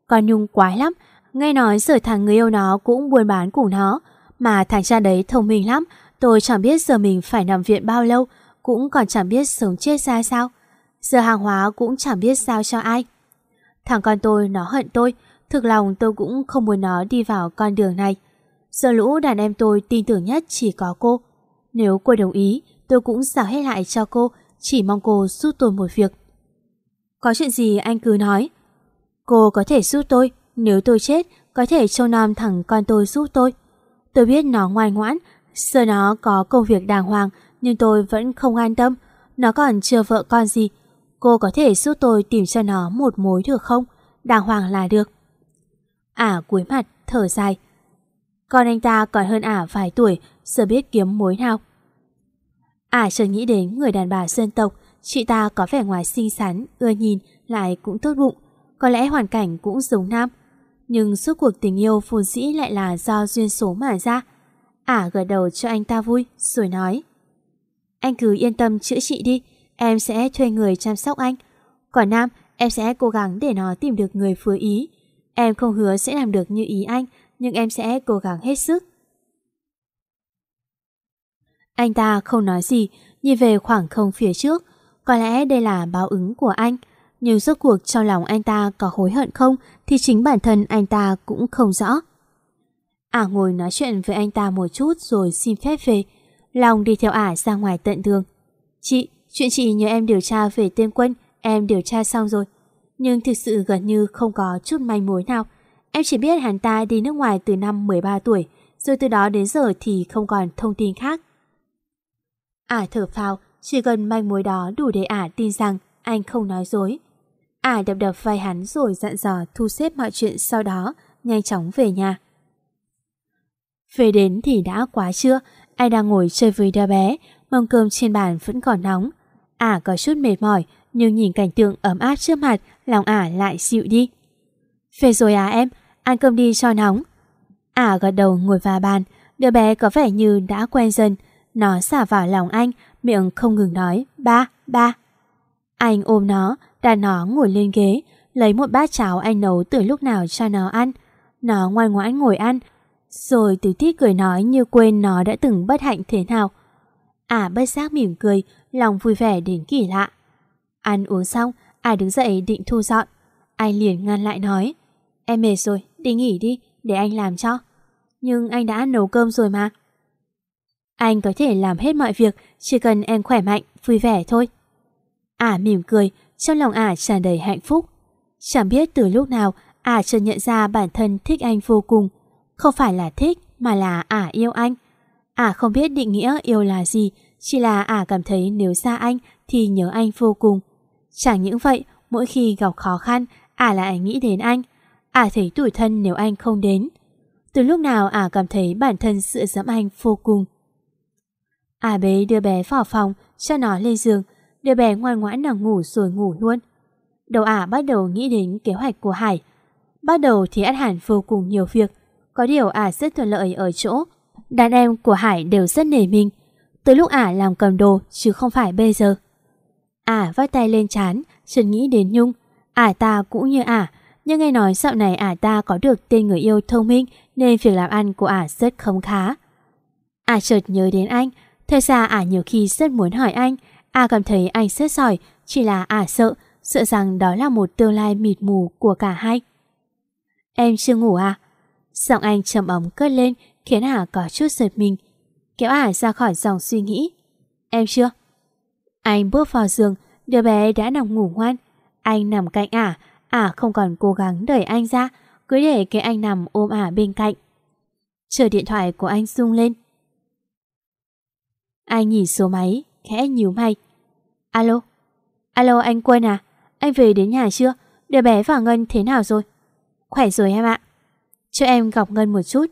Con Nhung quái lắm, nghe nói giờ thằng người yêu nó cũng buôn bán cùng nó. Mà thằng cha đấy thông minh lắm, tôi chẳng biết giờ mình phải nằm viện bao lâu, cũng còn chẳng biết sống chết ra sao. Giờ hàng hóa cũng chẳng biết sao cho ai. Thằng con tôi nó hận tôi, thực lòng tôi cũng không muốn nó đi vào con đường này. Giờ lũ đàn em tôi tin tưởng nhất chỉ có cô. Nếu cô đồng ý, tôi cũng giao hết lại cho cô, chỉ mong cô giúp tôi một việc. Có chuyện gì anh cứ nói. Cô có thể giúp tôi, nếu tôi chết, có thể trông nom thằng con tôi giúp tôi. Tôi biết nó ngoan ngoãn, giờ nó có công việc đàng hoàng, nhưng tôi vẫn không an tâm. Nó còn chưa vợ con gì. Cô có thể giúp tôi tìm cho nó một mối được không? Đàng hoàng là được. À, Ả cúi mặt, thở dài. Con anh ta còn hơn Ả vài tuổi, giờ biết kiếm mối nào. Ả chợt nghĩ đến người đàn bà dân tộc, chị ta có vẻ ngoài xinh xắn, ưa nhìn, lại cũng tốt bụng. Có lẽ hoàn cảnh cũng giống nam. Nhưng suốt cuộc tình yêu phồn dĩ lại là do duyên số mà ra. Ả gật đầu cho anh ta vui, rồi nói. Anh cứ yên tâm chữa trị đi, em sẽ thuê người chăm sóc anh. Còn Nam, em sẽ cố gắng để nó tìm được người phù ý. Em không hứa sẽ làm được như ý anh, nhưng em sẽ cố gắng hết sức. Anh ta không nói gì, nhìn về khoảng không phía trước. Có lẽ đây là báo ứng của anh. Nhưng rốt cuộc trong lòng anh ta có hối hận không thì chính bản thân anh ta cũng không rõ. Ả ngồi nói chuyện với anh ta một chút rồi xin phép về. Long đi theo ả ra ngoài tận đường. Chị, chuyện chị nhờ em điều tra về tên quân, em điều tra xong rồi. Nhưng thực sự gần như không có chút manh mối nào. Em chỉ biết hắn ta đi nước ngoài từ năm 13 tuổi, rồi từ đó đến giờ thì không còn thông tin khác. Ả thở phào, chỉ cần manh mối đó đủ để Ả tin rằng anh không nói dối. Ả đập đập vai hắn rồi dặn dò thu xếp mọi chuyện sau đó, nhanh chóng về nhà. Về đến thì đã quá trưa, anh đang ngồi chơi với đứa bé, mâm cơm trên bàn vẫn còn nóng. Ả có chút mệt mỏi, nhưng nhìn cảnh tượng ấm áp trước mặt, lòng Ả lại dịu đi. Về rồi à em, ăn cơm đi cho nóng. Ả gật đầu ngồi vào bàn, đứa bé có vẻ như đã quen dần. Nó xả vào lòng anh, miệng không ngừng nói, ba, ba. Anh ôm nó, đặt nó ngồi lên ghế, lấy một bát cháo anh nấu từ lúc nào cho nó ăn. Nó ngoan ngoãn ngồi ăn, rồi từ tít cười nói như quên nó đã từng bất hạnh thế nào. à bất giác mỉm cười, lòng vui vẻ đến kỳ lạ. Ăn uống xong, à đứng dậy định thu dọn. Anh liền ngăn lại nói, em mệt rồi, đi nghỉ đi, để anh làm cho. Nhưng anh đã nấu cơm rồi mà. Anh có thể làm hết mọi việc, chỉ cần em khỏe mạnh, vui vẻ thôi. à mỉm cười, trong lòng Ả tràn đầy hạnh phúc. Chẳng biết từ lúc nào Ả chợt nhận ra bản thân thích anh vô cùng. Không phải là thích mà là Ả yêu anh. Ả không biết định nghĩa yêu là gì, chỉ là Ả cảm thấy nếu xa anh thì nhớ anh vô cùng. Chẳng những vậy, mỗi khi gặp khó khăn, Ả lại nghĩ đến anh. Ả thấy tủi thân nếu anh không đến. Từ lúc nào Ả cảm thấy bản thân dựa dẫm anh vô cùng. Ả bế đưa bé vào phòng, cho nó lên giường, đứa bé ngoan ngoãn nằm ngủ rồi ngủ luôn. Đầu Ả bắt đầu nghĩ đến kế hoạch của Hải. Bắt đầu thì át hẳn vô cùng nhiều việc, có điều Ả rất thuận lợi ở chỗ. Đàn em của Hải đều rất nể mình, từ lúc Ả làm cầm đồ chứ không phải bây giờ. Ả vắt tay lên chán, chợt nghĩ đến Nhung. Ả ta cũng như Ả, nhưng nghe nói dạo này Ả ta có được tên người yêu thông minh nên việc làm ăn của Ả rất không khá. Ả chợt nhớ đến anh, thật ra Ả nhiều khi rất muốn hỏi anh, Ả cảm thấy anh rất giỏi, chỉ là Ả sợ, sợ rằng đó là một tương lai mịt mù của cả hai. Em chưa ngủ à? Giọng anh trầm ấm cất lên khiến hà có chút giật mình, kéo hà ra khỏi dòng suy nghĩ. Em chưa? Anh bước vào giường, đứa bé đã nằm ngủ ngoan. Anh nằm cạnh Ả, Ả không còn cố gắng đẩy anh ra, cứ để cái anh nằm ôm Ả bên cạnh. Chờ điện thoại của anh rung lên. Anh nhìn số máy, khẽ nhíu mày. Alo? Alo anh Quân à? Anh về đến nhà chưa? Đứa bé và Ngân thế nào rồi? Khỏe rồi em ạ. Cho em gọc Ngân một chút.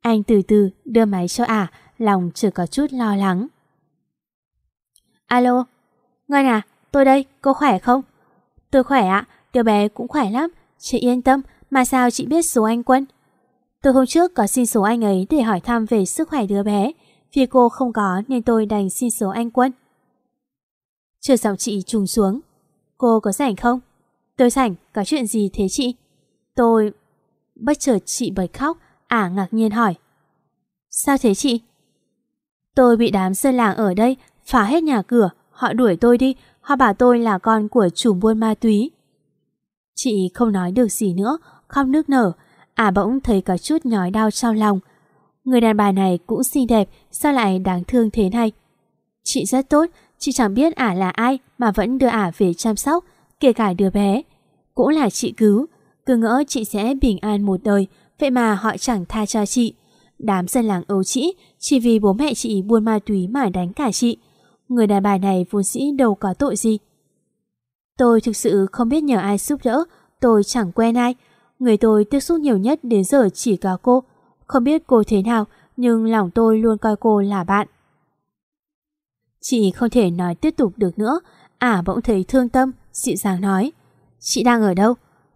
Anh từ từ đưa máy cho ả, lòng chưa có chút lo lắng. Alo, Ngân à, tôi đây, cô khỏe không? Tôi khỏe ạ, đứa bé cũng khỏe lắm, chị yên tâm, mà sao chị biết số anh Quân? Tôi hôm trước có xin số anh ấy để hỏi thăm về sức khỏe đứa bé, vì cô không có nên tôi đành xin số anh Quân. chưa giọng chị trùng xuống. Cô có rảnh không? Tôi rảnh, có chuyện gì thế chị? Tôi... Bất chợt chị bật khóc, ả ngạc nhiên hỏi. Sao thế chị? Tôi bị đám dân làng ở đây phá hết nhà cửa, họ đuổi tôi đi, họ bảo tôi là con của chủ buôn ma túy. Chị không nói được gì nữa, khóc nước nở, ả bỗng thấy có chút nhói đau trong lòng. Người đàn bà này cũng xinh đẹp, sao lại đáng thương thế này? Chị rất tốt, chị chẳng biết ả là ai mà vẫn đưa ả về chăm sóc, kể cả đứa bé. Cũng là chị cứu, cứ ngỡ chị sẽ bình an một đời, vậy mà họ chẳng tha cho chị. Đám dân làng ấu trĩ chỉ vì bố mẹ chị buôn ma túy mà đánh cả chị. Người đàn bà này vốn dĩ đâu có tội gì. Tôi thực sự không biết nhờ ai giúp đỡ, tôi chẳng quen ai. Người tôi tiếp xúc nhiều nhất đến giờ chỉ có cô. Không biết cô thế nào, nhưng lòng tôi luôn coi cô là bạn. Chị không thể nói tiếp tục được nữa, ả à, bỗng thấy thương tâm, dịu dàng nói. Chị đang ở đâu?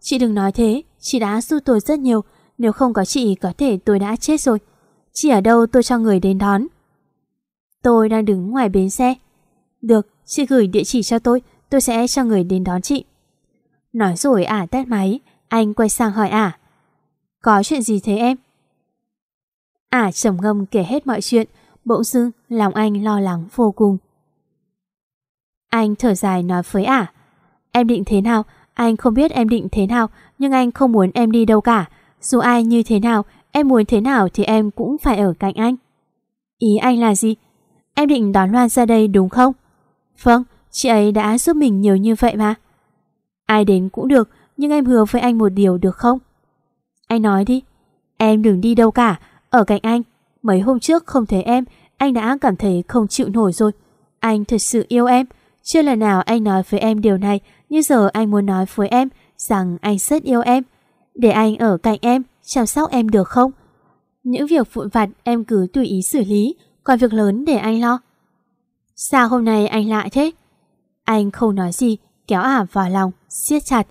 Chị đừng nói thế, chị đã giúp tôi rất nhiều, nếu không có chị có thể tôi đã chết rồi. Chị ở đâu tôi cho người đến đón. Tôi đang đứng ngoài bến xe. Được, chị gửi địa chỉ cho tôi, tôi sẽ cho người đến đón chị. Nói rồi ả tắt máy, anh quay sang hỏi ả. Có chuyện gì thế em? Ả trầm ngâm kể hết mọi chuyện, bỗng dưng lòng anh lo lắng vô cùng. Anh thở dài nói với ả. Em định thế nào? Anh không biết em định thế nào, nhưng anh không muốn em đi đâu cả. Dù ai như thế nào, em muốn thế nào thì em cũng phải ở cạnh anh. Ý anh là gì? Em định đón Loan ra đây đúng không? Vâng, chị ấy đã giúp mình nhiều như vậy mà. Ai đến cũng được, nhưng em hứa với anh một điều được không? Anh nói đi. Em đừng đi đâu cả, ở cạnh anh. Mấy hôm trước không thấy em, anh đã cảm thấy không chịu nổi rồi. Anh thật sự yêu em. Chưa lần nào anh nói với em điều này, nhưng giờ anh muốn nói với em rằng anh rất yêu em. Để anh ở cạnh em, chăm sóc em được không? Những việc vụn vặt em cứ tùy ý xử lý, còn việc lớn để anh lo. Sao hôm nay anh lại thế? Anh không nói gì, kéo ả vào lòng, siết chặt.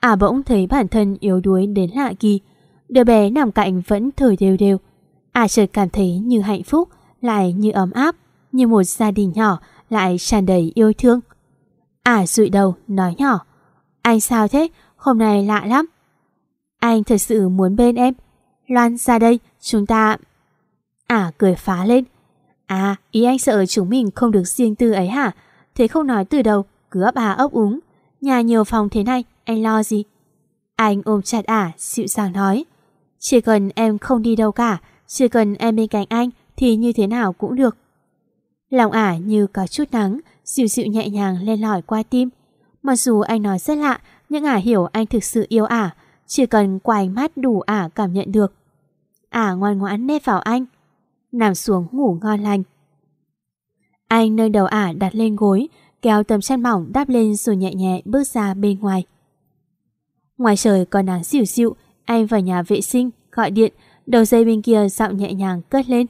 Ả bỗng thấy bản thân yếu đuối đến lạ kỳ. Đứa bé nằm cạnh vẫn thở đều đều. Ả chợt cảm thấy như hạnh phúc, lại như ấm áp, như một gia đình nhỏ lại tràn đầy yêu thương. Ả rụi đầu, nói nhỏ. Anh sao thế? Hôm nay lạ lắm. Anh thật sự muốn bên em. Loan ra đây, chúng ta... Ả cười phá lên. À, ý anh sợ chúng mình không được riêng tư ấy hả? Thế không nói từ đầu, cứ ấp à ấp úng. Nhà nhiều phòng thế này, anh lo gì? Anh ôm chặt ả, dịu dàng nói. Chỉ cần em không đi đâu cả, chỉ cần em bên cạnh anh thì như thế nào cũng được. Lòng ả như có chút nắng, dịu dịu nhẹ nhàng lên lỏi qua tim. Mặc dù anh nói rất lạ, nhưng ả hiểu anh thực sự yêu ả, chỉ cần qua ánh mắt đủ ả cảm nhận được. Ả ngoan ngoãn nép vào anh, nằm xuống ngủ ngon lành. Anh nơi đầu ả đặt lên gối, kéo tấm chăn mỏng đắp lên rồi nhẹ nhẹ bước ra bên ngoài. Ngoài trời còn nắng dịu dịu, anh vào nhà vệ sinh, gọi điện, đầu dây bên kia giọng nhẹ nhàng cất lên.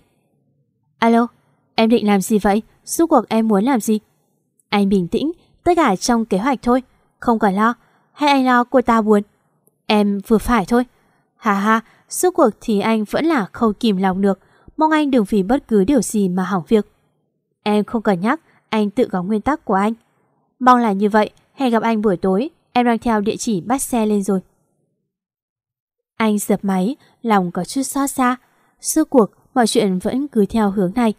Alo, em định làm gì vậy? Suốt cuộc em muốn làm gì? Anh bình tĩnh, tất cả trong kế hoạch thôi, không cần lo. Hay anh lo cô ta buồn? Em vừa phải thôi. Hà hà, suốt cuộc thì anh vẫn là không kìm lòng được. Mong anh đừng vì bất cứ điều gì mà hỏng việc. Em không cần nhắc, anh tự có nguyên tắc của anh. Mong là như vậy, hẹn gặp anh buổi tối, em đang theo địa chỉ bắt xe lên rồi. Anh dập máy, lòng có chút xót xa. Suốt cuộc, mọi chuyện vẫn cứ theo hướng này.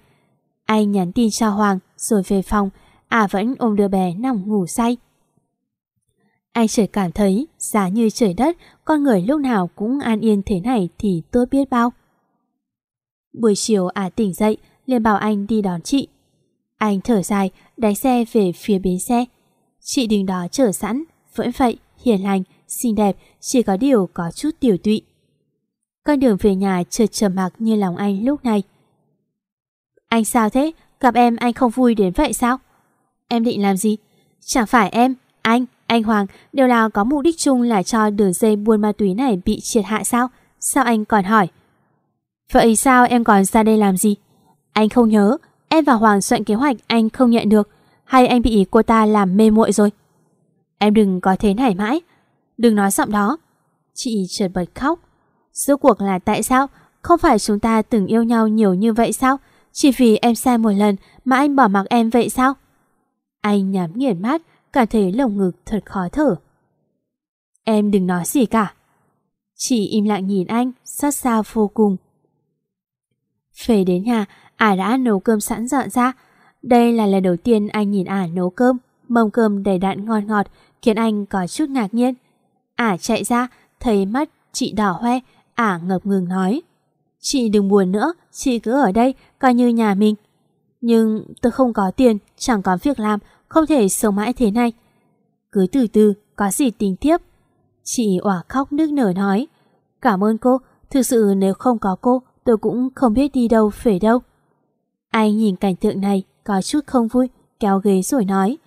Anh nhắn tin cho Hoàng, rồi về phòng, à vẫn ôm đứa bé nằm ngủ say. Anh chỉ cảm thấy, giá như trời đất, con người lúc nào cũng an yên thế này thì tôi biết bao. Buổi chiều à tỉnh dậy, liền bảo anh đi đón chị. Anh thở dài, đánh xe về phía bến xe. Chị đứng đó chờ sẵn, vẫn vậy, hiền lành, xinh đẹp, chỉ có điều có chút tiểu tụy. Con đường về nhà chợt trầm mặc như lòng anh lúc này. Anh sao thế? Gặp em anh không vui đến vậy sao? Em định làm gì? Chẳng phải em, anh, anh Hoàng đều là có mục đích chung là cho đường dây buôn ma túy này bị triệt hạ sao? Sao anh còn hỏi? Vậy sao em còn ra đây làm gì? Anh không nhớ, em và Hoàng soạn kế hoạch anh không nhận được, hay anh bị cô ta làm mê muội rồi? Em đừng có thế này mãi, đừng nói giọng đó. Chị chợt bật khóc. Rốt cuộc là tại sao? Không phải chúng ta từng yêu nhau nhiều như vậy sao? Chỉ vì em sai một lần mà anh bỏ mặc em vậy sao? Anh nhắm nghiền mắt, cảm thấy lồng ngực thật khó thở. Em đừng nói gì cả. Chị im lặng nhìn anh, xót xa vô cùng. Về đến nhà, ả đã nấu cơm sẵn dọn ra. Đây là lần đầu tiên anh nhìn ả nấu cơm, mâm cơm đầy đặn ngon ngọt, khiến anh có chút ngạc nhiên. Ả chạy ra, thấy mắt chị đỏ hoe, ả ngập ngừng nói. Chị đừng buồn nữa, chị cứ ở đây, coi như nhà mình. Nhưng tôi không có tiền, chẳng có việc làm, không thể sống mãi thế này. Cứ từ từ, có gì tính tiếp. Chị òa khóc nước nở nói. Cảm ơn cô, thực sự nếu không có cô, tôi cũng không biết đi đâu, về đâu. Anh nhìn cảnh tượng này, có chút không vui, kéo ghế rồi nói.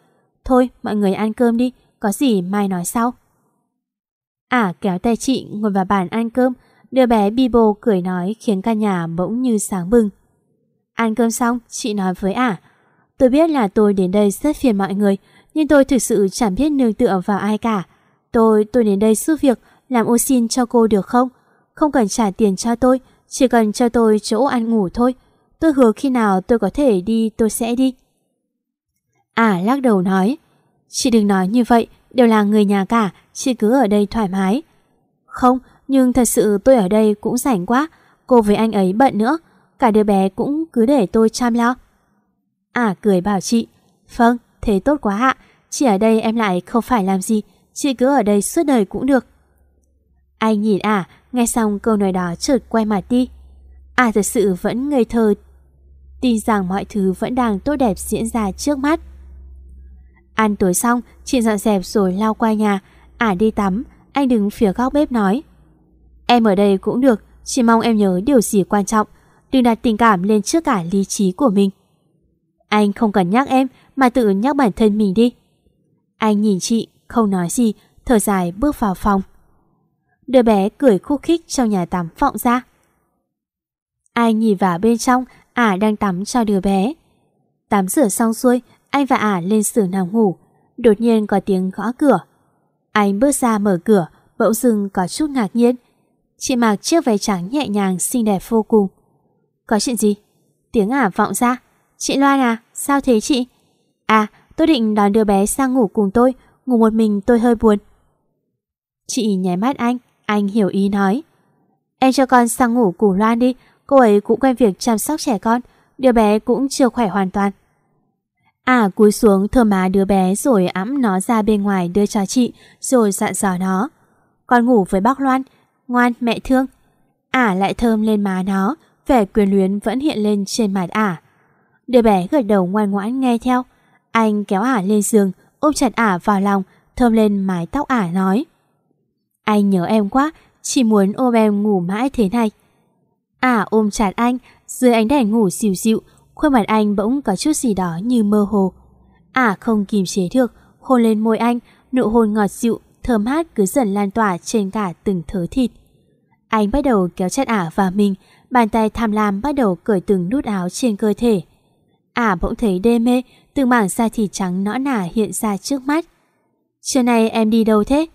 Thôi, mọi người ăn cơm đi, có gì mai nói sau. À kéo tay chị ngồi vào bàn ăn cơm, đứa bé Bibo cười nói khiến cả nhà bỗng như sáng bừng. Ăn cơm xong, chị nói với ả. À, tôi biết là tôi đến đây rất phiền mọi người, nhưng tôi thực sự chẳng biết nương tựa vào ai cả. Tôi, tôi đến đây giúp việc, làm ô xin cho cô được không? Không cần trả tiền cho tôi, chỉ cần cho tôi chỗ ăn ngủ thôi. Tôi hứa khi nào tôi có thể đi tôi sẽ đi. À lắc đầu nói, chị đừng nói như vậy, đều là người nhà cả, chị cứ ở đây thoải mái. Không, nhưng thật sự tôi ở đây cũng rảnh quá, cô với anh ấy bận nữa, cả đứa bé cũng cứ để tôi chăm lo. À cười bảo chị, vâng, thế tốt quá ạ, chị ở đây em lại không phải làm gì, chị cứ ở đây suốt đời cũng được. Anh nhìn à, nghe xong câu nói đó chợt quay mặt đi. À thật sự vẫn ngây thơ, tin rằng mọi thứ vẫn đang tốt đẹp diễn ra trước mắt. Ăn tối xong, chị dọn dẹp rồi lao qua nhà, ả đi tắm, anh đứng phía góc bếp nói. Em ở đây cũng được, chỉ mong em nhớ điều gì quan trọng, đừng đặt tình cảm lên trước cả lý trí của mình. Anh không cần nhắc em, mà tự nhắc bản thân mình đi. Anh nhìn chị, không nói gì, thở dài bước vào phòng. Đứa bé cười khúc khích trong nhà tắm vọng ra. Anh nhìn vào bên trong, ả đang tắm cho đứa bé. Tắm rửa xong xuôi, anh và ả lên giường nằm ngủ. Đột nhiên có tiếng gõ cửa. Anh bước ra mở cửa, bỗng dưng có chút ngạc nhiên. Chị mặc chiếc váy trắng nhẹ nhàng xinh đẹp vô cùng. Có chuyện gì? Tiếng ả vọng ra. Chị Loan à, sao thế chị? À, tôi định đón đứa bé sang ngủ cùng tôi, ngủ một mình tôi hơi buồn. Chị nháy mắt anh, anh hiểu ý nói. Em cho con sang ngủ cùng Loan đi, cô ấy cũng quen việc chăm sóc trẻ con, đứa bé cũng chưa khỏe hoàn toàn. À cúi xuống thơm má đứa bé rồi ẵm nó ra bên ngoài đưa cho chị, rồi dặn dò nó. Con ngủ với bác Loan, ngoan mẹ thương. Ả lại thơm lên má nó, vẻ quyền luyến vẫn hiện lên trên mặt Ả. Đứa bé gật đầu ngoan ngoãn nghe theo. Anh kéo Ả lên giường, ôm chặt Ả vào lòng, thơm lên mái tóc Ả nói. Anh nhớ em quá, chỉ muốn ôm em ngủ mãi thế này. Ả ôm chặt anh, dưới ánh đèn ngủ xìu xịu, khuôn mặt anh bỗng có chút gì đó như mơ hồ. Ả không kìm chế được, hôn lên môi anh, nụ hôn ngọt dịu, thơm hát cứ dần lan tỏa trên cả từng thớ thịt. Anh bắt đầu kéo chặt Ả vào mình, bàn tay tham lam bắt đầu cởi từng nút áo trên cơ thể. Ả bỗng thấy đê mê, từ mảng da thịt trắng nõn nả hiện ra trước mắt. Trưa nay em đi đâu thế?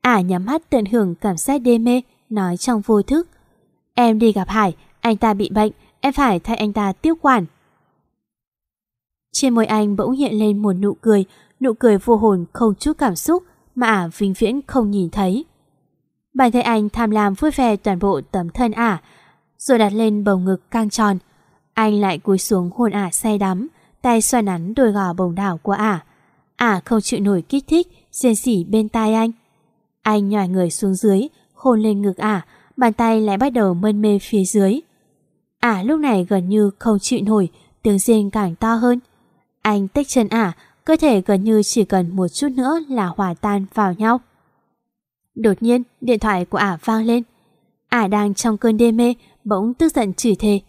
Ả nhắm mắt tận hưởng cảm giác đê mê, nói trong vô thức. Em đi gặp Hải, anh ta bị bệnh, em phải thay anh ta tiếp quản. Trên môi anh bỗng hiện lên một nụ cười, nụ cười vô hồn không chút cảm xúc mà ả vĩnh viễn không nhìn thấy. Bàn tay anh tham lam vui vẻ toàn bộ tấm thân ả, rồi đặt lên bầu ngực căng tròn. Anh lại cúi xuống hôn ả say đắm, tay xoa nắn đôi gò bồng đảo của ả. Ả không chịu nổi kích thích, riêng xỉ bên tai anh. Anh nhòi người xuống dưới, hôn lên ngực ả, bàn tay lại bắt đầu mân mê phía dưới. Ả lúc này gần như không chịu nổi, tiếng riêng càng to hơn. Anh tách chân ả, cơ thể gần như chỉ cần một chút nữa là hòa tan vào nhau. Đột nhiên, điện thoại của ả vang lên. Ả đang trong cơn đê mê, bỗng tức giận chửi thề.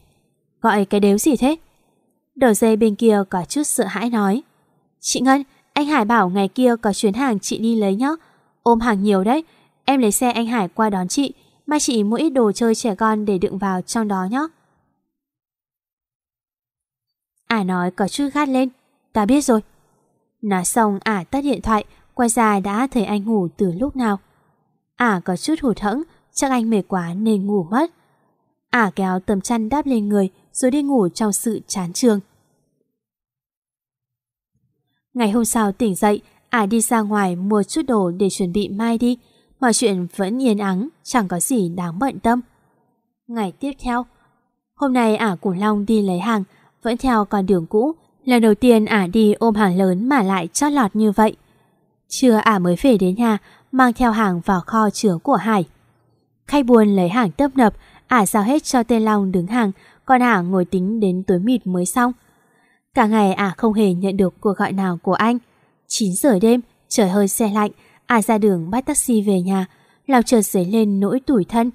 Gọi cái đếu gì thế? Đầu dây bên kia có chút sợ hãi nói. Chị Ngân, anh Hải bảo ngày kia có chuyến hàng chị đi lấy nhá. Ôm hàng nhiều đấy, em lấy xe anh Hải qua đón chị, mà chị mua ít đồ chơi trẻ con để đựng vào trong đó nhá. Ả nói có chút gắt lên. Ta biết rồi. Nói xong ả tắt điện thoại, quay ra đã thấy anh ngủ từ lúc nào. Ả có chút hụt hẫng, chắc anh mệt quá nên ngủ mất. Ả kéo tấm chăn đáp lên người rồi đi ngủ trong sự chán trường. Ngày hôm sau tỉnh dậy, Ả đi ra ngoài mua chút đồ để chuẩn bị mai đi. Mọi chuyện vẫn yên ắng, chẳng có gì đáng bận tâm. Ngày tiếp theo, hôm nay Ả cùng Long đi lấy hàng, vẫn theo con đường cũ. Lần đầu tiên ả đi ôm hàng lớn mà lại chót lọt như vậy. Trưa ả mới về đến nhà, mang theo hàng vào kho chứa của Hải. Khách buôn lấy hàng tấp nập, ả giao hết cho tên Long đứng hàng, còn ả ngồi tính đến tối mịt mới xong. Cả ngày ả không hề nhận được cuộc gọi nào của anh. 9 giờ đêm, trời hơi xe lạnh, ả ra đường bắt taxi về nhà, lòng chợt dấy lên nỗi tủi thân.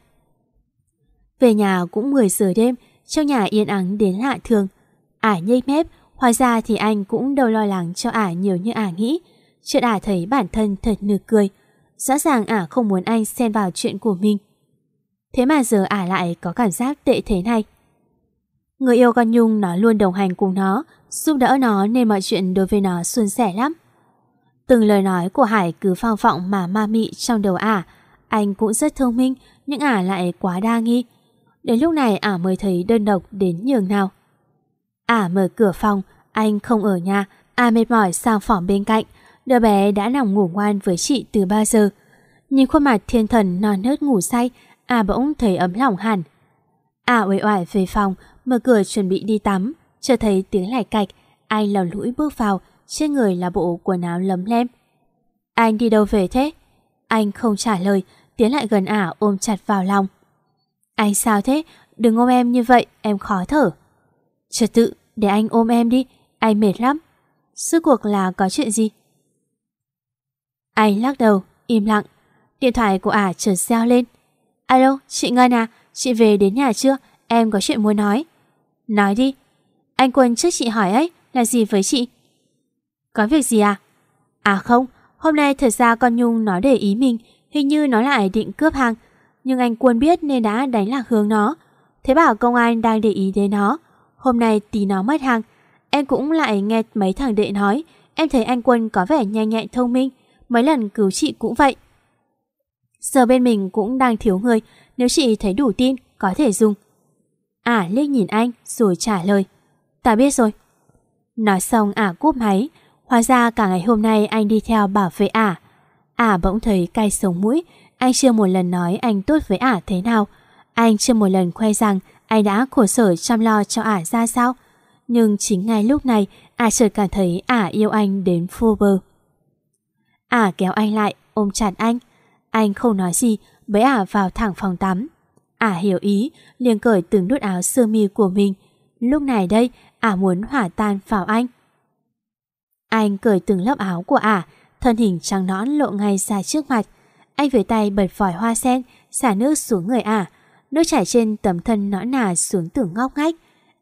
Về nhà cũng 10 giờ đêm, trong nhà yên ắng đến lạ thường. Ả nhây mép, hóa ra thì anh cũng đâu lo lắng cho ả nhiều như ả nghĩ. Chuyện ả thấy bản thân thật nực cười. Rõ ràng ả không muốn anh xen vào chuyện của mình. Thế mà giờ ả lại có cảm giác tệ thế này. Người yêu con Nhung nó luôn đồng hành cùng nó, giúp đỡ nó nên mọi chuyện đối với nó suôn sẻ lắm. Từng lời nói của Hải cứ phao vọng mà ma mị trong đầu ả. Anh cũng rất thông minh, nhưng ả lại quá đa nghi. Đến lúc này ả mới thấy đơn độc đến nhường nào. Ả mở cửa phòng, anh không ở nhà, Ả mệt mỏi sang phòng bên cạnh. Đứa bé đã nằm ngủ ngoan với chị từ 3 giờ. Nhìn khuôn mặt thiên thần non nớt ngủ say, Ả bỗng thấy ấm lòng hẳn. Ả uể oải về phòng, mở cửa chuẩn bị đi tắm, chợt thấy tiếng lải cạch, anh lò lũi bước vào, trên người là bộ quần áo lấm lem. Anh đi đâu về thế? Anh không trả lời, tiến lại gần Ả ôm chặt vào lòng. Anh sao thế? Đừng ôm em như vậy, em khó thở. Trật tự, để anh ôm em đi, anh mệt lắm. Sức cuộc là có chuyện gì? Anh lắc đầu, im lặng. Điện thoại của ả chợt reo lên. Alo, chị Ngân à, chị về đến nhà chưa? Em có chuyện muốn nói. Nói đi. Anh Quân trước chị hỏi ấy, là gì với chị? Có việc gì à? À không, hôm nay thật ra con Nhung nói để ý mình, hình như nó lại định cướp hàng. Nhưng anh Quân biết nên đã đánh lạc hướng nó. Thế bảo công an đang để ý đến nó. Hôm nay tí nó mất hàng. Em cũng lại nghe mấy thằng đệ nói, em thấy anh Quân có vẻ nhanh nhẹn thông minh. Mấy lần cứu chị cũng vậy. Giờ bên mình cũng đang thiếu người, nếu chị thấy đủ tin, có thể dùng. Ả liếc nhìn anh rồi trả lời. Ta biết rồi. Nói xong Ả cúp máy, hóa ra cả ngày hôm nay anh đi theo bảo vệ Ả. Ả bỗng thấy cay sống mũi, anh chưa một lần nói anh tốt với Ả thế nào. Anh chưa một lần khoe rằng anh đã khổ sở chăm lo cho Ả ra sao. Nhưng chính ngay lúc này, Ả chợt cảm thấy Ả yêu anh đến phô bơ. Ả kéo anh lại, ôm chặt anh. Anh không nói gì, bế Ả vào thẳng phòng tắm. Ả hiểu ý, liền cởi từng nút áo sơ mi của mình. Lúc này đây, Ả muốn hỏa tan vào anh. Anh cởi từng lớp áo của Ả, thân hình trắng nõn lộ ngay ra trước mặt. Anh với tay bật vòi hoa sen, xả nước xuống người Ả. Nước chảy trên tấm thân nõn nà xuống từng ngóc ngách.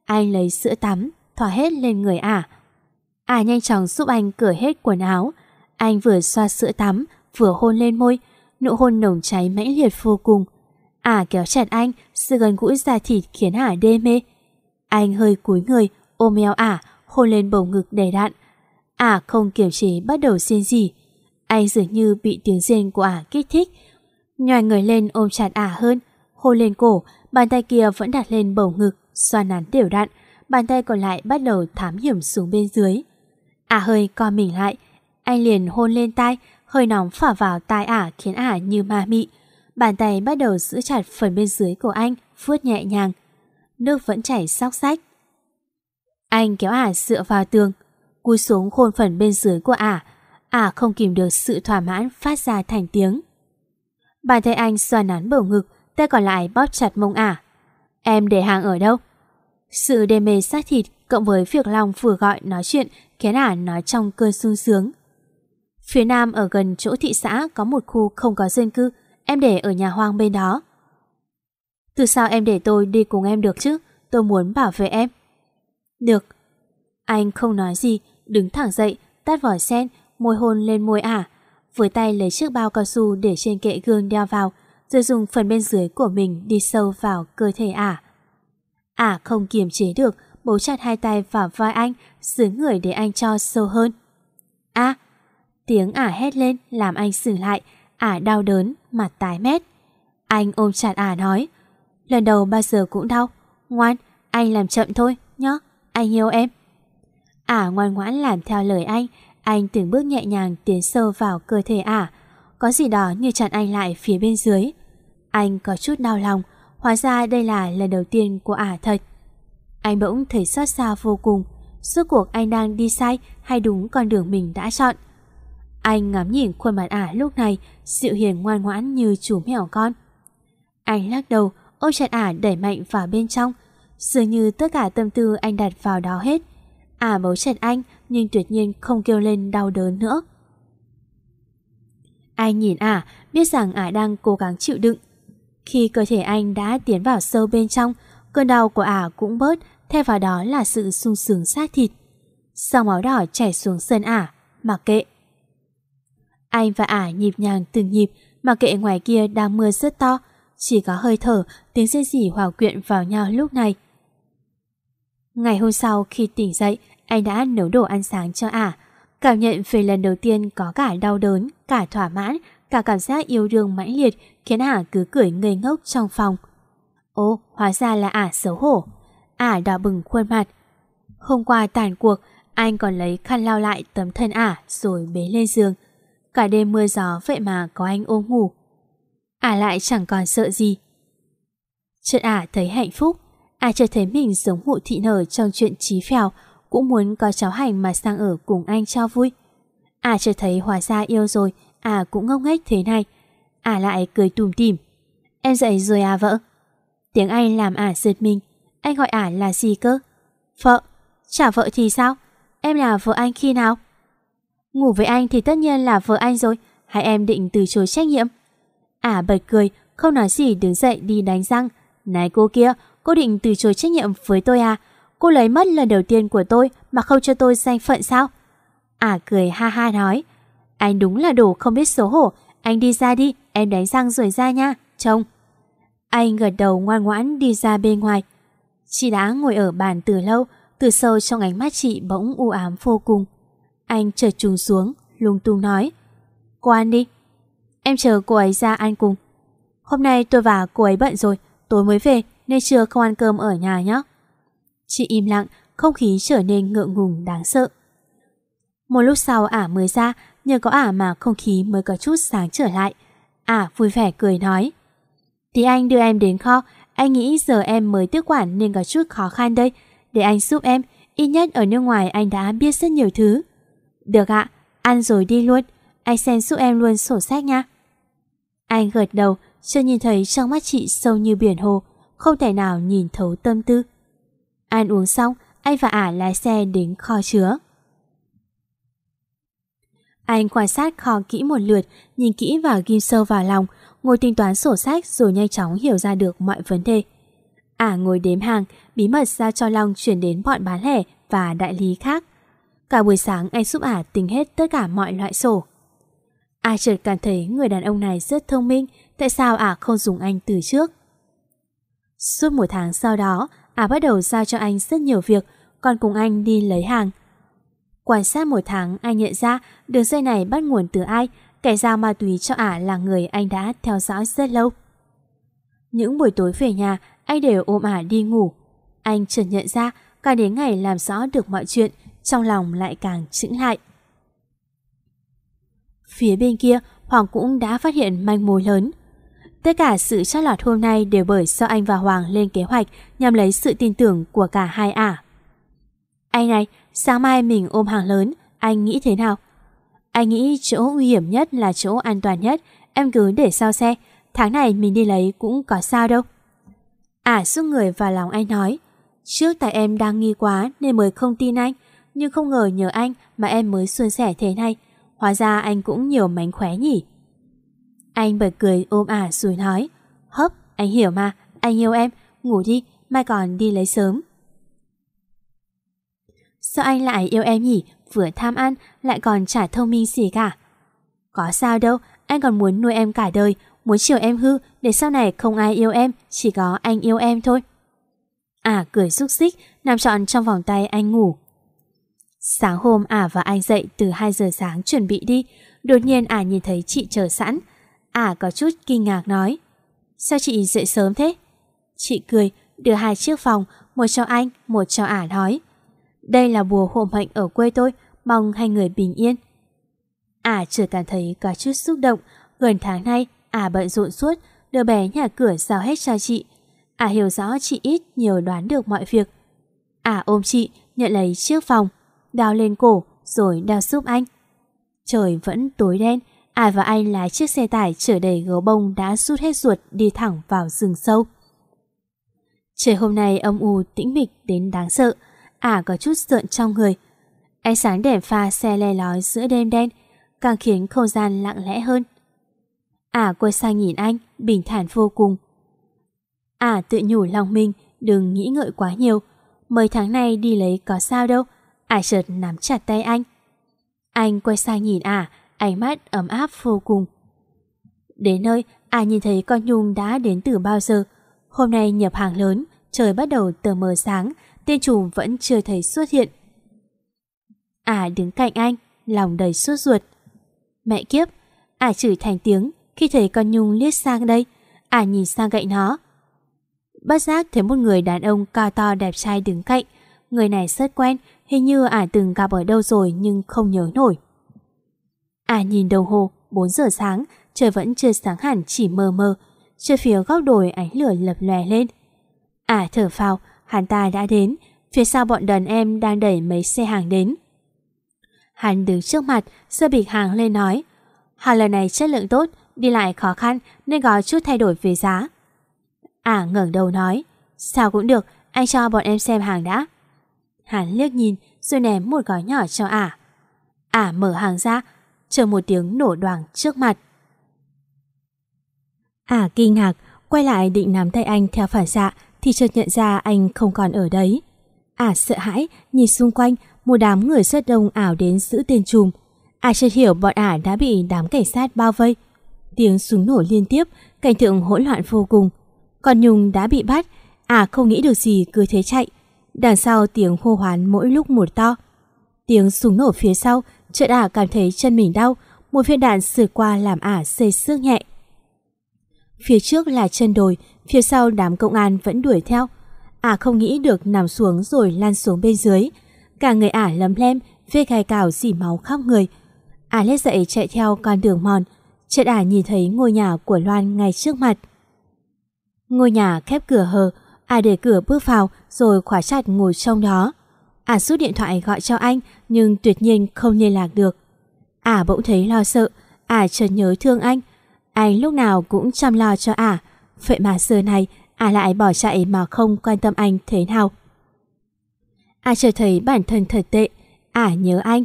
Anh lấy sữa tắm, thỏa hết lên người Ả. Ả nhanh chóng giúp anh cởi hết quần áo. Anh vừa xoa sữa tắm, vừa hôn lên môi, nụ hôn nồng cháy mãnh liệt vô cùng. Ả kéo chặt anh, sự gần gũi da thịt khiến Ả đê mê. Anh hơi cúi người, ôm eo Ả, hôn lên bầu ngực đầy đạn. Ả à, không kiềm chế bắt đầu xin gì. Anh dường như bị tiếng rên của Ả kích thích. Nhòi người lên ôm chặt Ả hơn, hôn lên cổ, bàn tay kia vẫn đặt lên bầu ngực, xoa nắn đều đặn, bàn tay còn lại bắt đầu thám hiểm xuống bên dưới. Ả hơi co mình lại, anh liền hôn lên tai, hơi nóng phả vào tai Ả khiến Ả như ma mị. Bàn tay bắt đầu giữ chặt phần bên dưới của anh, vuốt nhẹ nhàng. Nước vẫn chảy sóc sách. Anh kéo ả dựa vào tường, cúi xuống khôn phần bên dưới của ả. Ả không kìm được sự thỏa mãn phát ra thành tiếng. Bàn tay anh xoa nắn bầu ngực, tay còn lại bóp chặt mông ả. Em để hàng ở đâu? Sự đê mê sát thịt cộng với việc Long vừa gọi nói chuyện khiến ả nói trong cơn sung sướng. Phía nam ở gần chỗ thị xã có một khu không có dân cư, em để ở nhà hoang bên đó. Từ sao em để tôi đi cùng em được chứ? Tôi muốn bảo vệ em. Được. Anh không nói gì, đứng thẳng dậy, tắt vỏ sen, môi hôn lên môi ả. Với tay lấy chiếc bao cao su để trên kệ gương đeo vào, rồi dùng phần bên dưới của mình đi sâu vào cơ thể ả. Ả không kiềm chế được, bấu chặt hai tay vào vai anh, dưới người để anh cho sâu hơn. a tiếng ả hét lên làm anh xử lại, ả đau đớn, mặt tái mét. Anh ôm chặt ả nói, lần đầu bao giờ cũng đau, ngoan, anh làm chậm thôi, nhá, anh yêu em. Ả ngoan ngoãn làm theo lời anh, anh từng bước nhẹ nhàng tiến sâu vào cơ thể ả, có gì đó như chặn anh lại phía bên dưới. Anh có chút đau lòng, hóa ra đây là lần đầu tiên của ả thật. Anh bỗng thấy xót xa vô cùng, suốt cuộc anh đang đi sai hay đúng con đường mình đã chọn. Anh ngắm nhìn khuôn mặt ả lúc này, dịu hiền ngoan ngoãn như chú mèo con. Anh lắc đầu, ôm chặt ả đẩy mạnh vào bên trong, dường như tất cả tâm tư anh đặt vào đó hết. Ả bấu chặt anh nhưng tuyệt nhiên không kêu lên đau đớn nữa. Anh nhìn ả, biết rằng ả đang cố gắng chịu đựng. Khi cơ thể anh đã tiến vào sâu bên trong, cơn đau của ả cũng bớt, thay vào đó là sự sung sướng sát thịt. Dòng máu đỏ chảy xuống sân ả, mặc kệ. Anh và ả nhịp nhàng từng nhịp, mà kệ ngoài kia đang mưa rất to, chỉ có hơi thở, tiếng rên rỉ hòa quyện vào nhau lúc này. Ngày hôm sau khi tỉnh dậy, anh đã nấu đồ ăn sáng cho ả. Cảm nhận về lần đầu tiên có cả đau đớn, cả thỏa mãn, cả cảm giác yêu đương mãnh liệt khiến ả cứ cười ngây ngốc trong phòng. Ô, hóa ra là ả xấu hổ. Ả đỏ bừng khuôn mặt. Hôm qua tàn cuộc, anh còn lấy khăn lau lại tấm thân ả rồi bế lên giường. Cả đêm mưa gió vậy mà có anh ôm ngủ. Ả lại chẳng còn sợ gì. Chợt ả thấy hạnh phúc, ả chợt thấy mình giống mụ thị nở trong chuyện trí phèo, cũng muốn có cháu hành mà sang ở cùng anh cho vui. Ả chợt thấy hòa ra yêu rồi, ả cũng ngốc nghếch thế này. Ả lại cười tùm tìm. Em dậy rồi à vợ? Tiếng Anh làm ả giật mình. Anh gọi ả là gì cơ? Vợ. Chả vợ thì sao? Em là vợ anh khi nào? Ngủ với anh thì tất nhiên là vợ anh rồi. Hai em định từ chối trách nhiệm. À, bật cười, không nói gì đứng dậy đi đánh răng. Này cô kia, cô định từ chối trách nhiệm với tôi à? Cô lấy mất lần đầu tiên của tôi mà không cho tôi danh phận sao? À cười ha ha nói. Anh đúng là đồ không biết xấu hổ. Anh đi ra đi, em đánh răng rồi ra nha, trông. Anh gật đầu ngoan ngoãn đi ra bên ngoài. Chị đã ngồi ở bàn từ lâu, từ sâu trong ánh mắt chị bỗng u ám vô cùng. Anh chợt trùng xuống, lung tung nói. Cô ăn đi. Em chờ cô ấy ra ăn cùng. Hôm nay tôi và cô ấy bận rồi, tối mới về nên chưa không ăn cơm ở nhà nhé. Chị im lặng, không khí trở nên ngượng ngùng đáng sợ. Một lúc sau ả mới ra, nhờ có ả mà không khí mới có chút sáng trở lại. Ả vui vẻ cười nói. Thì anh đưa em đến kho, anh nghĩ giờ em mới tiếp quản nên có chút khó khăn đây. Để anh giúp em, ít nhất ở nước ngoài anh đã biết rất nhiều thứ. Được ạ, ăn rồi đi luôn, anh xem giúp em luôn sổ sách nha. Anh gật đầu, chưa nhìn thấy trong mắt chị sâu như biển hồ, không thể nào nhìn thấu tâm tư. Ăn uống xong, anh và ả lái xe đến kho chứa. Anh quan sát kho kỹ một lượt, nhìn kỹ và ghim sâu vào lòng, ngồi tính toán sổ sách rồi nhanh chóng hiểu ra được mọi vấn đề. Ả ngồi đếm hàng, bí mật ra cho Long chuyển đến bọn bán lẻ và đại lý khác. Cả buổi sáng anh giúp ả tính hết tất cả mọi loại sổ. A chợt cảm thấy người đàn ông này rất thông minh, tại sao ả không dùng anh từ trước? Suốt một tháng sau đó, ả bắt đầu giao cho anh rất nhiều việc, còn cùng anh đi lấy hàng. Quan sát một tháng, anh nhận ra đường dây này bắt nguồn từ ai, kẻ giao ma túy cho ả là người anh đã theo dõi rất lâu. Những buổi tối về nhà, anh đều ôm ả đi ngủ. Anh chợt nhận ra, cả đến ngày làm rõ được mọi chuyện, trong lòng lại càng chững lại. Phía bên kia, Hoàng cũng đã phát hiện manh mối lớn. Tất cả sự trót lọt hôm nay đều bởi do anh và Hoàng lên kế hoạch nhằm lấy sự tin tưởng của cả hai ả. Anh này, sáng mai mình ôm hàng lớn, anh nghĩ thế nào? Anh nghĩ chỗ nguy hiểm nhất là chỗ an toàn nhất, em cứ để sau xe, tháng này mình đi lấy cũng có sao đâu. Ả à, giúp người vào lòng anh nói, trước tại em đang nghi quá nên mới không tin anh, nhưng không ngờ nhờ anh mà em mới xuân sẻ thế này. Hóa ra anh cũng nhiều mánh khóe nhỉ. Anh bật cười ôm ả rồi nói, hấp, anh hiểu mà, anh yêu em, ngủ đi, mai còn đi lấy sớm. Sao anh lại yêu em nhỉ? Vừa tham ăn, lại còn chả thông minh gì cả. Có sao đâu, anh còn muốn nuôi em cả đời, muốn chiều em hư để sau này không ai yêu em, chỉ có anh yêu em thôi. À cười xúc xích, nằm trọn trong vòng tay anh ngủ. Sáng hôm ả và anh dậy từ 2 giờ sáng chuẩn bị đi, đột nhiên ả nhìn thấy chị chờ sẵn. Ả có chút kinh ngạc nói, sao chị dậy sớm thế? Chị cười, đưa hai chiếc phòng, một cho anh, một cho ả nói. Đây là bùa hộ mệnh ở quê tôi, mong hai người bình yên. Ả chưa cảm thấy có chút xúc động, gần tháng nay ả bận rộn suốt, đưa bé nhà cửa giao hết cho chị. Ả hiểu rõ chị ít nhiều đoán được mọi việc. Ả ôm chị, nhận lấy chiếc phòng, đao lên cổ rồi đao giúp anh. Trời vẫn tối đen, Ai và anh lái chiếc xe tải chở đầy gấu bông đã rút hết ruột đi thẳng vào rừng sâu. Trời hôm nay âm u tĩnh mịch đến đáng sợ, ả có chút sợn trong người. Ánh sáng đèn pha xe le lói giữa đêm đen, càng khiến không gian lặng lẽ hơn. Ả quay sang nhìn anh, bình thản vô cùng. Ả tự nhủ lòng mình, đừng nghĩ ngợi quá nhiều. Mấy tháng nay đi lấy có sao đâu. Ả chợt nắm chặt tay anh. Anh quay sang nhìn Ả, ánh mắt ấm áp vô cùng. Đến nơi, Ả nhìn thấy con Nhung đã đến từ bao giờ. Hôm nay nhập hàng lớn, trời bắt đầu tờ mờ sáng, tên trùm vẫn chưa thấy xuất hiện. À đứng cạnh anh, lòng đầy suốt ruột. Mẹ kiếp, à chửi thành tiếng khi thấy con Nhung liếc sang đây, à nhìn sang cạnh nó. Bất giác thấy một người đàn ông cao to đẹp trai đứng cạnh, người này rất quen, hình như ả từng gặp ở đâu rồi nhưng không nhớ nổi. À nhìn đồng hồ, 4 giờ sáng, trời vẫn chưa sáng hẳn chỉ mờ mờ, trên phía góc đồi ánh lửa lập lòe lên. À thở phào, hắn ta đã đến, phía sau bọn đàn em đang đẩy mấy xe hàng đến. Hắn đứng trước mặt, sơ bịch hàng lên nói, hàng lần này chất lượng tốt, đi lại khó khăn nên có chút thay đổi về giá. À ngẩng đầu nói, sao cũng được, anh cho bọn em xem hàng đã. Hắn liếc nhìn rồi ném một gói nhỏ cho ả. Ả mở hàng ra, chờ một tiếng nổ đoàn trước mặt. À kinh ngạc, quay lại định nắm tay anh theo phản xạ thì chợt nhận ra anh không còn ở đấy. À sợ hãi, nhìn xung quanh, một đám người rất đông ảo đến giữ tên trùm. À chợt hiểu bọn ả đã bị đám cảnh sát bao vây. Tiếng súng nổ liên tiếp, cảnh tượng hỗn loạn vô cùng. Còn Nhung đã bị bắt, à không nghĩ được gì cứ thế chạy. Đằng sau tiếng hô hoán mỗi lúc một to. Tiếng súng nổ phía sau, chợt ả cảm thấy chân mình đau, một viên đạn sượt qua làm ả xây xước nhẹ. Phía trước là chân đồi, phía sau đám công an vẫn đuổi theo. Ả không nghĩ được nằm xuống rồi lan xuống bên dưới. Cả người ả lấm lem, vết gai cào dỉ máu khắp người. Ả lết dậy chạy theo con đường mòn, chợt ả nhìn thấy ngôi nhà của Loan ngay trước mặt. Ngôi nhà khép cửa hờ, ả để cửa bước vào rồi khóa chặt ngồi trong đó. Ả rút điện thoại gọi cho anh nhưng tuyệt nhiên không liên lạc được. Ả bỗng thấy lo sợ, ả chợt nhớ thương anh. Anh lúc nào cũng chăm lo cho ả, vậy mà giờ này ả lại bỏ chạy mà không quan tâm anh thế nào. Ả chợt thấy bản thân thật tệ, ả nhớ anh.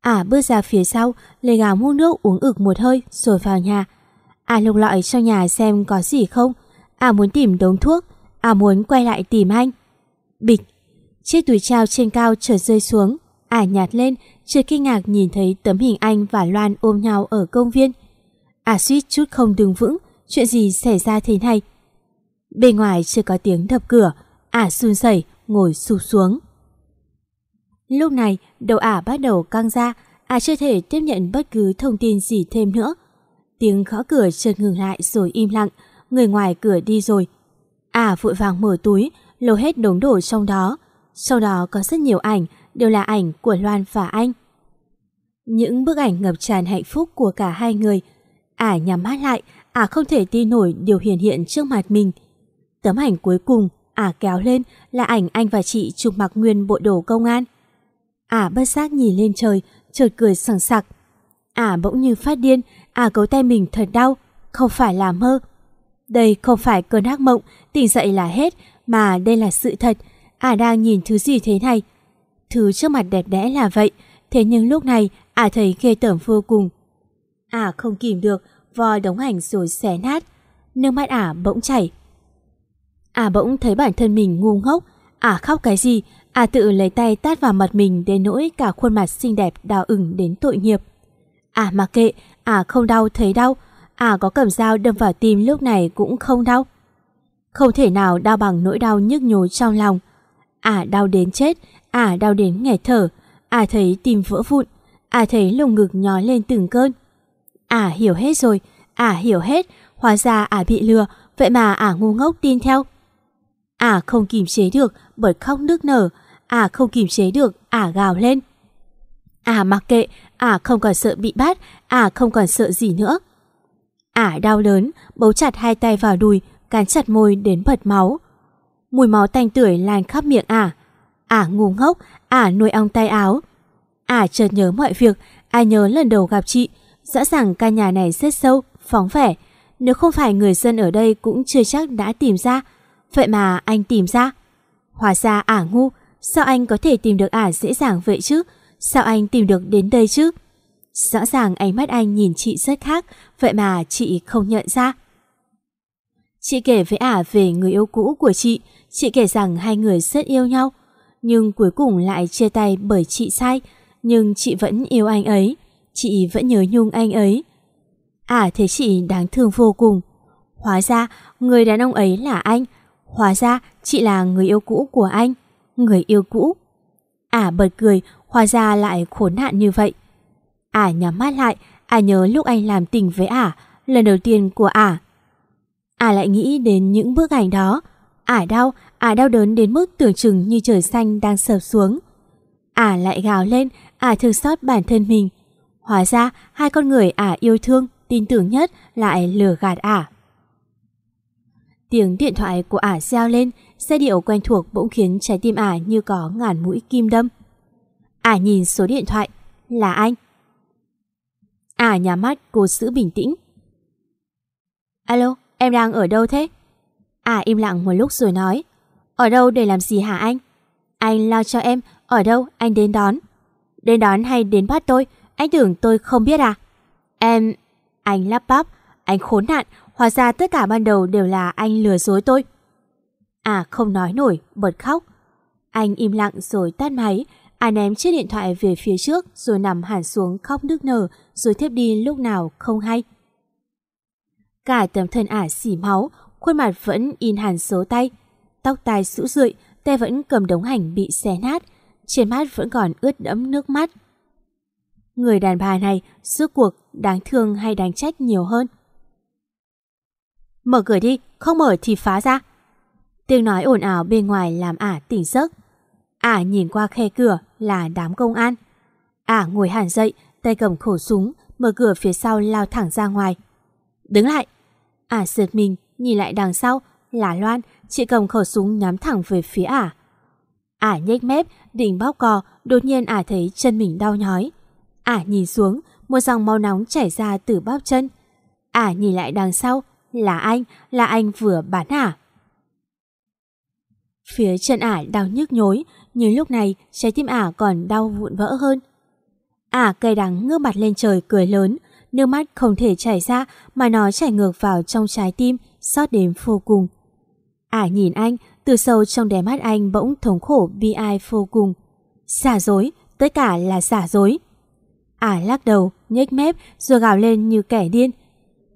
Ả bước ra phía sau, lấy gào mua nước uống ực một hơi rồi vào nhà. Ả lục lọi trong nhà xem có gì không. Ả muốn tìm đống thuốc, à muốn quay lại tìm anh. Bịch, chiếc túi trao trên cao chợt rơi xuống. Ả nhạt lên, Chưa kinh ngạc nhìn thấy tấm hình anh và Loan ôm nhau ở công viên. à suýt chút không đứng vững, chuyện gì xảy ra thế này? Bên ngoài chưa có tiếng đập cửa, Ả run rẩy ngồi sụp xuống. Lúc này, đầu ả bắt đầu căng ra, ả chưa thể tiếp nhận bất cứ thông tin gì thêm nữa. Tiếng gõ cửa chợt ngừng lại rồi im lặng, người ngoài cửa đi rồi. Ả vội vàng mở túi, lôi hết đống đồ trong đó. Sau đó có rất nhiều ảnh, đều là ảnh của Loan và anh. Những bức ảnh ngập tràn hạnh phúc của cả hai người. Ả nhắm mắt lại, ả không thể tin nổi điều hiện hiện trước mặt mình. Tấm ảnh cuối cùng, ả kéo lên là ảnh anh và chị chụp mặc nguyên bộ đồ công an. Ả bất giác nhìn lên trời, chợt cười sảng sặc. Ả bỗng như phát điên, ả cấu tay mình thật đau, không phải là mơ. Đây không phải cơn ác mộng, tỉnh dậy là hết, mà đây là sự thật. Ả đang nhìn thứ gì thế này? Thứ trước mặt đẹp đẽ là vậy, thế nhưng lúc này ả thấy ghê tởm vô cùng. Ả không kìm được, vò đống ảnh rồi xé nát. Nước mắt ả bỗng chảy. Ả bỗng thấy bản thân mình ngu ngốc, ả khóc cái gì, À tự lấy tay tát vào mặt mình đến nỗi cả khuôn mặt xinh đẹp đào ửng đến tội nghiệp. À mà kệ, à không đau thấy đau, à có cầm dao đâm vào tim lúc này cũng không đau. Không thể nào đau bằng nỗi đau nhức nhối trong lòng. À đau đến chết, à đau đến nghẹt thở, à thấy tim vỡ vụn, à thấy lồng ngực nhói lên từng cơn. À hiểu hết rồi, à hiểu hết, hóa ra à bị lừa, vậy mà à ngu ngốc tin theo. À không kìm chế được, bật khóc nước nở, à không kìm chế được, à gào lên. À mặc kệ, à không còn sợ bị bắt, à không còn sợ gì nữa. Ả đau lớn, bấu chặt hai tay vào đùi, cắn chặt môi đến bật máu. Mùi máu tanh tưởi lan khắp miệng ả. Ả ngu ngốc, ả nuôi ong tay áo. Ả chợt nhớ mọi việc, ai nhớ lần đầu gặp chị, rõ ràng căn nhà này rất sâu, phóng vẻ. Nếu không phải người dân ở đây cũng chưa chắc đã tìm ra, vậy mà anh tìm ra. Hóa ra ả ngu, sao anh có thể tìm được ả dễ dàng vậy chứ? Sao anh tìm được đến đây chứ? Rõ ràng ánh mắt anh nhìn chị rất khác, vậy mà chị không nhận ra. Chị kể với ả về người yêu cũ của chị, chị kể rằng hai người rất yêu nhau, nhưng cuối cùng lại chia tay bởi chị sai, nhưng chị vẫn yêu anh ấy, chị vẫn nhớ nhung anh ấy. Ả thấy chị đáng thương vô cùng. Hóa ra, người đàn ông ấy là anh, Hóa ra chị là người yêu cũ của anh Người yêu cũ Ả à, bật cười Hóa ra lại khốn nạn như vậy Ả à, nhắm mắt lại. Ả à, nhớ lúc anh làm tình với Ả Lần đầu tiên của Ả Ả lại nghĩ đến những bức ảnh đó. Ả đau Ả đau đớn đến mức tưởng chừng như trời xanh đang sập xuống. Ả lại gào lên Ả thương xót bản thân mình. Hóa ra hai con người Ả yêu thương Tin tưởng nhất lại lừa gạt Ả Tiếng điện thoại của ả reo lên, xe điệu quen thuộc bỗng khiến trái tim ả như có ngàn mũi kim đâm. Ả nhìn số điện thoại, là anh à nhà mắt cô giữ bình tĩnh. Alo, em đang ở đâu thế? à im lặng một lúc rồi nói. Ở đâu để làm gì hả anh? Anh lo cho em, ở đâu anh đến đón. Đến đón hay đến bắt tôi, anh tưởng tôi không biết à? Em... Anh lắp bắp, anh khốn nạn, Hóa ra tất cả ban đầu đều là anh lừa dối tôi. À không nói nổi, bật khóc. Anh im lặng rồi tắt máy, Ai ném chiếc điện thoại về phía trước rồi nằm hẳn xuống khóc nức nở rồi thiếp đi lúc nào không hay. Cả tấm thân ả xỉ máu, khuôn mặt vẫn in hẳn số tay. Tóc tai sũ rượi, tay vẫn cầm đống hành bị xé nát, trên mắt vẫn còn ướt đẫm nước mắt. Người đàn bà này, suốt cuộc, đáng thương hay đáng trách nhiều hơn. Mở cửa đi, không mở thì phá ra. Tiếng nói ồn ào bên ngoài làm ả tỉnh giấc. Ả nhìn qua khe cửa là đám công an. Ả ngồi hẳn dậy, tay cầm khẩu súng, mở cửa phía sau lao thẳng ra ngoài. Đứng lại! À, ả giật mình, nhìn lại đằng sau, là Loan, chị cầm khẩu súng nhắm thẳng về phía Ả. Ả nhếch mép, định bóp cò, đột nhiên Ả thấy chân mình đau nhói. Ả nhìn xuống, một dòng máu nóng chảy ra từ bắp chân. Ả nhìn lại đằng sau, là anh, là anh vừa bắn Ả. Phía chân Ả đau nhức nhối, nhưng lúc này trái tim Ả còn đau vụn vỡ hơn. Ả cay đắng ngước mặt lên trời cười lớn, nước mắt không thể chảy ra mà nó chảy ngược vào trong trái tim, xót đến vô cùng. Ả nhìn anh, từ sâu trong đáy mắt anh bỗng thống khổ bi ai vô cùng. Giả dối, tất cả là giả dối. Ả lắc đầu, nhếch mép rồi gào lên như kẻ điên.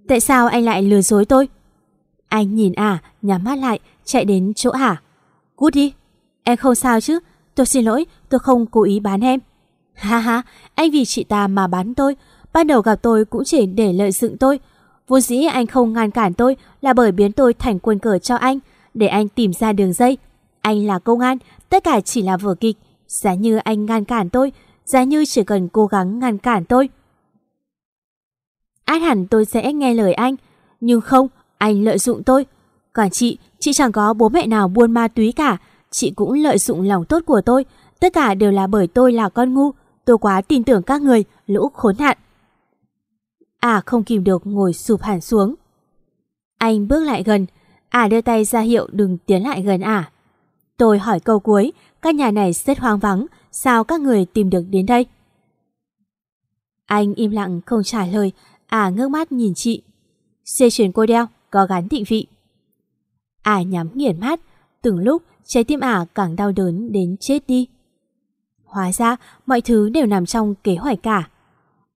Tại sao anh lại lừa dối tôi? Anh nhìn Ả, nhắm mắt lại, chạy đến chỗ Ả. Cút đi. Em không sao chứ? Tôi xin lỗi, tôi không cố ý bán em. Ha ha, anh vì chị ta mà bán tôi. Ban đầu gặp tôi cũng chỉ để lợi dụng tôi. Vốn dĩ anh không ngăn cản tôi là bởi biến tôi thành quân cờ cho anh, để anh tìm ra đường dây. Anh là công an, tất cả chỉ là vở kịch. Giá như anh ngăn cản tôi, giá như chỉ cần cố gắng ngăn cản tôi. Át hẳn tôi sẽ nghe lời anh, nhưng không, anh lợi dụng tôi. Còn chị, chị chẳng có bố mẹ nào buôn ma túy cả, chị cũng lợi dụng lòng tốt của tôi. Tất cả đều là bởi tôi là con ngu, tôi quá tin tưởng các người, lũ khốn nạn. À không kìm được ngồi sụp hẳn xuống. Anh bước lại gần, à đưa tay ra hiệu đừng tiến lại gần à. Tôi hỏi câu cuối, căn nhà này rất hoang vắng, sao các người tìm được đến đây? Anh im lặng không trả lời, à ngước mắt nhìn chị. Xe chuyển cô đeo, có gắn định vị. À nhắm nghiền mắt, từng lúc trái tim ả càng đau đớn đến chết đi. Hóa ra mọi thứ đều nằm trong kế hoạch cả.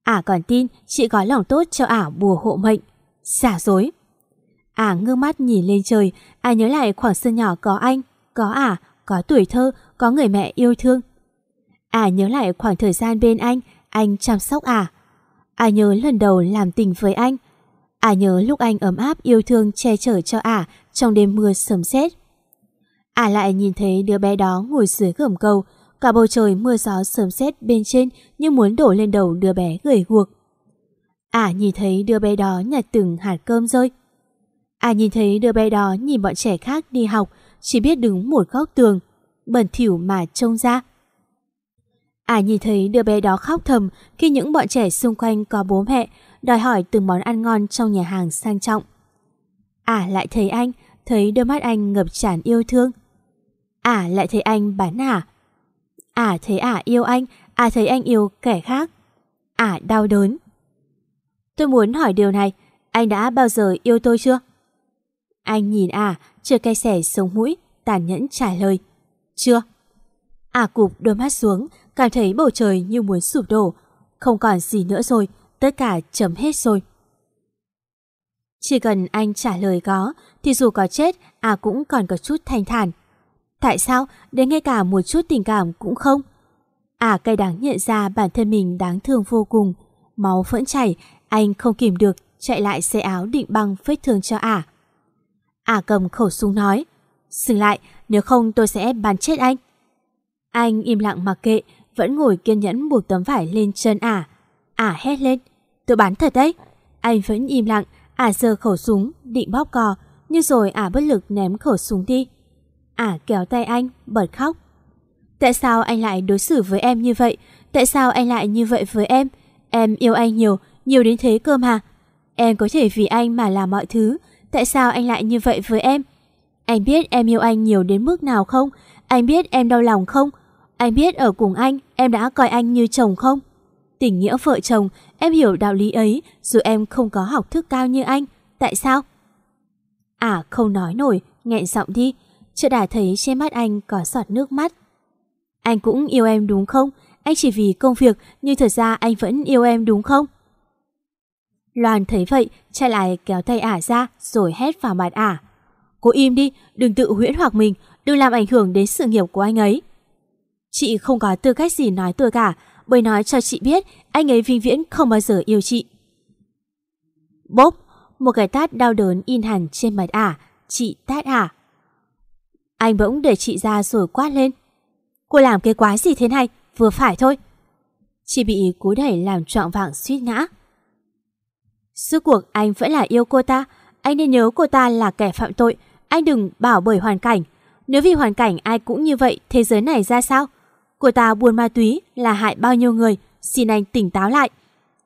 Ả còn tin chị gói lòng tốt cho ả bùa hộ mệnh. giả dối. Ả ngước mắt nhìn lên trời, Ả nhớ lại khoảng sân nhỏ có anh, có ả, có tuổi thơ, có người mẹ yêu thương. Ả nhớ lại khoảng thời gian bên anh, anh chăm sóc ả. Ả nhớ lần đầu làm tình với anh. Ả nhớ lúc anh ấm áp yêu thương che chở cho ả trong đêm mưa sầm sét. Ả lại nhìn thấy đứa bé đó ngồi dưới gầm cầu, cả bầu trời mưa gió sớm sét bên trên như muốn đổ lên đầu đứa bé gầy guộc. Ả nhìn thấy đứa bé đó nhặt từng hạt cơm rơi. Ả nhìn thấy đứa bé đó nhìn bọn trẻ khác đi học, chỉ biết đứng một góc tường, bẩn thỉu mà trông ra. Ả nhìn thấy đứa bé đó khóc thầm khi những bọn trẻ xung quanh có bố mẹ, đòi hỏi từng món ăn ngon trong nhà hàng sang trọng. Ả lại thấy anh, thấy đôi mắt anh ngập tràn yêu thương. Ả lại thấy anh bán ả, Ả à, à thấy ả à, yêu anh, ả thấy anh yêu kẻ khác. Ả đau đớn. Tôi muốn hỏi điều này, anh đã bao giờ yêu tôi chưa? Anh nhìn ả, chưa cay xẻ sống mũi, tàn nhẫn trả lời. Chưa. Ả cụp đôi mắt xuống, cảm thấy bầu trời như muốn sụp đổ. Không còn gì nữa rồi, tất cả chấm hết rồi. Chỉ cần anh trả lời có, thì dù có chết, à cũng còn có chút thanh thản. Tại sao đến ngay cả một chút tình cảm cũng không? À cay đáng nhận ra bản thân mình đáng thương vô cùng. Máu vẫn chảy, anh không kìm được, chạy lại xe áo định băng vết thương cho ả. À. Ả cầm khẩu súng nói, dừng lại, nếu không tôi sẽ bắn chết anh. Anh im lặng mặc kệ, vẫn ngồi kiên nhẫn buộc tấm vải lên chân ả. Ả hét lên, tôi bắn thật đấy. Anh vẫn im lặng, ả giơ khẩu súng, định bóp cò, nhưng rồi ả bất lực ném khẩu súng đi. À, Ả kéo tay anh, bật khóc. Tại sao anh lại đối xử với em như vậy? Tại sao anh lại như vậy với em? Em yêu anh nhiều, nhiều đến thế cơ mà. Em có thể vì anh mà làm mọi thứ. Tại sao anh lại như vậy với em? Anh biết em yêu anh nhiều đến mức nào không? Anh biết em đau lòng không? Anh biết ở cùng anh, em đã coi anh như chồng không? Tình nghĩa vợ chồng, em hiểu đạo lý ấy, dù em không có học thức cao như anh. Tại sao? À không nói nổi, nghẹn giọng đi. Chợt đã thấy trên mắt anh có giọt nước mắt. Anh cũng yêu em đúng không? Anh chỉ vì công việc nhưng thật ra anh vẫn yêu em đúng không? Loan thấy vậy, chạy lại kéo tay ả ra rồi hét vào mặt ả. Cô im đi, đừng tự huyễn hoặc mình, đừng làm ảnh hưởng đến sự nghiệp của anh ấy. Chị không có tư cách gì nói tôi cả, bởi nói cho chị biết anh ấy vinh viễn không bao giờ yêu chị. Bốp, một cái tát đau đớn in hẳn trên mặt ả, chị tát ả. Anh bỗng để chị ra rồi quát lên. Cô làm cái quái gì thế này, vừa phải thôi. Chị bị cú đẩy làm trọn vạng suýt ngã. Suốt cuộc anh vẫn là yêu cô ta, anh nên nhớ cô ta là kẻ phạm tội, anh đừng bảo bởi hoàn cảnh. Nếu vì hoàn cảnh ai cũng như vậy, thế giới này ra sao? Cô ta buôn ma túy là hại bao nhiêu người, xin anh tỉnh táo lại.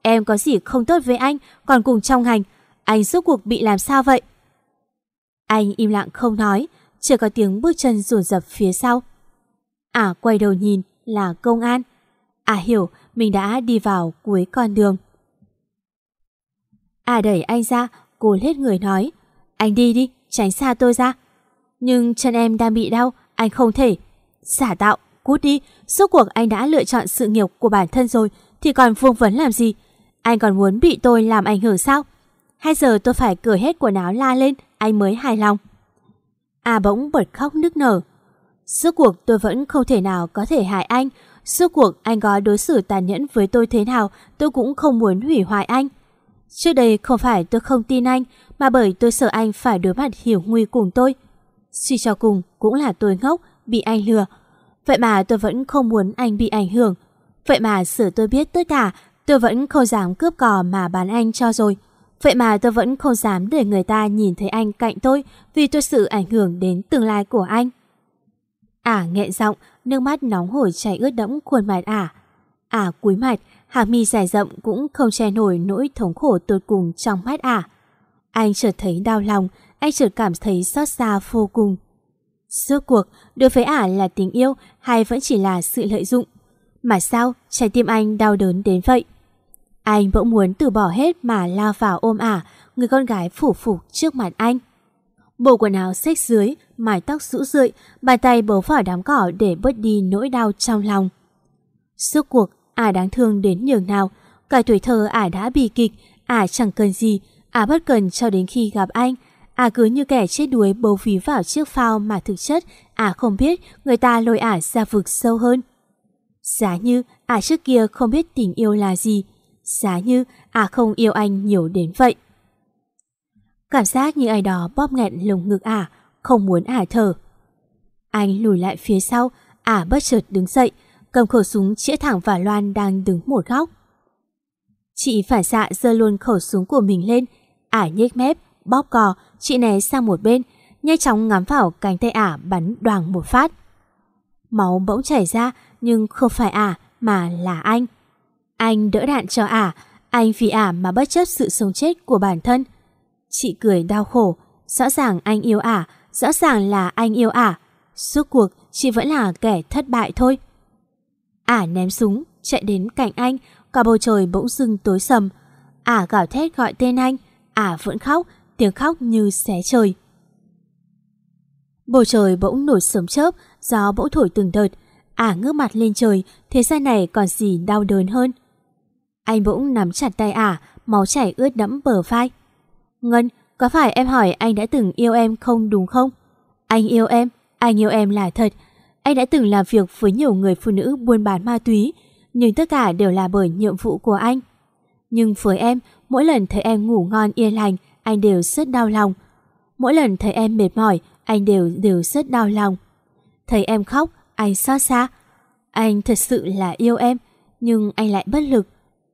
Em có gì không tốt với anh, còn cùng trong hành, anh suốt cuộc bị làm sao vậy? Anh im lặng không nói, chỉ có tiếng bước chân rồn rập phía sau. À quay đầu nhìn là công an. À hiểu mình đã đi vào cuối con đường. À đẩy anh ra, cô hết người nói. Anh đi đi, tránh xa tôi ra. Nhưng chân em đang bị đau, anh không thể. Giả tạo, cút đi, suốt cuộc anh đã lựa chọn sự nghiệp của bản thân rồi, thì còn vương vấn làm gì? Anh còn muốn bị tôi làm ảnh hưởng sao? Hay giờ tôi phải cởi hết quần áo la lên, anh mới hài lòng. À bỗng bật khóc nức nở. Suốt cuộc tôi vẫn không thể nào có thể hại anh. Suốt cuộc anh có đối xử tàn nhẫn với tôi thế nào, tôi cũng không muốn hủy hoại anh. Trước đây không phải tôi không tin anh, mà bởi tôi sợ anh phải đối mặt hiểu nguy cùng tôi. Suy cho cùng cũng là tôi ngốc, bị anh lừa. Vậy mà tôi vẫn không muốn anh bị ảnh hưởng. Vậy mà sửa tôi biết tất cả, tôi vẫn không dám cướp cò mà bán anh cho rồi. Vậy mà tôi vẫn không dám để người ta nhìn thấy anh cạnh tôi vì tôi sự ảnh hưởng đến tương lai của anh. Ả à, nghẹn giọng, nước mắt nóng hổi chảy ướt đẫm khuôn mặt Ả. À. Ả à, cúi mặt, hàng mi dài rậm cũng không che nổi nỗi thống khổ tột cùng trong mắt Ả. Anh chợt thấy đau lòng, anh chợt cảm thấy xót xa vô cùng. Suốt cuộc, đối với Ả là tình yêu hay vẫn chỉ là sự lợi dụng? Mà sao trái tim anh đau đớn đến vậy? Anh bỗng muốn từ bỏ hết mà lao vào ôm ả, người con gái phủ phục trước mặt anh. Bộ quần áo xếch dưới, mái tóc rũ rượi, bàn tay bấu vào đám cỏ để bớt đi nỗi đau trong lòng. Suốt cuộc, ả đáng thương đến nhường nào, cả tuổi thơ ả đã bị kịch, ả chẳng cần gì, ả bất cần cho đến khi gặp anh. Ả cứ như kẻ chết đuối bấu phí vào chiếc phao mà thực chất ả không biết người ta lôi ả ra vực sâu hơn. Giá như ả trước kia không biết tình yêu là gì, giá như à không yêu anh nhiều đến vậy. Cảm giác như ai đó bóp nghẹn lồng ngực ả, không muốn ả thở. Anh lùi lại phía sau, ả bất chợt đứng dậy, cầm khẩu súng chĩa thẳng vào Loan đang đứng một góc. Chị phản xạ giơ luôn khẩu súng của mình lên, ả nhếch mép, bóp cò, chị né sang một bên, nhanh chóng ngắm vào cánh tay ả bắn đoàn một phát. Máu bỗng chảy ra nhưng không phải ả mà là anh. Anh đỡ đạn cho ả, anh vì ả mà bất chấp sự sống chết của bản thân. Chị cười đau khổ, rõ ràng anh yêu ả, rõ ràng là anh yêu ả. Suốt cuộc chị vẫn là kẻ thất bại thôi. Ả ném súng, chạy đến cạnh anh, cả bầu trời bỗng dưng tối sầm. Ả gào thét gọi tên anh, ả vẫn khóc, tiếng khóc như xé trời. Bầu trời bỗng nổi sớm chớp, gió bỗng thổi từng đợt. Ả ngước mặt lên trời, thế gian này còn gì đau đớn hơn. Anh bỗng nắm chặt tay ả, máu chảy ướt đẫm bờ vai. Ngân, có phải em hỏi anh đã từng yêu em không đúng không? Anh yêu em, anh yêu em là thật. Anh đã từng làm việc với nhiều người phụ nữ buôn bán ma túy, nhưng tất cả đều là bởi nhiệm vụ của anh. Nhưng với em, mỗi lần thấy em ngủ ngon yên lành, anh đều rất đau lòng. Mỗi lần thấy em mệt mỏi, anh đều đều rất đau lòng. Thấy em khóc, anh xót xa. Anh thật sự là yêu em, nhưng anh lại bất lực.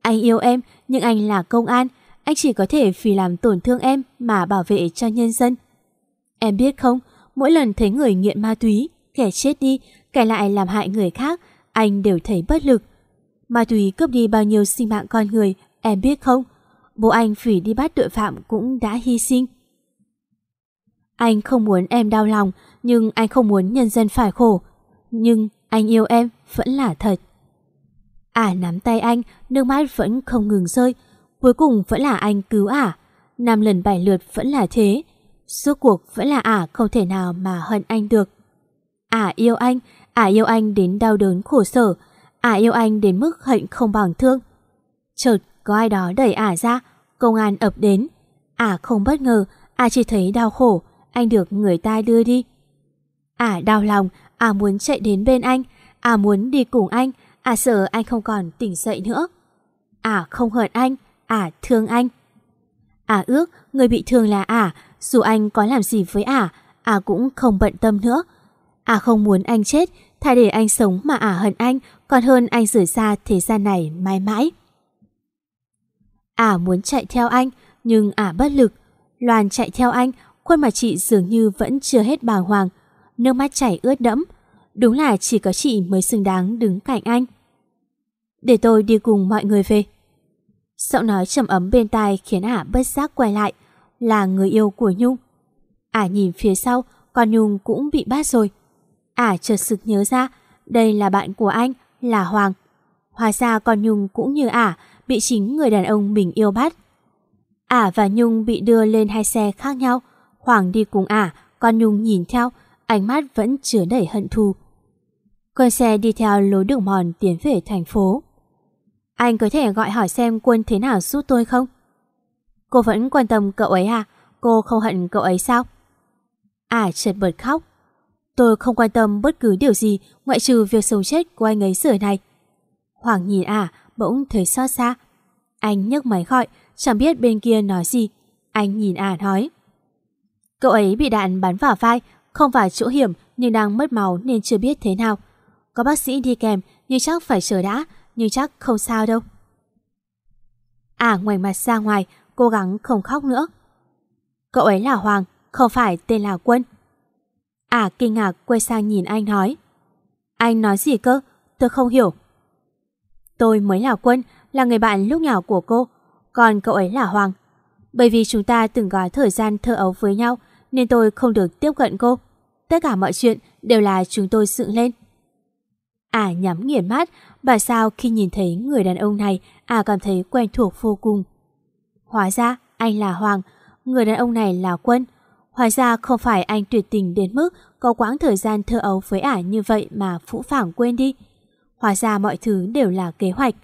Anh yêu em, nhưng anh là công an. Anh chỉ có thể vì làm tổn thương em mà bảo vệ cho nhân dân. Em biết không, mỗi lần thấy người nghiện ma túy, kẻ chết đi, kẻ lại làm hại người khác, anh đều thấy bất lực. Ma túy cướp đi bao nhiêu sinh mạng con người, em biết không? Bố anh vì đi bắt tội phạm cũng đã hy sinh. Anh không muốn em đau lòng, nhưng anh không muốn nhân dân phải khổ. Nhưng anh yêu em vẫn là thật. Ả nắm tay anh, nước mắt vẫn không ngừng rơi. Cuối cùng vẫn là anh cứu ả. Năm lần bảy lượt vẫn là thế. Suốt cuộc vẫn là ả không thể nào mà hận anh được. Ả yêu anh, ả yêu anh đến đau đớn khổ sở, ả yêu anh đến mức hận không bằng thương. Chợt có ai đó đẩy ả ra, công an ập đến. Ả không bất ngờ, ả chỉ thấy đau khổ, anh được người ta đưa đi. Ả đau lòng, ả muốn chạy đến bên anh, ả muốn đi cùng anh, à sợ anh không còn tỉnh dậy nữa. à không hận anh, à thương anh. à ước người bị thương là à, dù anh có làm gì với à, à cũng không bận tâm nữa. à không muốn anh chết, thay để anh sống mà à hận anh, còn hơn anh rời xa thế gian này mãi mãi. à muốn chạy theo anh, nhưng à bất lực. Loan chạy theo anh, khuôn mặt chị dường như vẫn chưa hết bàng hoàng. Nước mắt chảy ướt đẫm. Đúng là chỉ có chị mới xứng đáng đứng cạnh anh. Để tôi đi cùng mọi người về. Giọng nói trầm ấm bên tai khiến ả bất giác quay lại. Là người yêu của Nhung. Ả nhìn phía sau, còn Nhung cũng bị bắt rồi. Ả chợt sực nhớ ra, đây là bạn của anh, là Hoàng. Hóa ra con Nhung cũng như ả, bị chính người đàn ông mình yêu bắt. Ả và Nhung bị đưa lên hai xe khác nhau. Hoàng đi cùng ả, con Nhung nhìn theo, ánh mắt vẫn chứa đầy hận thù. Con xe đi theo lối đường mòn tiến về thành phố. Anh có thể gọi hỏi xem quân thế nào giúp tôi không? Cô vẫn quan tâm cậu ấy à? Cô không hận cậu ấy sao? À, chợt bật khóc. Tôi không quan tâm bất cứ điều gì ngoại trừ việc sống chết của anh ấy giờ này. Hoàng nhìn à, bỗng thấy xót xa. Anh nhấc máy gọi, chẳng biết bên kia nói gì. Anh nhìn à nói. Cậu ấy bị đạn bắn vào vai, không phải chỗ hiểm nhưng đang mất máu nên chưa biết thế nào. Có bác sĩ đi kèm nhưng chắc phải chờ đã, nhưng chắc không sao đâu. À, ngoảnh mặt ra ngoài, cố gắng không khóc nữa. Cậu ấy là Hoàng, không phải tên là Quân. À, kinh ngạc quay sang nhìn anh nói. Anh nói gì cơ? Tôi không hiểu. Tôi mới là Quân, là người bạn lúc nhỏ của cô, còn cậu ấy là Hoàng. Bởi vì chúng ta từng có thời gian thơ ấu với nhau nên tôi không được tiếp cận cô. Tất cả mọi chuyện đều là chúng tôi dựng lên. À nhắm nghiền mắt, bà sao khi nhìn thấy người đàn ông này, à cảm thấy quen thuộc vô cùng. Hóa ra anh là Hoàng, người đàn ông này là Quân. Hóa ra không phải anh tuyệt tình đến mức có quãng thời gian thơ ấu với ả như vậy mà phũ phảng quên đi. Hóa ra mọi thứ đều là kế hoạch.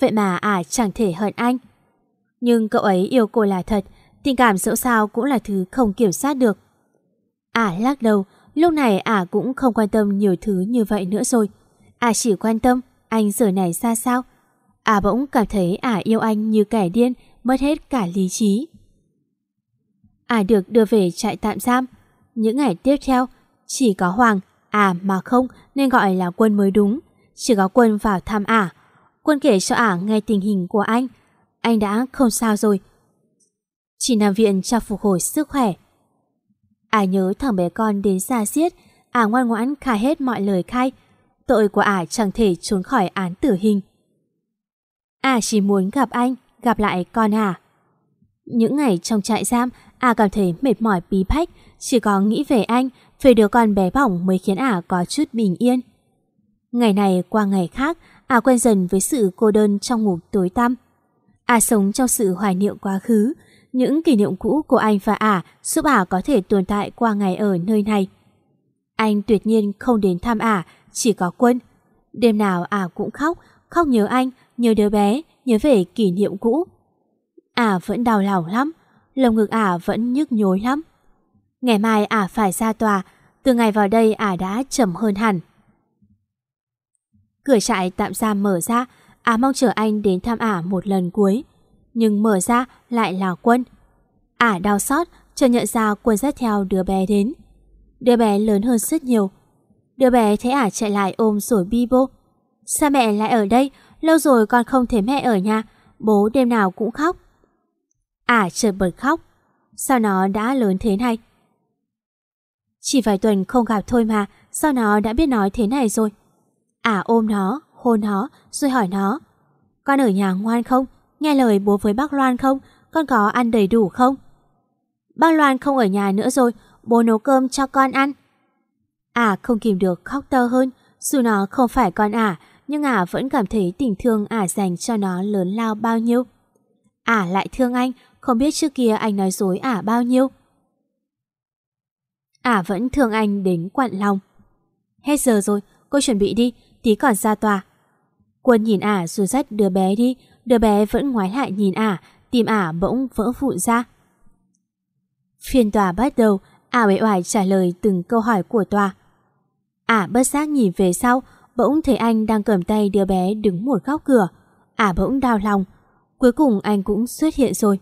Vậy mà ả chẳng thể hận anh. Nhưng cậu ấy yêu cô là thật, tình cảm dẫu sao cũng là thứ không kiểm soát được. Ả lắc đầu, lúc này ả cũng không quan tâm nhiều thứ như vậy nữa rồi. Ả chỉ quan tâm anh giờ này ra sao. Ả bỗng cảm thấy ả yêu anh như kẻ điên, mất hết cả lý trí. Ả được đưa về trại tạm giam. Những ngày tiếp theo, chỉ có Hoàng, à mà không nên gọi là quân mới đúng. Chỉ có quân vào thăm ả. Quân kể cho ả nghe tình hình của anh. Anh đã không sao rồi. Chỉ nằm viện cho phục hồi sức khỏe. Ả nhớ thằng bé con đến xa xiết. Ả ngoan ngoãn khai hết mọi lời khai. Tội của ả chẳng thể trốn khỏi án tử hình. Ả chỉ muốn gặp anh, gặp lại con ả. Những ngày trong trại giam, ả cảm thấy mệt mỏi bí bách, chỉ có nghĩ về anh, về đứa con bé bỏng mới khiến ả có chút bình yên. Ngày này qua ngày khác, ả quen dần với sự cô đơn trong ngục tối tăm. Ả sống trong sự hoài niệm quá khứ, những kỷ niệm cũ của anh và ả giúp ả có thể tồn tại qua ngày ở nơi này. Anh tuyệt nhiên không đến thăm ả, chỉ có quân. Đêm nào ả cũng khóc, khóc nhớ anh, nhớ đứa bé, nhớ về kỷ niệm cũ. Ả vẫn đau lòng lắm, lồng ngực ả vẫn nhức nhối lắm. Ngày mai ả phải ra tòa, từ ngày vào đây ả đã chậm hơn hẳn. Cửa trại tạm giam mở ra, ả mong chờ anh đến thăm ả một lần cuối. Nhưng mở ra lại là quân. Ả đau xót, chờ nhận ra quân dắt theo đứa bé đến. Đứa bé lớn hơn rất nhiều. Đứa bé thấy ả chạy lại ôm rồi bi bô. Sao mẹ lại ở đây? Lâu rồi con không thấy mẹ ở nhà. Bố đêm nào cũng khóc. Ả chợt bật khóc. Sao nó đã lớn thế này? Chỉ vài tuần không gặp thôi mà, sao nó đã biết nói thế này rồi? Ả ôm nó, hôn nó, rồi hỏi nó. Con ở nhà ngoan không? Nghe lời bố với bác Loan không? Con có ăn đầy đủ không? Bác Loan không ở nhà nữa rồi, bố nấu cơm cho con ăn. À, không kìm được khóc to hơn, dù nó không phải con Ả, nhưng Ả vẫn cảm thấy tình thương Ả dành cho nó lớn lao bao nhiêu. Ả lại thương anh, không biết trước kia anh nói dối Ả bao nhiêu. Ả vẫn thương anh đến quặn lòng. Hết giờ rồi, cô chuẩn bị đi, tí còn ra tòa. Quân nhìn ả rồi dắt đứa bé đi, đứa bé vẫn ngoái lại nhìn ả, tim ả bỗng vỡ vụn ra. Phiên tòa bắt đầu, ả uể oải trả lời từng câu hỏi của tòa. Ả bất giác nhìn về sau, bỗng thấy anh đang cầm tay đứa bé đứng một góc cửa. Ả bỗng đau lòng. Cuối cùng anh cũng xuất hiện rồi.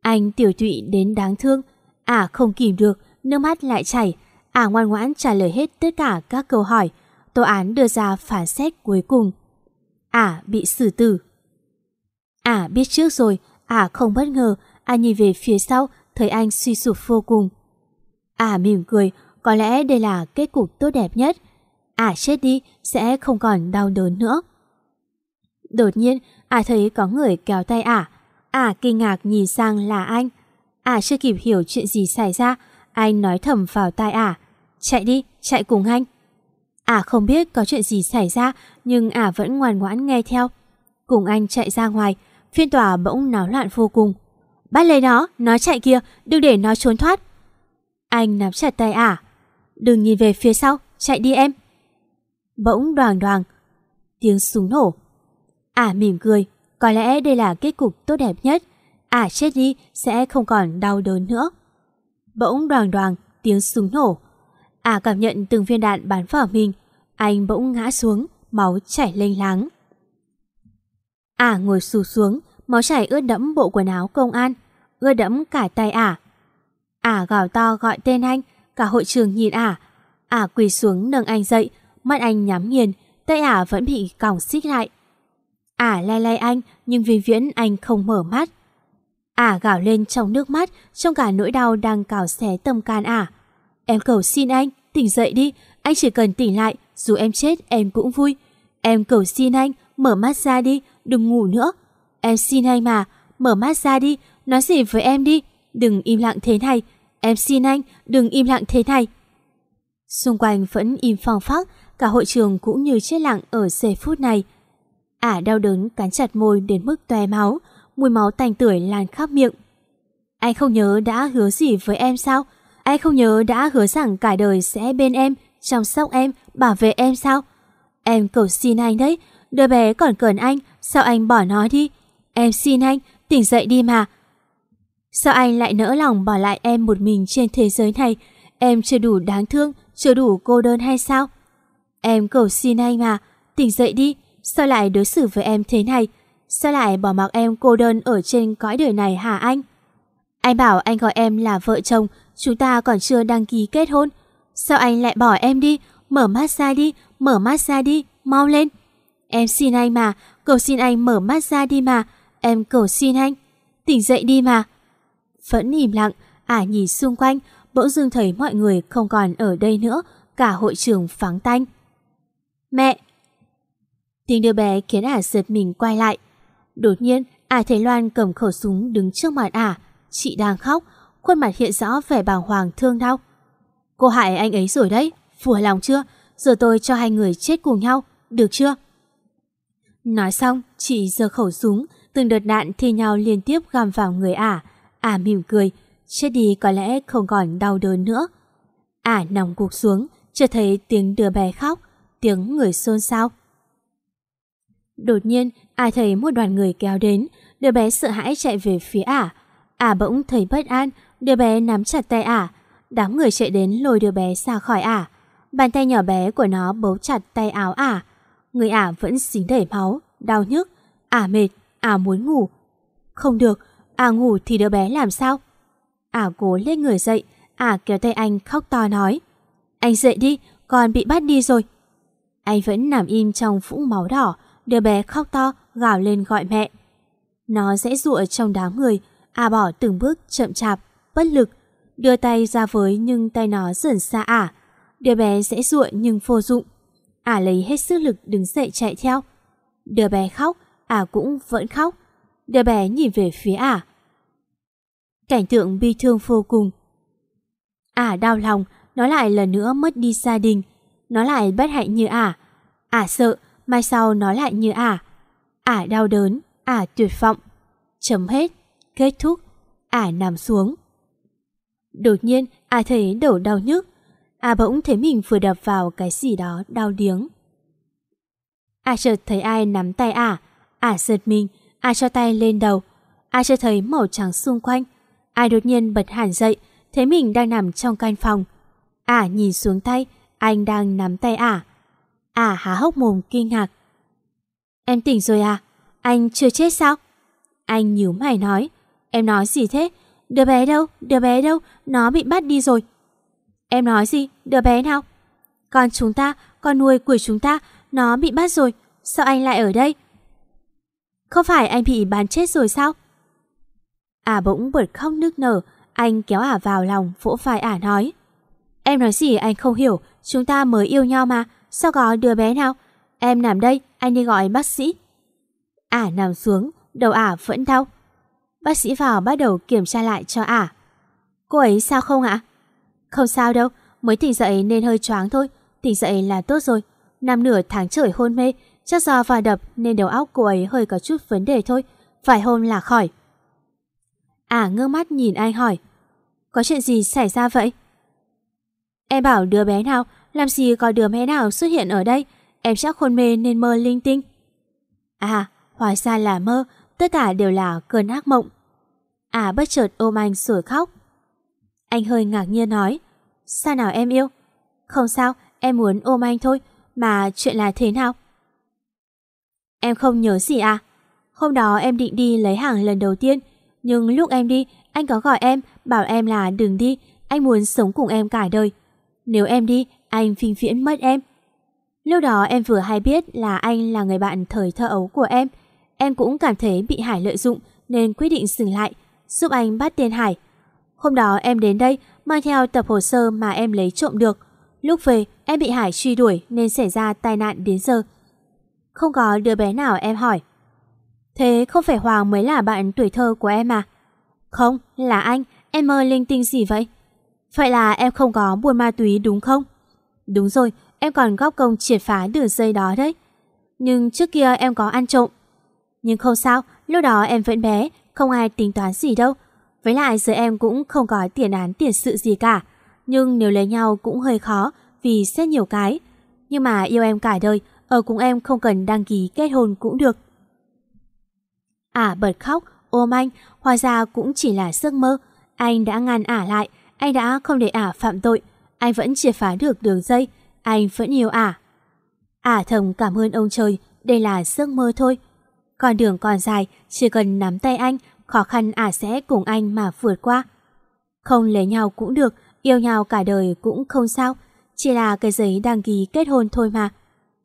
Anh tiểu tụy đến đáng thương. Ả không kìm được, nước mắt lại chảy. Ả ngoan ngoãn trả lời hết tất cả các câu hỏi. Tòa án đưa ra phán xét cuối cùng. Ả bị xử tử. Ả biết trước rồi, Ả không bất ngờ. Ả nhìn về phía sau, thấy anh suy sụp vô cùng. Ả mỉm cười, có lẽ đây là kết cục tốt đẹp nhất. Ả chết đi sẽ không còn đau đớn nữa. Đột nhiên, Ả thấy có người kéo tay Ả. Ả kinh ngạc nhìn sang là anh. Ả chưa kịp hiểu chuyện gì xảy ra, anh nói thầm vào tai Ả. Chạy đi, chạy cùng anh. Ả không biết có chuyện gì xảy ra, nhưng Ả vẫn ngoan ngoãn nghe theo. Cùng anh chạy ra ngoài, phiên tòa bỗng náo loạn vô cùng. Bắt lấy nó, nó chạy kia, đừng để nó trốn thoát. Anh nắm chặt tay Ả. Đừng nhìn về phía sau, chạy đi em. Bỗng đoàn đoàn. Tiếng súng nổ. Ả mỉm cười, có lẽ đây là kết cục tốt đẹp nhất. Ả chết đi sẽ không còn đau đớn nữa. Bỗng đoàn đoàn, tiếng súng nổ. Ả cảm nhận từng viên đạn bắn vào mình. Anh bỗng ngã xuống, máu chảy lênh láng. Ả ngồi xù xuống, máu chảy ướt đẫm bộ quần áo công an, ướt đẫm cả tay Ả. Ả gào to gọi tên anh, cả hội trường nhìn Ả. Ả quỳ xuống nâng anh dậy, mắt anh nhắm nghiền, tay Ả vẫn bị còng xích lại. Ả lay lay anh, nhưng vì viễn anh không mở mắt. Ả gào lên trong nước mắt, trong cả nỗi đau đang cào xé tâm can Ả. Em cầu xin anh, tỉnh dậy đi, anh chỉ cần tỉnh lại, dù em chết em cũng vui. Em cầu xin anh, mở mắt ra đi, đừng ngủ nữa. Em xin anh mà, mở mắt ra đi, nói gì với em đi, đừng im lặng thế này. Em xin anh, đừng im lặng thế này. Xung quanh vẫn im phăng phắc, cả hội trường cũng như chết lặng ở giây phút này. Ả đau đớn cắn chặt môi đến mức toe máu, mùi máu tanh tưởi lan khắp miệng. Anh không nhớ đã hứa gì với em sao? Anh không nhớ đã hứa rằng cả đời sẽ bên em, chăm sóc em, bảo vệ em sao? Em cầu xin anh đấy, đứa bé còn cần anh, sao anh bỏ nó đi? Em xin anh, tỉnh dậy đi mà. Sao anh lại nỡ lòng bỏ lại em một mình trên thế giới này? Em chưa đủ đáng thương, chưa đủ cô đơn hay sao? Em cầu xin anh mà, tỉnh dậy đi, sao lại đối xử với em thế này? Sao lại bỏ mặc em cô đơn ở trên cõi đời này hả anh? Anh bảo anh gọi em là vợ chồng, chúng ta còn chưa đăng ký kết hôn. Sao anh lại bỏ em đi? Mở mắt ra đi, mở mắt ra đi, mau lên. Em xin anh mà, cầu xin anh mở mắt ra đi mà. Em cầu xin anh, tỉnh dậy đi mà. Vẫn im lặng, ả nhìn xung quanh, bỗng dưng thấy mọi người không còn ở đây nữa, cả hội trường phắng tanh. Mẹ! Tiếng đứa bé khiến ả giật mình quay lại. Đột nhiên, ả thấy Loan cầm khẩu súng đứng trước mặt ả. Chị đang khóc, khuôn mặt hiện rõ vẻ bàng hoàng thương đau. Cô hại anh ấy rồi đấy, vừa lòng chưa? Giờ tôi cho hai người chết cùng nhau, được chưa? Nói xong, chị giơ khẩu súng, từng đợt đạn thi nhau liên tiếp găm vào người ả. Ả mỉm cười, chết đi có lẽ không còn đau đớn nữa. Ả nằm gục xuống, chưa thấy tiếng đứa bé khóc, tiếng người xôn xao. Đột nhiên, ai thấy một đoàn người kéo đến, đứa bé sợ hãi chạy về phía ả. Ả bỗng thấy bất an, đứa bé nắm chặt tay ả. Đám người chạy đến lôi đứa bé ra khỏi ả. Bàn tay nhỏ bé của nó bấu chặt tay áo ả. Người ả vẫn dính đầy máu, đau nhức. Ả mệt, ả muốn ngủ. Không được, ả ngủ thì đứa bé làm sao? Ả cố lên người dậy, ả kéo tay anh khóc to nói. Anh dậy đi, con bị bắt đi rồi. Anh vẫn nằm im trong vũng máu đỏ, đứa bé khóc to, gào lên gọi mẹ. Nó dễ dụa trong đám người, ả bỏ từng bước chậm chạp, bất lực, đưa tay ra với nhưng tay nó dần xa ả. Đứa bé dễ dụa nhưng vô dụng. Ả à lấy hết sức lực đứng dậy chạy theo. Đứa bé khóc, ả à cũng vẫn khóc. Đứa bé nhìn về phía ả. Cảnh tượng bi thương vô cùng. Ả đau lòng, nó lại lần nữa mất đi gia đình. Nó lại bất hạnh như ả. Ả sợ, mai sau nó lại như ả. Ả đau đớn, ả tuyệt vọng. Chấm hết, kết thúc, ả nằm xuống. Đột nhiên, Ả thấy đầu đau nhức. À bỗng thấy mình vừa đập vào cái gì đó đau điếng. À chợt thấy ai nắm tay à, à giật mình, à cho tay lên đầu. À chợt thấy màu trắng xung quanh. Ai đột nhiên bật hẳn dậy, thấy mình đang nằm trong căn phòng. À nhìn xuống tay, anh đang nắm tay à. À há hốc mồm kinh ngạc. Em tỉnh rồi à? Anh chưa chết sao? Anh nhíu mày nói. Em nói gì thế? Đứa bé đâu? Đứa bé đâu? Nó bị bắt đi rồi. Em nói gì? Đứa bé nào? Con chúng ta, con nuôi của chúng ta, nó bị bắt rồi. Sao anh lại ở đây? Không phải anh bị bán chết rồi sao? À bỗng bật khóc nước nở, anh kéo ả vào lòng, vỗ vai ả nói. Em nói gì anh không hiểu, chúng ta mới yêu nhau mà, sao có đứa bé nào? Em nằm đây, anh đi gọi bác sĩ. Ả nằm xuống, đầu ả vẫn đau. Bác sĩ vào bắt đầu kiểm tra lại cho ả. Cô ấy sao không ạ? Không sao đâu, mới tỉnh dậy nên hơi choáng thôi, tỉnh dậy là tốt rồi. Năm nửa tháng trời hôn mê, chắc do va đập nên đầu óc cô ấy hơi có chút vấn đề thôi, vài hôm là khỏi. à ngơ mắt nhìn anh hỏi, có chuyện gì xảy ra vậy? Em bảo đứa bé nào, làm gì có đứa bé nào xuất hiện ở đây, em chắc hôn mê nên mơ linh tinh. À, hóa ra là mơ, tất cả đều là cơn ác mộng. À bất chợt ôm anh rồi khóc. Anh hơi ngạc nhiên nói, sao nào em yêu? Không sao, em muốn ôm anh thôi, mà chuyện là thế nào? Em không nhớ gì à? Hôm đó em định đi lấy hàng lần đầu tiên, nhưng lúc em đi, anh có gọi em, bảo em là đừng đi, anh muốn sống cùng em cả đời. Nếu em đi, anh vinh viễn mất em. Lúc đó em vừa hay biết là anh là người bạn thời thơ ấu của em. Em cũng cảm thấy bị Hải lợi dụng nên quyết định dừng lại, giúp anh bắt tên Hải. Hôm đó em đến đây mang theo tập hồ sơ mà em lấy trộm được. Lúc về em bị Hải truy đuổi nên xảy ra tai nạn đến giờ. Không có đứa bé nào em hỏi. Thế không phải Hoàng mới là bạn tuổi thơ của em à? Không, là anh, em mơ linh tinh gì vậy? Vậy là em không có buôn ma túy đúng không? Đúng rồi, em còn góp công triệt phá đường dây đó đấy. Nhưng trước kia em có ăn trộm. Nhưng không sao, lúc đó em vẫn bé, không ai tính toán gì đâu. Với lại giờ em cũng không có tiền án tiền sự gì cả. Nhưng nếu lấy nhau cũng hơi khó vì xét nhiều cái. Nhưng mà yêu em cả đời, ở cùng em không cần đăng ký kết hôn cũng được. Ả bật khóc, ôm anh, hóa ra cũng chỉ là giấc mơ. Anh đã ngăn Ả lại, anh đã không để Ả phạm tội. Anh vẫn triệt phá được đường dây, anh vẫn yêu Ả. Ả thầm cảm ơn ông trời, đây là giấc mơ thôi. Con đường còn dài, chỉ cần nắm tay anh, khó khăn Ả sẽ cùng anh mà vượt qua. Không lấy nhau cũng được, yêu nhau cả đời cũng không sao. Chỉ là cái giấy đăng ký kết hôn thôi mà.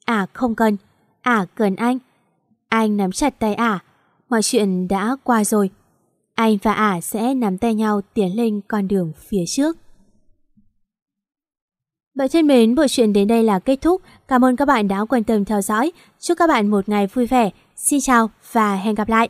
Ả không cần, Ả cần anh. Anh nắm chặt tay Ả, mọi chuyện đã qua rồi. Anh và Ả sẽ nắm tay nhau tiến lên con đường phía trước. Bạn thân mến, buổi chuyện đến đây là kết thúc. Cảm ơn các bạn đã quan tâm theo dõi. Chúc các bạn một ngày vui vẻ. Xin chào và hẹn gặp lại.